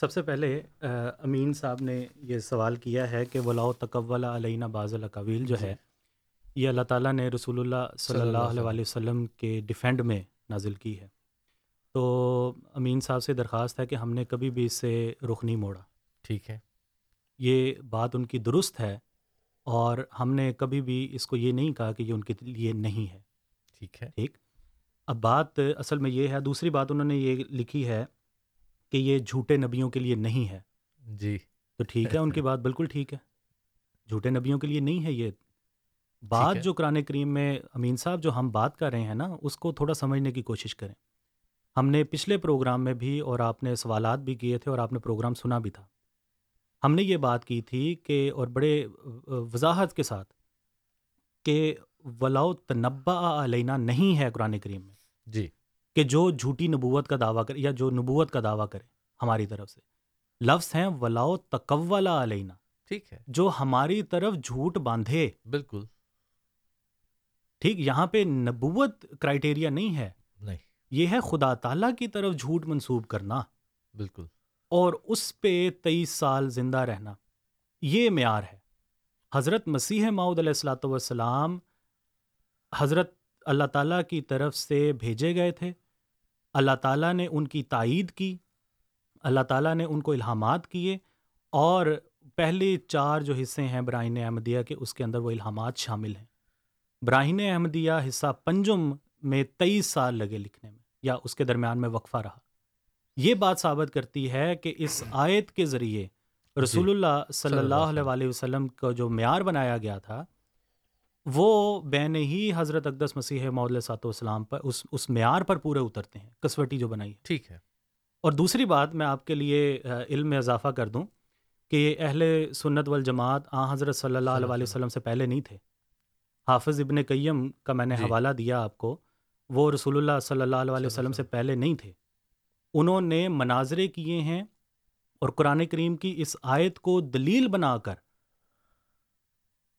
سب سے پہلے امین صاحب نے یہ سوال کیا ہے کہ ولاؤ تقول علینا باز القویل جو ہے یہ اللہ تعالیٰ نے رسول اللہ صلی اللہ علیہ وسلم کے ڈیفینڈ میں نازل کی ہے۔ تو امین صاحب سے درخواست ہے کہ ہم نے کبھی بھی اس سے رخ نہیں موڑا۔ ٹھیک ہے۔ یہ بات ان کی درست ہے اور ہم نے کبھی بھی اس کو یہ نہیں کہا کہ یہ ان کے لیے نہیں ہے۔ ٹھیک ہے۔ ٹھیک۔ اب بات اصل میں یہ ہے دوسری بات انہوں نے یہ لکھی ہے کہ یہ جھوٹے نبیوں کے لیے نہیں ہے۔ جی۔ تو ٹھیک ہے ان کی بات بالکل ٹھیک ہے۔ جھوٹے نبیوں کے لیے نہیں ہے یہ۔ بات۔ جو قرآن کریم میں امین صاحب جو ہم بات کر رہے ہیں نا اس کو تھوڑا سمجھنے کی کوشش کریں۔ ہم نے پچھلے پروگرام میں بھی اور آپ نے سوالات بھی کیے تھے اور آپ نے پروگرام سنا بھی تھا۔ ہم نے یہ بات کی تھی کہ اور بڑے وضاحت کے ساتھ کہ ولاؤ تنبا علینا نہیں ہے قرآن کریم میں۔ جی۔ کہ جو جھوٹی نبوت کا دعویٰ کرے یا جو نبوت کا دعویٰ کرے ہماری طرف سے۔ لفظ ہیں ولاؤ تکولا علینا۔ ٹھیک ہے۔ جو ہماری طرف جھوٹ باندھے۔ بالکل۔ ٹھیک یہاں پہ نبوت کرائٹیریا نہیں ہے۔ نہیں۔ یہ ہے خدا تعالیٰ کی طرف جھوٹ منسوب کرنا۔ بالکل۔ اور اس پہ تیئیس سال زندہ رہنا یہ معیار ہے۔ حضرت مسیح ماؤد علیہ السلاۃ والسلام حضرت اللہ تعالیٰ کی طرف سے بھیجے گئے تھے۔ اللہ تعالیٰ نے ان کی تائید کی اللہ تعالیٰ نے ان کو الہامات کیے۔ اور پہلے چار جو حصے ہیں براہین احمدیہ کے اس کے اندر وہ الہامات شامل ہیں۔ براہین احمدیہ حصہ پنجم میں تیئیس سال لگے لکھنے یا اس کے درمیان میں وقفہ رہا۔ یہ بات ثابت کرتی ہے کہ اس آیت کے ذریعے رسول اللہ صلی اللہ علیہ وآلہ وسلم۔ کا جو معیار بنایا گیا تھا وہ بین ہی حضرت اقدس مسیح معود صاحب والسلام پر اس اس معیار پر پورے اترتے ہیں کسوٹی جو بنائی ٹھیک ہے۔ اور دوسری بات میں آپ کے لیے علم میں اضافہ کر دوں کہ اہل سنت والجماعت آ حضرت صلی اللہ علیہ وسلم سے پہلے نہیں تھے۔ حافظ ابن قیم کا میں نے جی۔ حوالہ دیا آپ کو۔ وہ رسول اللہ صلی اللہ علیہ وسلم سے پہلے نہیں تھے۔ انہوں نے مناظرے کیے ہیں اور قرآن کریم کی اس آیت کو دلیل بنا کر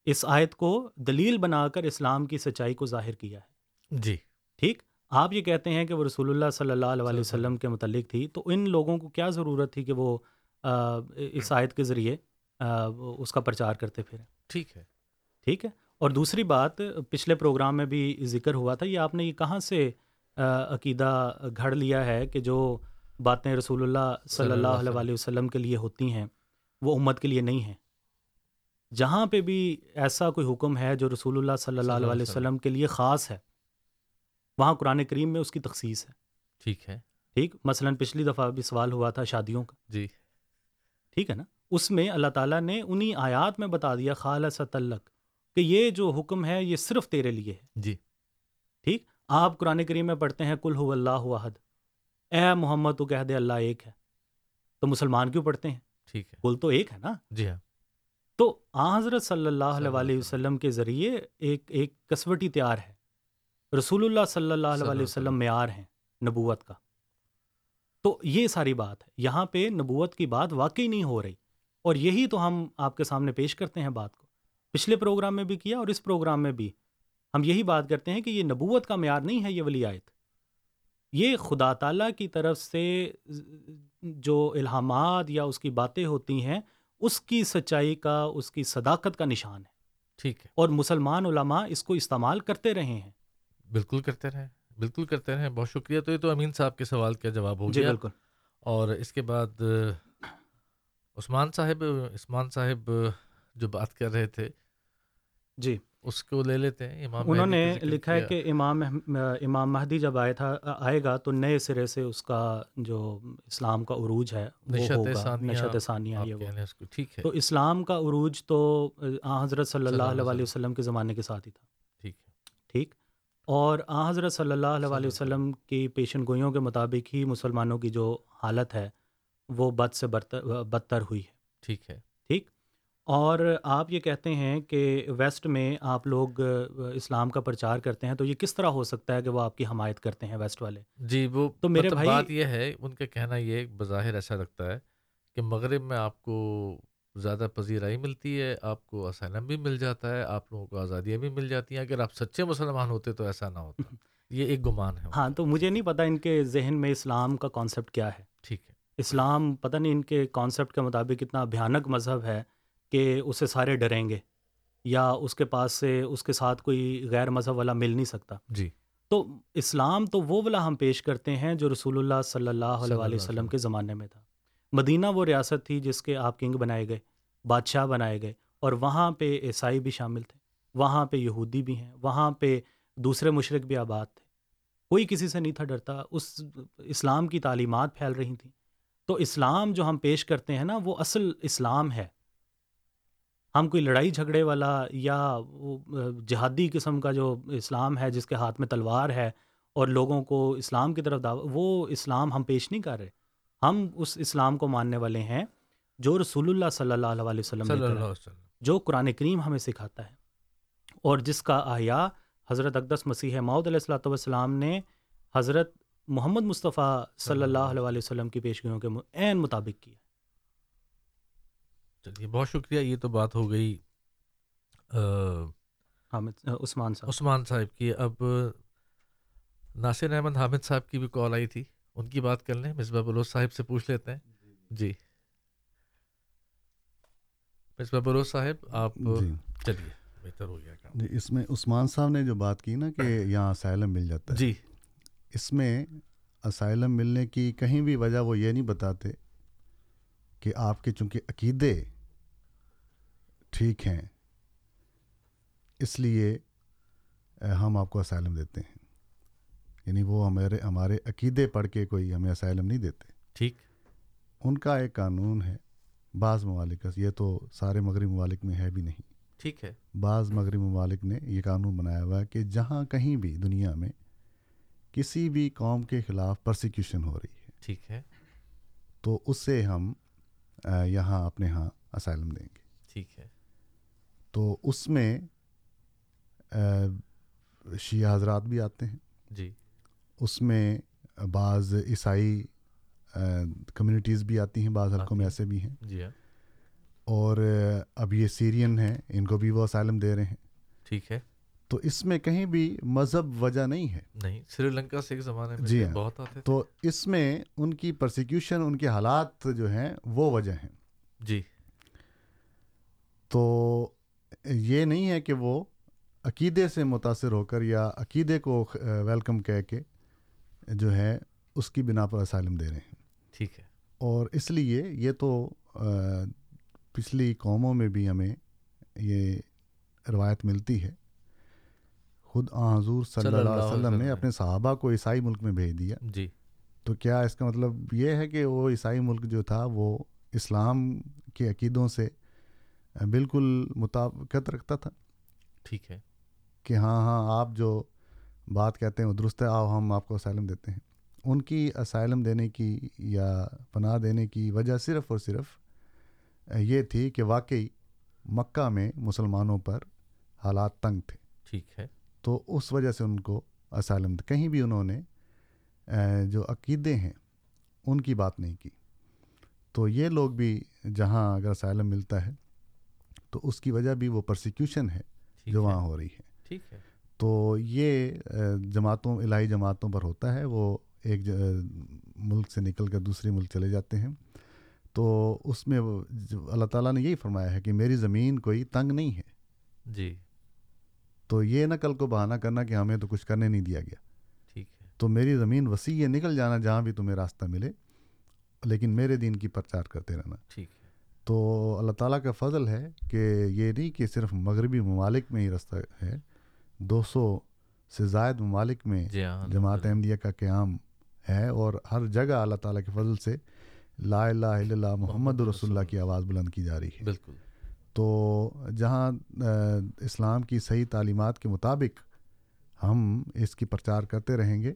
اس آیت کو دلیل بنا کر اسلام کی سچائی کو ظاہر کیا ہے۔ جی۔ ٹھیک؟ آپ یہ کہتے ہیں کہ وہ رسول اللہ صلی اللہ علیہ وسلم کے متعلق تھی تو ان لوگوں کو کیا ضرورت تھی کہ وہ اس آیت کے ذریعے اس کا پرچار کرتے پھریں؟ ٹھیک ہے۔ ٹھیک ہے؟ اور دوسری بات پچھلے پروگرام میں بھی ذکر ہوا تھا یہ آپ نے یہ کہاں سے عقیدہ گھڑ لیا ہے کہ جو باتیں رسول اللہ صلی اللہ علیہ وآلہ وسلم کے لیے ہوتی ہیں وہ امت کے لیے نہیں ہیں۔ جہاں پہ بھی ایسا کوئی حکم ہے جو رسول اللہ صلی اللہ علیہ وآلہ وسلم کے لیے خاص ہے وہاں قرآن کریم میں اس کی تخصیص ہے۔ ٹھیک ہے۔ ٹھیک؟ مثلا پچھلی دفعہ بھی سوال ہوا تھا شادیوں کا۔ جی۔ ٹھیک ہے نا؟ اس میں اللہ تعالیٰ نے انہی آیات میں بتا دیا خال تعلق کہ یہ جو حکم ہے یہ صرف تیرے لیے ہے۔ جی۔ ٹھیک؟ آپ قرآن کریم میں پڑھتے ہیں کل ہو اللہ واحد اے محمد تو کہہ دے اللہ ایک ہے۔ تو مسلمان کیوں پڑھتے ہیں؟ ٹھیک ہے۔ کل تو ایک ہے نا؟ جی ہاں۔ تو آن حضرت صلی اللہ علیہ وسلم۔ کے ذریعے ایک ایک کسوٹی تیار ہے۔ رسول اللہ صلی اللہ علیہ وسلم۔ معیار ہیں نبوت کا۔ تو یہ ساری بات ہے۔ یہاں پہ نبوت کی بات واقعی نہیں ہو رہی۔ اور یہی تو ہم آپ کے سامنے پیش کرتے ہیں بات کو۔ پچھلے پروگرام میں بھی کیا اور اس پروگرام میں بھی۔ ہم یہی بات کرتے ہیں کہ یہ نبوت کا معیار نہیں ہے یہ ولی آیت۔ یہ خدا تعالیٰ کی طرف سے جو الہامات یا اس کی باتیں ہوتی ہیں اس کی سچائی کا اس کی صداقت کا نشان ہے۔ ٹھیک ہے۔ اور مسلمان علماء اس کو استعمال کرتے رہے ہیں۔ بالکل کرتے رہیں بالکل کرتے رہیں بہت شکریہ۔ تو یہ تو امین صاحب کے سوال کا جواب ہو جی گیا۔ بالکل۔ اور اس کے بعد عثمان صاحب عثمان صاحب جو بات کر رہے تھے جی۔ اس کو لے لیتے ہیں امام انہوں نے لکھا ہے۔ کہ امام امام مہدی جب آئے تھا آئے گا تو نئے سرے سے اس کا جو اسلام کا عروج ہے نشت ثانیہ یہ وہ۔ ٹھیک ہے۔ تو اسلام کا عروج تو حضرت صلی اللہ علیہ وسلم۔ کے زمانے کے ساتھ ہی تھا۔ ٹھیک ہے۔ ٹھیک۔ اور آ حضرت صلی اللہ علیہ وسلم کی پیشن گوئیوں کے مطابق ہی مسلمانوں کی جو حالت ہے وہ بد سے بدتر ہوئی ہے۔ ٹھیک ہے۔ ٹھیک۔ اور آپ یہ کہتے ہیں کہ ویسٹ میں آپ لوگ اسلام کا پرچار کرتے ہیں تو یہ کس طرح ہو سکتا ہے کہ وہ آپ کی حمایت کرتے ہیں ویسٹ والے؟ جی وہ تو میرے مطلب بھائی- بات یہ ہے ان کا کہنا یہ بظاہر ایسا لگتا ہے کہ مغرب میں آپ کو زیادہ پذیرائی ملتی ہے آپ کو اسائلم بھی مل جاتا ہے آپ لوگوں کو آزادیاں بھی مل جاتی ہیں۔ اگر آپ سچے مسلمان ہوتے تو ایسا نہ ہوتا۔ یہ ایک گمان ہے۔ ہاں تو مجھے نہیں پتہ ان کے ذہن میں اسلام کا کانسیپٹ کیا ہے۔ ٹھیک ہے۔ اسلام پتہ نہیں ان کے کانسیپٹ کے مطابق اتنا بھیانک مذہب ہے۔ کہ اسے سارے ڈریں گے یا اس کے پاس سے اس کے ساتھ کوئی غیر مذہب والا مل نہیں سکتا۔ جی۔ تو اسلام تو وہ والا ہم پیش کرتے ہیں جو رسول اللہ صلی اللہ علیہ وآلہ وسلم۔ کے زمانے میں تھا۔ مدینہ وہ ریاست تھی جس کے آپ کنگ بنائے گئے بادشاہ بنائے گئے اور وہاں پہ عیسائی بھی شامل تھے وہاں پہ یہودی بھی ہیں وہاں پہ دوسرے مشرق بھی آباد تھے۔ کوئی کسی سے نہیں تھا ڈرتا اس اسلام کی تعلیمات پھیل رہی تھیں۔ تو اسلام جو ہم پیش کرتے ہیں نا وہ اصل اسلام ہے۔ ہم کوئی لڑائی جھگڑے والا یا وہ جہادی قسم کا جو اسلام ہے جس کے ہاتھ میں تلوار ہے اور لوگوں کو اسلام کی طرف دعو وہ اسلام ہم پیش نہیں کر رہے۔ ہم اس اسلام کو ماننے والے ہیں جو رسول اللہ صلی اللہ علیہ وسلم صلی اللہ علیہ وسلم۔ جو قرآن کریم ہمیں سکھاتا ہے۔ اور جس کا احیاء حضرت اقدس مسیح معود علیہ السلاۃ والسلام نے حضرت محمد مصطفیٰ صلی اللہ علیہ وسلم کی پیشگیوں کے عین مطابق کیا۔ چلیے بہت شکریہ یہ تو بات ہو گئی حامد عثمان صاحب۔ عثمان صاحب کی۔ اب ناصر احمد حامد صاحب کی بھی کال آئی تھی ان کی بات کر لیں مصباح بلوچ صاحب سے پوچھ لیتے ہیں۔ جی۔ مصباح بلوچ صاحب آپ جی۔ چلیے بہتر ہو گیا کام۔ جی اس میں عثمان صاحب نے جو بات کی نا کہ *coughs* یہاں اسائلم مل جاتا ہے۔ جی۔ اس میں اسائلم ملنے کی کہیں بھی وجہ وہ یہ نہیں بتاتے کہ آپ کے چونکہ عقیدے ٹھیک ہیں۔ اس لیے ہم آپ کو اسائلم دیتے ہیں۔ یعنی وہ ہمارے ہمارے عقیدے پڑھ کے کوئی ہمیں اسائلم نہیں دیتے۔ ٹھیک۔ ان کا ایک قانون ہے بعض ممالک کا۔ یہ تو سارے مغربی ممالک میں ہے بھی نہیں۔ ٹھیک ہے۔ بعض مغربی ممالک نے یہ قانون بنایا ہوا ہے کہ جہاں کہیں بھی دنیا میں کسی بھی قوم کے خلاف پرسیکیوشن ہو رہی ہے۔ ٹھیک ہے۔ تو اس سے ہم یہاں اپنے ہاں اسائلم دیں گے۔ ٹھیک ہے۔ تو اس میں شیعہ حضرات بھی آتے ہیں۔ جی۔ اس میں بعض عیسائی کمیونٹیز بھی آتی ہیں بعض حلقوں میں ایسے بھی ہیں۔ جی ہاں۔ اور اب یہ سیرین ہیں ان کو بھی وہ اسائلم دے رہے ہیں۔ ٹھیک ہے۔ تو اس میں کہیں بھی مذہب وجہ نہیں ہے۔ نہیں سری لنکا سے ایک زمانے میں جی ہاں۔ بہت آتے تھے۔ تو اس میں ان کی پرسیکیوشن ان کے حالات جو ہیں وہ وجہ ہیں۔ جی۔ تو یہ نہیں ہے کہ وہ عقیدے سے متاثر ہو کر یا عقیدے کو ویلکم کہہ کے جو ہے اس کی بنا پر اسائلم دے رہے ہیں۔ ٹھیک ہے۔ اور اس لیے یہ تو پچھلی قوموں میں بھی ہمیں یہ روایت ملتی ہے۔ خود آ حضور صلی اللہ علیہ وسلم نے اپنے صحابہ کو عیسائی ملک میں بھیج دیا۔ جی۔ تو کیا اس کا مطلب یہ ہے کہ وہ عیسائی ملک جو تھا وہ اسلام کے عقیدوں سے بالکل مطابقت رکھتا تھا ٹھیک ہے۔ کہ ہاں ہاں آپ جو بات کہتے ہیں وہ درست ہے آؤ ہم آپ کو اسائلم دیتے ہیں۔ ان کی اسائلم دینے کی یا پناہ دینے کی وجہ صرف اور صرف یہ تھی کہ واقعی مکہ میں مسلمانوں پر حالات تنگ تھے۔ ٹھیک ہے۔ تو اس وجہ سے ان کو اسائلم کہیں بھی انہوں نے جو عقیدے ہیں ان کی بات نہیں کی۔ تو یہ لوگ بھی جہاں اگر اسائلم ملتا ہے تو اس کی وجہ بھی وہ پرسیکیوشن ہے جو وہاں ہو رہی ہے۔ ٹھیک ہے۔ تو یہ جماعتوں الہی جماعتوں پر ہوتا ہے۔ وہ ایک ملک سے نکل کر دوسرے ملک چلے جاتے ہیں۔ تو اس میں اللہ تعالیٰ نے یہی فرمایا ہے کہ میری زمین کوئی تنگ نہیں ہے۔ جی۔ تو یہ نہ کل کو بہانہ کرنا کہ ہمیں تو کچھ کرنے نہیں دیا گیا۔ ٹھیک ہے۔ تو میری زمین وسیع ہے نکل جانا جہاں بھی تمہیں راستہ ملے لیکن میرے دین کی پرچار کرتے رہنا۔ ٹھیک ہے۔ تو اللہ تعالیٰ کا فضل ہے کہ یہ نہیں کہ صرف مغربی ممالک میں ہی راستہ ہے دو سو سے زائد ممالک میں جی ہاں جماعت احمدیہ کا قیام ہے اور ہر جگہ اللہ تعالیٰ کے فضل سے لا الہ الا اللہ محمد رسول اللہ کی آواز بلند کی جا رہی ہے۔ بالکل۔ تو جہاں اسلام کی صحیح تعلیمات کے مطابق ہم اس کی پرچار کرتے رہیں گے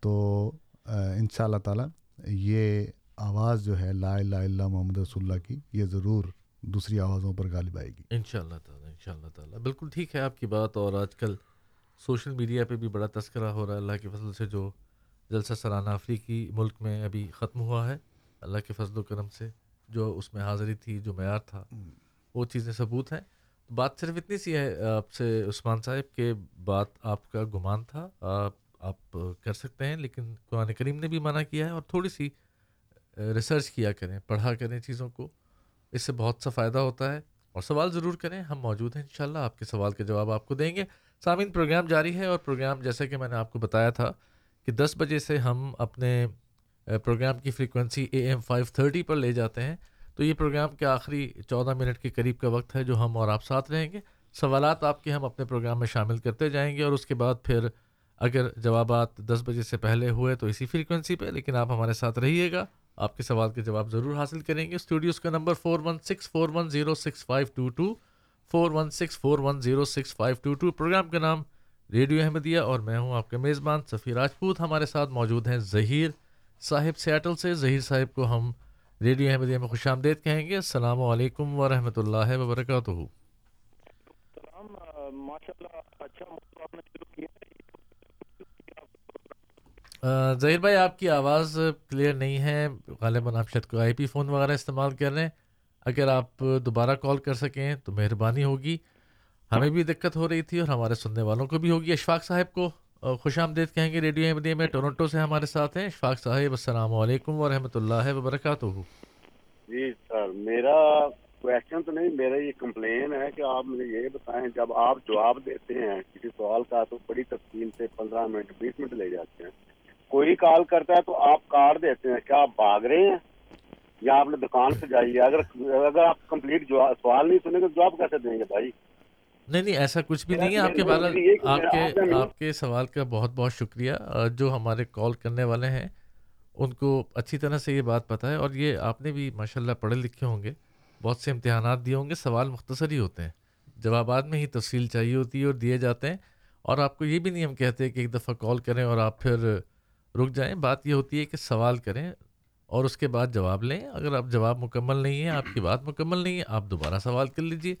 تو ان شاء اللہ تعالیٰ یہ آواز جو ہے لا الہ الا محمد رسول اللہ کی، یہ ضرور دوسری آوازوں پر غالب آئے گی۔ ان شاء اللہ تعالیٰ ان شاء اللہ تعالیٰ۔ بالکل ٹھیک ہے آپ کی بات اور آج کل سوشل میڈیا پہ بھی بڑا تذکرہ ہو رہا ہے۔ اللہ کے فضل سے جو جلسہ سرانہ افریقی ملک میں ابھی ختم ہوا ہے، اللہ کے فضل و کرم سے جو اس میں حاضری تھی، جو معیار تھا، وہ چیزیں ثبوت ہیں۔ بات صرف اتنی سی ہے آپ سے عثمان صاحب، کہ بات آپ کا گمان تھا۔ آپ آپ کر سکتے ہیں، لیکن قرآن کریم نے بھی منع کیا ہے اور تھوڑی سی ریسرچ کیا کریں، پڑھا کریں چیزوں کو، اس سے بہت سا فائدہ ہوتا ہے۔ اور سوال ضرور کریں، ہم موجود ہیں انشاءاللہ، آپ کے سوال کے جواب آپ کو دیں گے۔ سامعین، پروگرام جاری ہے اور پروگرام جیسے کہ میں نے آپ کو بتایا تھا کہ دس بجے سے ہم اپنے پروگرام کی frequency A M five thirty پر لے جاتے ہیں۔ تو یہ پروگرام کے آخری چودہ منٹ کے قریب کا وقت ہے جو ہم اور آپ ساتھ رہیں گے۔ سوالات آپ کے ہم اپنے پروگرام میں شامل کرتے جائیں گے اور اس کے بعد پھر اگر جوابات دس بجے سے پہلے ہوئے تو اسی فریکوینسی پہ، لیکن آپ ہمارے ساتھ رہیے گا۔ آپ کے سوال کے جواب ضرور حاصل کریں گے۔ اسٹوڈیوز کا number four one six four one zero six five two two four one six four one zero six five two two program کا نام ریڈیو احمدیہ اور میں ہوں آپ کے میزبان سفیر راجپوت۔ ہمارے ساتھ موجود ہیں ظہیر صاحب سیاٹل سے۔ ظہیر صاحب کو ہم ریڈیو احمدیہ میں خوش آمدید کہیں گے۔ السلام علیکم ورحمۃ اللہ وبرکاتہ۔ ظہیر بھائی، آپ کی آواز کلیئر نہیں ہے۔ غالباً آپ شاید کو آئی پی فون وغیرہ استعمال کر رہے ہیں۔ اگر آپ دوبارہ کال کر سکیں تو مہربانی ہوگی۔ ہمیں بھی دقت ہو رہی تھی اور ہمارے سننے والوں کو بھی ہوگی۔ اشفاق صاحب کو خوش آمدید کہیں گے ریڈیو احمدیہ میں۔ ٹورنٹو سے ہمارے ساتھ ہیں۔ اشفاق صاحب، السلام علیکم ورحمۃ اللہ وبرکاتہ۔ جی سر، میرا کوشچن تو نہیں، میرا یہ کمپلین ہے کہ آپ مجھے یہ بتائیں، جب آپ جواب دیتے ہیں کسی سوال کا تو بڑی تفصیل سے پندرہ منٹ، بیس منٹ لے جاتے ہیں۔ کوئی کال کرتا ہے تو آپ کارڈ دیتے ہیں کیا آپ بھاگ رہے ہیں یا آپ نے دکان سے جائیے اگر اگر آپ کمپلیٹ سوال نہیں سنیں گے تو جواب کیسے دیں گے بھائی؟ نہیں نہیں ایسا کچھ بھی نہیں ہے۔ آپ کے بارے آپ کے آپ کے سوال کا بہت بہت شکریہ۔ جو ہمارے کال کرنے والے ہیں ان کو اچھی طرح سے یہ بات پتہ ہے۔ اور یہ آپ نے بھی ماشاء اللہ پڑھے لکھے ہوں گے۔ بہت سے امتحانات دیے ہوں گے۔ سوال مختصر ہی ہوتے ہیں۔ جوابات میں ہی تفصیل چاہیے ہوتی ہے اور دیے جاتے ہیں۔ اور آپ کو یہ بھی نہیں ہم کہتے کہ ایک دفعہ کال کریں اور آپ پھر رک جائیں۔ بات یہ ہوتی ہے کہ سوال کریں اور اس کے بعد جواب لیں۔ اگر آپ جواب مکمل نہیں ہے آپ کی بات مکمل نہیں ہے، آپ دوبارہ سوال کر لیجیے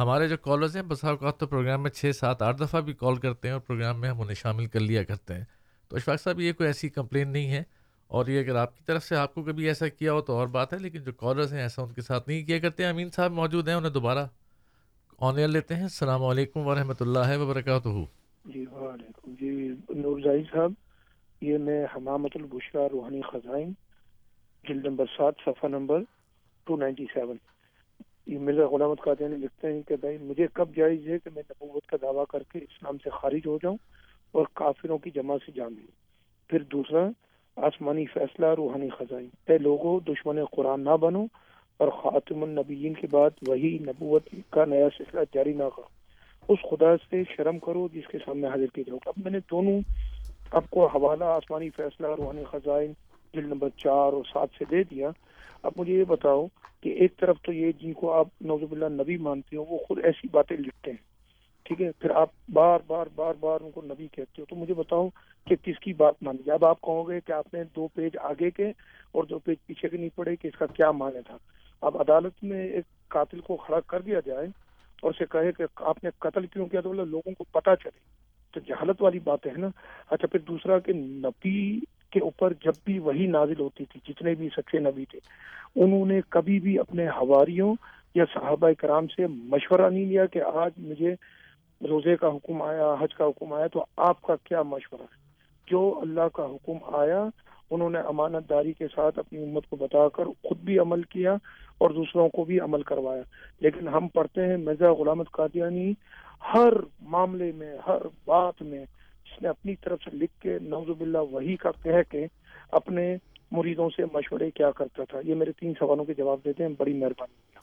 ہمارے جو کالرز ہیں، بسا اوقات تو پروگرام میں چھ سات آٹھ دفعہ بھی کال کرتے ہیں اور پروگرام میں ہم انہیں شامل کر لیا کرتے ہیں۔ تو اشفاق صاحب، یہ کوئی ایسی کمپلین نہیں ہے۔ اور یہ اگر آپ کی طرف سے آپ کو کبھی ایسا کیا ہو تو اور بات ہے، لیکن جو کالرز ہیں، ایسا ان کے ساتھ نہیں کیا کرتے۔ امین صاحب موجود ہیں، انہیں دوبارہ آن ایئر لیتے ہیں۔ السلام علیکم ورحمۃ اللہ وبرکاتہ۔ جی وعلیکم جی نور زاہد صاحب۔ یہ میں حمامت البشرا روحانی خزائن، جلد نمبر سات، صفحہ نمبر ٹو نائنٹی سیون۔ یہ مرزا غلامت قادیانی لکھتے ہیں کہ بھائی مجھے کب جائز ہے کہ میں نبوت کا دعویٰ کر کے اسلام سے خارج ہو جاؤں اور کافروں کی جمع سے جان لوں۔ پھر دوسرا، آسمانی فیصلہ روحانی خزائن۔ اے لوگوں دشمن قرآن نہ بنو اور خاتم النبیین کے بعد وہی نبوت کا نیا سلسلہ جاری نہ کرو۔ اس خدا سے شرم کرو جس کے سامنے حاضر کی جاؤ۔ اب میں نے دونوں آپ کو حوالہ آسمانی فیصلہ، روحانی خزائن جلد نمبر چار اور سات سے دے دیا۔ اب مجھے یہ بتاؤ کہ ایک طرف تو یہ جن کو آپ نوزب اللہ نبی مانتے ہو، وہ خود ایسی باتیں لکھتے ہیں۔ ٹھیک ہے، پھر آپ بار بار بار بار ان کو نبی کہتے ہو۔ تو مجھے بتاؤ کہ کس کی بات مانی جب آپ کہو گے کہ آپ نے دو پیج آگے کے اور دو پیج پیچھے کے نہیں پڑے کہ اس کا کیا معنی تھا۔ اب عدالت میں ایک قاتل کو کھڑا کر دیا جائے اور اسے کہے کہ آپ نے قتل کیوں کیا؟ تو لوگوں کو پتا چلے۔ تو جہالت والی بات ہے نا۔ اچھا پھر دوسرا کہ نبی کے اوپر جب بھی وہی نازل ہوتی تھی، جتنے بھی سچے نبی تھے، انہوں نے کبھی بھی اپنے ہواریوں یا صحابہ کرام سے مشورہ نہیں لیا کہ آج مجھے روزے کا حکم آیا، حج کا حکم آیا، تو آپ کا کیا مشورہ؟ ہے جو اللہ کا حکم آیا، انہوں نے امانت داری کے ساتھ اپنی امت کو بتا کر خود بھی عمل کیا اور دوسروں کو بھی عمل کروایا۔ لیکن ہم پڑھتے ہیں، مرزا غلامت قادیانی ہر معاملے میں، ہر بات میں اس نے اپنی طرف سے لکھ کے نوز باللہ وہی کا کہہ کے اپنے مریدوں سے مشورے کیا کرتا تھا۔ یہ میرے تین سوالوں کے جواب دیتے ہیں۔ بڑی مہربانی۔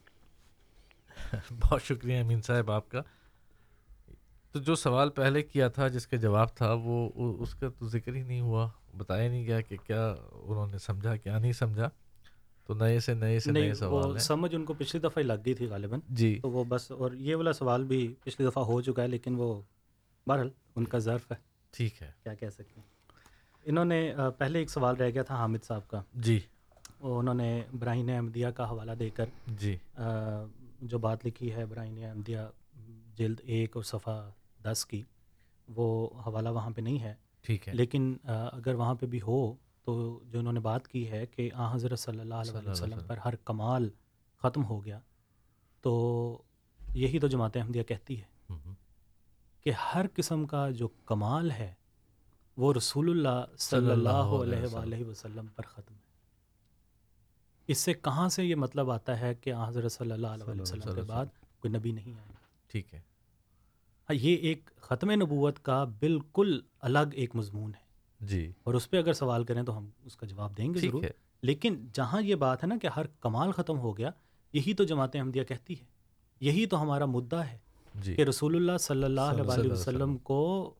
*laughs* بہت شکریہ امین صاحب آپ کا۔ تو جو سوال پہلے کیا تھا، جس کا جواب تھا، وہ اس کا تو ذکر ہی نہیں ہوا، بتایا نہیں گیا کہ کیا انہوں نے سمجھا، کیا نہیں سمجھا۔ تو نئے سے نئے سے نئے سوال ہیں۔ سمجھ ان کو پچھلی دفعہ ہی لگ گئی تھی غالباً۔ جی۔ تو وہ بس اور یہ والا سوال بھی پچھلی دفعہ ہو چکا ہے لیکن وہ بہرحال ان کا ظرف ہے۔ ٹھیک ہے۔ کیا کہہ سکتے ہیں؟ انہوں نے پہلے ایک سوال رہ گیا تھا حامد صاحب کا۔ جی۔ وہ انہوں نے براہین احمدیہ کا حوالہ دے کر جی۔ جو بات لکھی ہے براہین احمدیہ جلد ایک اور صفحہ دس کی وہ حوالہ وہاں پہ نہیں ہے۔ ٹھیک ہے۔ لیکن اگر وہاں پہ بھی ہو تو جو انہوں نے بات کی ہے کہ آ حضرت صلی اللہ علیہ وسلم پر ہر کمال ختم ہو گیا۔ تو یہی تو جماعت احمدیہ کہتی ہے کہ ہر قسم کا جو کمال ہے وہ رسول اللہ صلی اللہ علیہ وآلہ وسلم پر ختم ہے۔ اس سے کہاں سے یہ مطلب آتا ہے کہ حضرت صلی اللہ علیہ وسلم کے بعد کوئی نبی نہیں آئے ٹھیک ہے۔ ہاں یہ ایک ختم نبوت کا بالکل الگ ایک مضمون ہے۔ جی۔ اور اس پہ اگر سوال کریں تو ہم اس کا جواب دیں گے ضرور۔ لیکن جہاں یہ بات ہے نا کہ ہر کمال ختم ہو گیا یہی تو جماعت احمدیہ کہتی ہے۔ یہی تو ہمارا مدعا ہے جی۔ کہ رسول اللہ صلی اللہ علیہ وسلم کو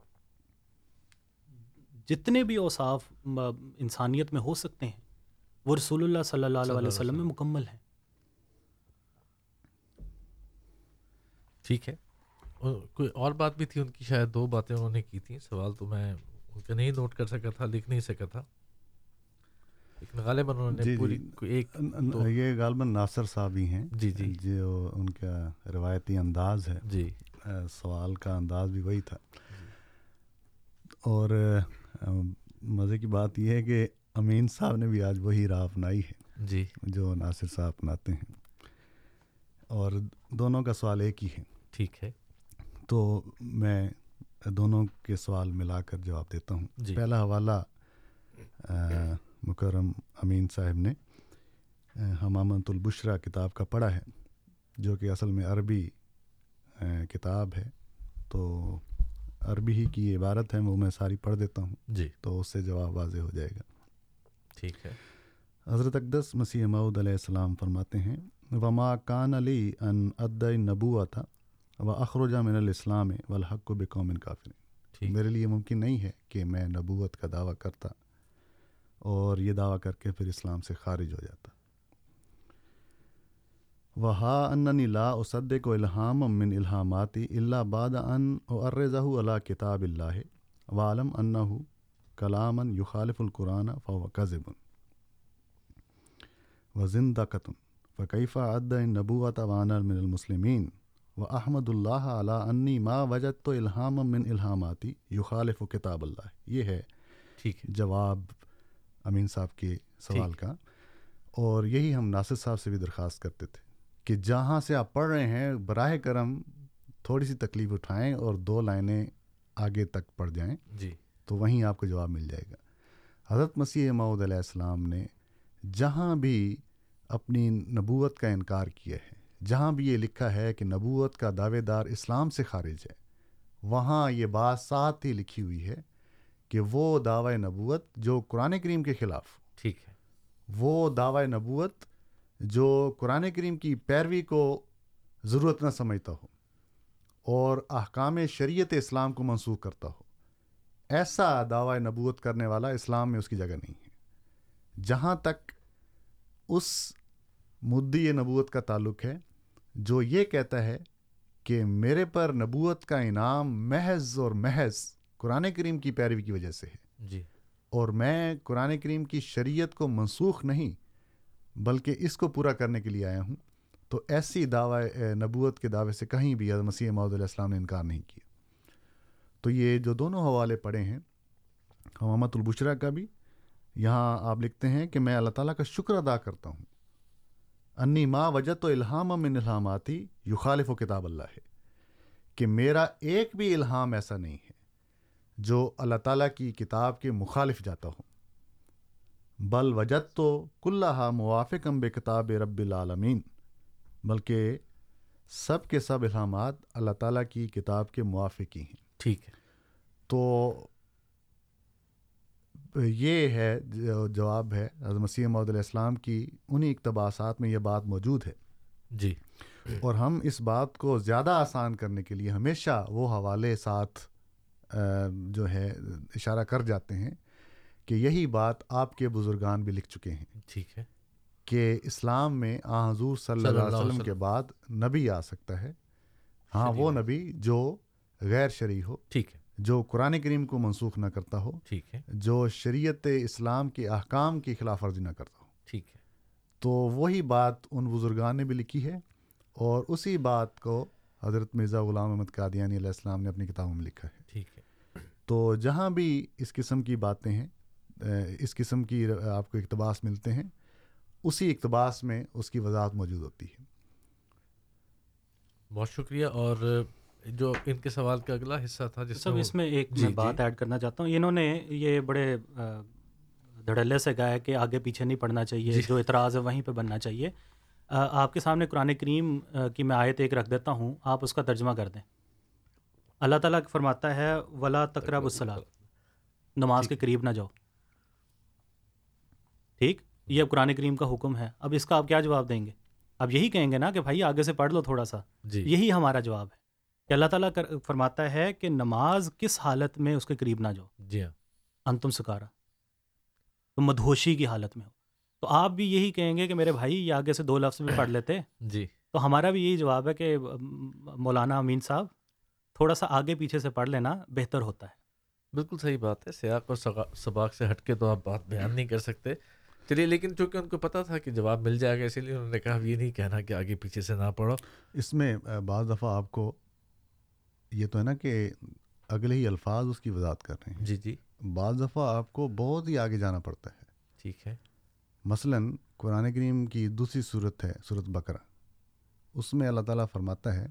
جتنے بھی اوصاف انسانیت میں ہو سکتے ہیں وہ رسول اللہ صلی اللہ علیہ وسلم میں مکمل ہیں۔ ٹھیک ہے۔ کوئی اور بات بھی تھی؟ ان کی شاید دو باتیں انہوں نے کی تھیں۔ سوال تو میں کا نہیں نوٹ کر سکا تھا لکھ نہیں سکا تھا۔ لیکن غالباً انہوں نے جی پوری جی ایک یہ غالباً ناصر صاحب ہی ہیں۔ جی جی۔ جو ان کا روایتی انداز ہے۔ جی۔ سوال کا انداز بھی وہی تھا۔ اور مزے کی بات یہ ہے کہ امین صاحب نے بھی آج وہی راہ اپنائی ہے۔ جی۔ جو ناصر صاحب اپناتے ہیں۔ اور دونوں کا سوال ایک ہی ہے۔ ٹھیک ہے۔ تو میں دونوں کے سوال ملا کر جواب دیتا ہوں۔ جی۔ پہلا حوالہ مکرم امین صاحب نے حمامت البشرا کتاب کا پڑھا ہے جو کہ اصل میں عربی کتاب ہے۔ تو عربی ہی کی عبارت ہے وہ میں ساری پڑھ دیتا ہوں۔ جی۔ تو اس سے جواب واضح ہو جائے گا۔ ٹھیک ہے۔ حضرت اقدس مسیح معود علیہ السلام فرماتے ہیں وما کان علی ان اد نبوت و اخرجہ من الاسلام والحق بقوم کافر ٹھیک۔ میرے لیے ممکن نہیں ہے کہ میں نبوت کا دعویٰ کرتا اور یہ دعویٰ کر کے پھر اسلام سے خارج ہو جاتا۔ وہا اننی لا اصدق و الہام من الہاماتی اللہ بعد ان ارزہ اللہ کتاب اللہ وعلم انہ کلامن یخالف القرآن فهو کذب و زندہ قطن فقیفہ عد نبوت وانر من المسلمین و احمد اللہ علی انی ما وجد تو الہام من الہاماتی یخالف کتاب اللہ یہ ہے ٹھیک جواب امین صاحب کے سوال۔ کا۔ اور یہی ہم ناصر صاحب سے بھی درخواست کرتے تھے کہ جہاں سے آپ پڑھ رہے ہیں براہ کرم تھوڑی سی تکلیف اٹھائیں اور دو لائنیں آگے تک پڑھ جائیں جی۔ تو وہیں آپ کو جواب مل جائے گا۔ حضرت مسیح معود علیہ السلام نے جہاں بھی اپنی نبوت کا انکار کیا ہے جہاں بھی یہ لکھا ہے کہ نبوت کا دعوے دار اسلام سے خارج ہے وہاں یہ بات ساتھ ہی لکھی ہوئی ہے کہ وہ دعوی نبوت جو قرآن کریم کے خلاف ٹھیک ہے۔ وہ دعوی نبوت جو قرآن کریم کی پیروی کو ضرورت نہ سمجھتا ہو اور احکام شریعت اسلام کو منسوخ کرتا ہو ایسا دعوی نبوت کرنے والا اسلام میں اس کی جگہ نہیں ہے۔ جہاں تک اس مدعی نبوت کا تعلق ہے جو یہ کہتا ہے کہ میرے پر نبوت کا انعام محض اور محض قرآن کریم کی پیروی کی وجہ سے ہے۔ جی۔ اور میں قرآن کریم کی شریعت کو منسوخ نہیں بلکہ اس کو پورا کرنے کے لیے آیا ہوں۔ تو ایسی دعوی نبوت کے دعوے سے کہیں بھی مسیح معود علیہ السلام نے انکار نہیں کیا۔ تو یہ جو دونوں حوالے پڑے ہیں حمامت البشرا کا بھی یہاں آپ لکھتے ہیں کہ میں اللہ تعالیٰ کا شکر ادا کرتا ہوں۔ انی ما وجہ تو الہام من الہاماتی یخالف و کتاب اللہ ہے کہ میرا ایک بھی الہام ایسا نہیں ہے جو اللہ تعالیٰ کی کتاب کے مخالف جاتا ہو بل وجد تو کلّہ موافق بے کتاب رب العالمین بلکہ سب کے سب الہامات اللہ تعالیٰ کی کتاب کے موافق ہی ہیں۔ ٹھیک ہے۔ تو یہ ہے جو جواب ہے حضرت مسیح محدود علیہ السلام کی انہی اقتباسات میں یہ بات موجود ہے۔ جی۔ اور ہم اس بات کو زیادہ آسان کرنے کے لیے ہمیشہ وہ حوالے ساتھ جو ہے اشارہ کر جاتے ہیں کہ یہی بات آپ کے بزرگان بھی لکھ چکے ہیں۔ ٹھیک ہے۔ کہ اسلام میں آ حضور صلی اللہ علیہ وسلم کے بعد نبی آ سکتا ہے۔ ہاں وہ نبی جو غیر شرعی ہو۔ ٹھیک ہے۔ جو قرآن کریم کو منسوخ نہ کرتا ہو ٹھیک ہے۔ جو شریعت اسلام کے احکام کی خلاف ورزی نہ کرتا ہو۔ ٹھیک ہے۔ تو وہی بات ان بزرگان نے بھی لکھی ہے اور اسی بات کو حضرت مرزا غلام احمد قادیانی علیہ السلام نے اپنی کتابوں میں لکھا ہے۔ ٹھیک ہے۔ تو جہاں بھی اس قسم کی باتیں ہیں اس قسم کی آپ کو اقتباس ملتے ہیں اسی اقتباس میں اس کی وضاحت موجود ہوتی ہے۔ بہت شکریہ اور جو ان کے سوال کا اگلا حصہ تھا جس سب اس میں ایک میں بات ایڈ کرنا چاہتا ہوں۔ انہوں نے یہ بڑے دھڑلے سے کہا ہے کہ آگے پیچھے نہیں پڑھنا چاہیے جو اعتراض ہے وہیں پہ بننا چاہیے۔ آپ کے سامنے قرآن کریم کی میں آیت ایک رکھ دیتا ہوں آپ اس کا ترجمہ کر دیں۔ اللہ تعالیٰ فرماتا ہے ولا تقرب الصلاۃ نماز کے قریب نہ جاؤ۔ ٹھیک؟ یہ اب قرآن کریم کا حکم ہے۔ اب اس کا آپ کیا جواب دیں گے؟ اب یہی کہیں گے نا کہ بھائی آگے سے پڑھ لو تھوڑا سا۔ جی۔ یہی ہمارا جواب ہے۔ کہ اللہ تعالیٰ فرماتا ہے کہ نماز کس حالت میں اس کے قریب نہ جاؤ۔ جی ہاں۔ انتم سکارا۔ تو مدھوشی کی حالت میں ہو۔ تو آپ بھی یہی کہیں گے کہ میرے بھائی یہ آگے سے دو لفظ میں پڑھ لیتے۔ *coughs* جی۔ تو ہمارا بھی یہی جواب ہے کہ مولانا امین صاحب تھوڑا سا آگے پیچھے سے پڑھ لینا بہتر ہوتا ہے۔ بالکل صحیح بات ہے۔ سیاق اور سباق سے ہٹ کے تو آپ بات بیان نہیں کر سکتے۔ چلیے لیکن چونکہ ان کو پتہ تھا کہ جواب مل جائے گا اسی لیے انہوں نے کہا یہ نہیں کہنا کہ آگے پیچھے سے نہ پڑھو۔ اس میں بعض دفعہ آپ کو یہ تو ہے نا کہ اگلے ہی الفاظ اس کی وضاحت کر رہے ہیں۔ جی جی۔ بعض دفعہ آپ کو بہت ہی آگے جانا پڑتا ہے۔ ٹھیک ہے۔ مثلا قرآن کریم کی دوسری صورت ہے صورت بکرا اس میں اللہ تعالیٰ فرماتا ہے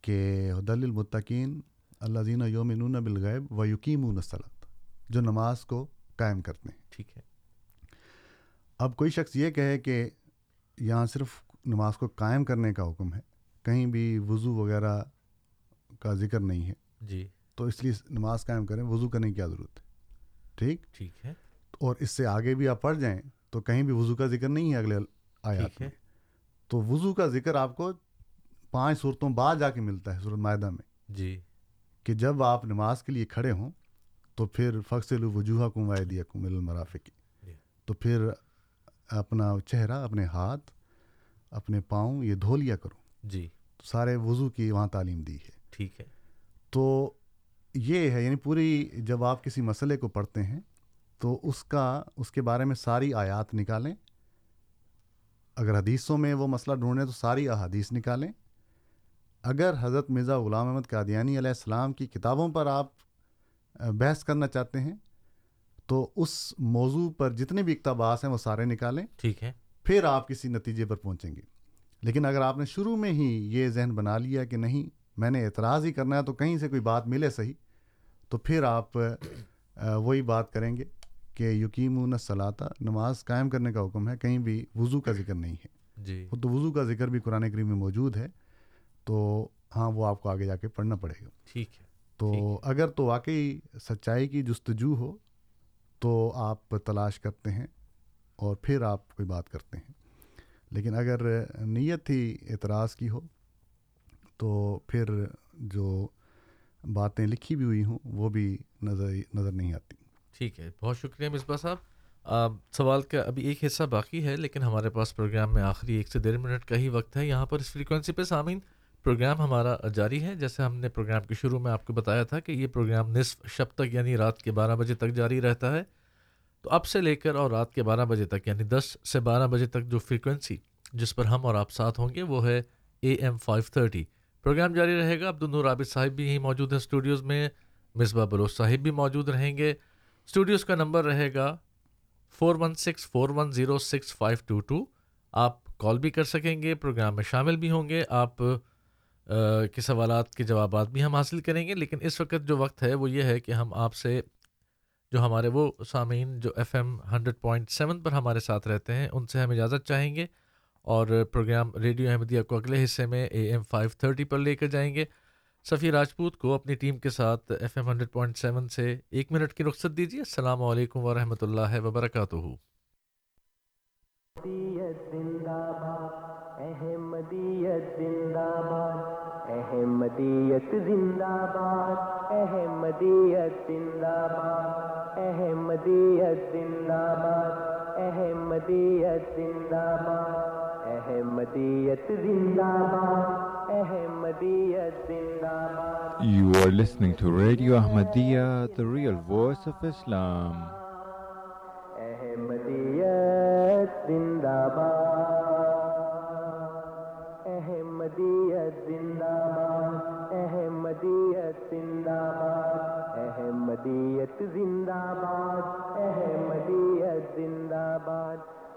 کہ حدل المتقین اللہ زینہ یومنون بالغیب و یقیم صلاحت جو نماز کو قائم کرتے ہیں۔ ٹھیک ہے۔ اب کوئی شخص یہ کہے کہ یہاں صرف نماز کو قائم کرنے کا حکم ہے کہیں بھی وضو وغیرہ کا ذکر نہیں ہے۔ جی۔ تو اس لیے نماز قائم کریں وضو کرنے کی کیا ضرورت ہے؟ ٹھیک؟ ٹھیک ہے۔ اور اس سے آگے بھی آپ پڑھ جائیں تو کہیں بھی وضو کا ذکر نہیں ہے اگلے آیات میں۔ تو وضو کا ذکر آپ کو پانچ صورتوں بعد جا کے ملتا ہے صورت معاہدہ میں۔ جی۔ کہ جب آپ نماز کے لیے کھڑے ہوں تو پھر فخصل وجوہ کم وائدیا کم المرافقی جی۔ تو پھر اپنا چہرہ اپنے ہاتھ اپنے پاؤں یہ دھو لیا کرو۔ جی۔ سارے وضو کی وہاں تعلیم دی ہے۔ ٹھیک ہے۔ تو یہ ہے یعنی پوری جب آپ کسی مسئلے کو پڑھتے ہیں تو اس کا اس کے بارے میں ساری آیات نکالیں۔ اگر حدیثوں میں وہ مسئلہ ڈھونڈیں تو ساری احادیث نکالیں۔ اگر حضرت مرزا غلام احمد قادیانی علیہ السلام کی کتابوں پر آپ بحث کرنا چاہتے ہیں تو اس موضوع پر جتنے بھی اقتباس ہیں وہ سارے نکالیں۔ ٹھیک ہے۔ پھر آپ کسی نتیجے پر پہنچیں گے۔ لیکن اگر آپ نے شروع میں ہی یہ ذہن بنا لیا کہ نہیں میں نے اعتراض ہی کرنا ہے تو کہیں سے کوئی بات ملے صحیح تو پھر آپ وہی بات کریں گے کہ یقین صلاطہ نماز قائم کرنے کا حکم ہے کہیں بھی وضو کا ذکر نہیں ہے۔ جی۔ وہ تو وضو کا ذکر بھی قرآن کریم میں موجود ہے تو ہاں وہ آپ کو آگے جا کے پڑھنا پڑے گا۔ ٹھیک ہے۔ تو اگر تو واقعی سچائی کی جستجو ہو تو آپ تلاش کرتے ہیں اور پھر آپ کوئی بات کرتے ہیں۔ لیکن اگر نیت ہی اعتراض کی ہو تو پھر جو باتیں لکھی بھی ہوئی ہوں، وہ بھی نظر نظر نہیں آتی۔ ٹھیک ہے، بہت شکریہ مصباح صاحب۔ سوال کا ابھی ایک حصہ باقی ہے، لیکن ہمارے پاس پروگرام میں آخری ایک سے ڈیڑھ منٹ کا ہی وقت ہے۔ یہاں پر اس فریکوینسی پہ سامعین پروگرام ہمارا جاری ہے۔ جیسے ہم نے پروگرام کے شروع میں آپ کو بتایا تھا کہ یہ پروگرام نصف شب تک یعنی رات کے بارہ بجے تک جاری رہتا ہے۔ تو اب سے لے کر اور رات کے بارہ بجے تک یعنی دس سے بارہ بجے تک جو فریکوینسی جس پر ہم اور آپ ساتھ ہوں گے، وہ ہے A M five thirty program جاری رہے گا۔ عبدالنور عابد صاحب بھی یہیں موجود ہیں اسٹوڈیوز میں۔ مصباح بلوچ صاحب بھی موجود رہیں گے۔ اسٹوڈیوز کا نمبر رہے گا four one six four one zero six five two two. آپ کال بھی کر سکیں گے، پروگرام میں شامل بھی ہوں گے۔ آپ کے سوالات، کے جوابات بھی ہم حاصل کریں گے۔ لیکن اس وقت جو وقت ہے وہ یہ ہے کہ ہم آپ سے جو ہمارے وہ سامعین جو F M hundred point seven پر ہمارے ساتھ رہتے ہیں، ان سے ہم اجازت چاہیں گے۔ اور پروگرام ریڈیو احمدیہ کو اگلے حصے میں اے ایم فائیو تھرٹی پر لے کر جائیں گے۔ صفی راجپوت کو اپنی ٹیم کے ساتھ F M hundred point seven سے ایک منٹ کی رخصت دیجیے۔ السلام علیکم ورحمۃ اللہ وبرکاتہ۔ احمدیت زندہ باد، احمدیت زندہ باد، احمدیت زندہ باد، احمدیت زندہ باد، احمدیت زندہ باد، احمدیت زندہ باد۔ احمدیت زندہ باد احمدیت زندہ باد You are listening to Radio Ahmadiyya, the real voice of Islam. احمدیت زندہ باد احمدیت زندہ باد احمدیت زندہ باد احمدیت زندہ باد احمدیت زندہ باد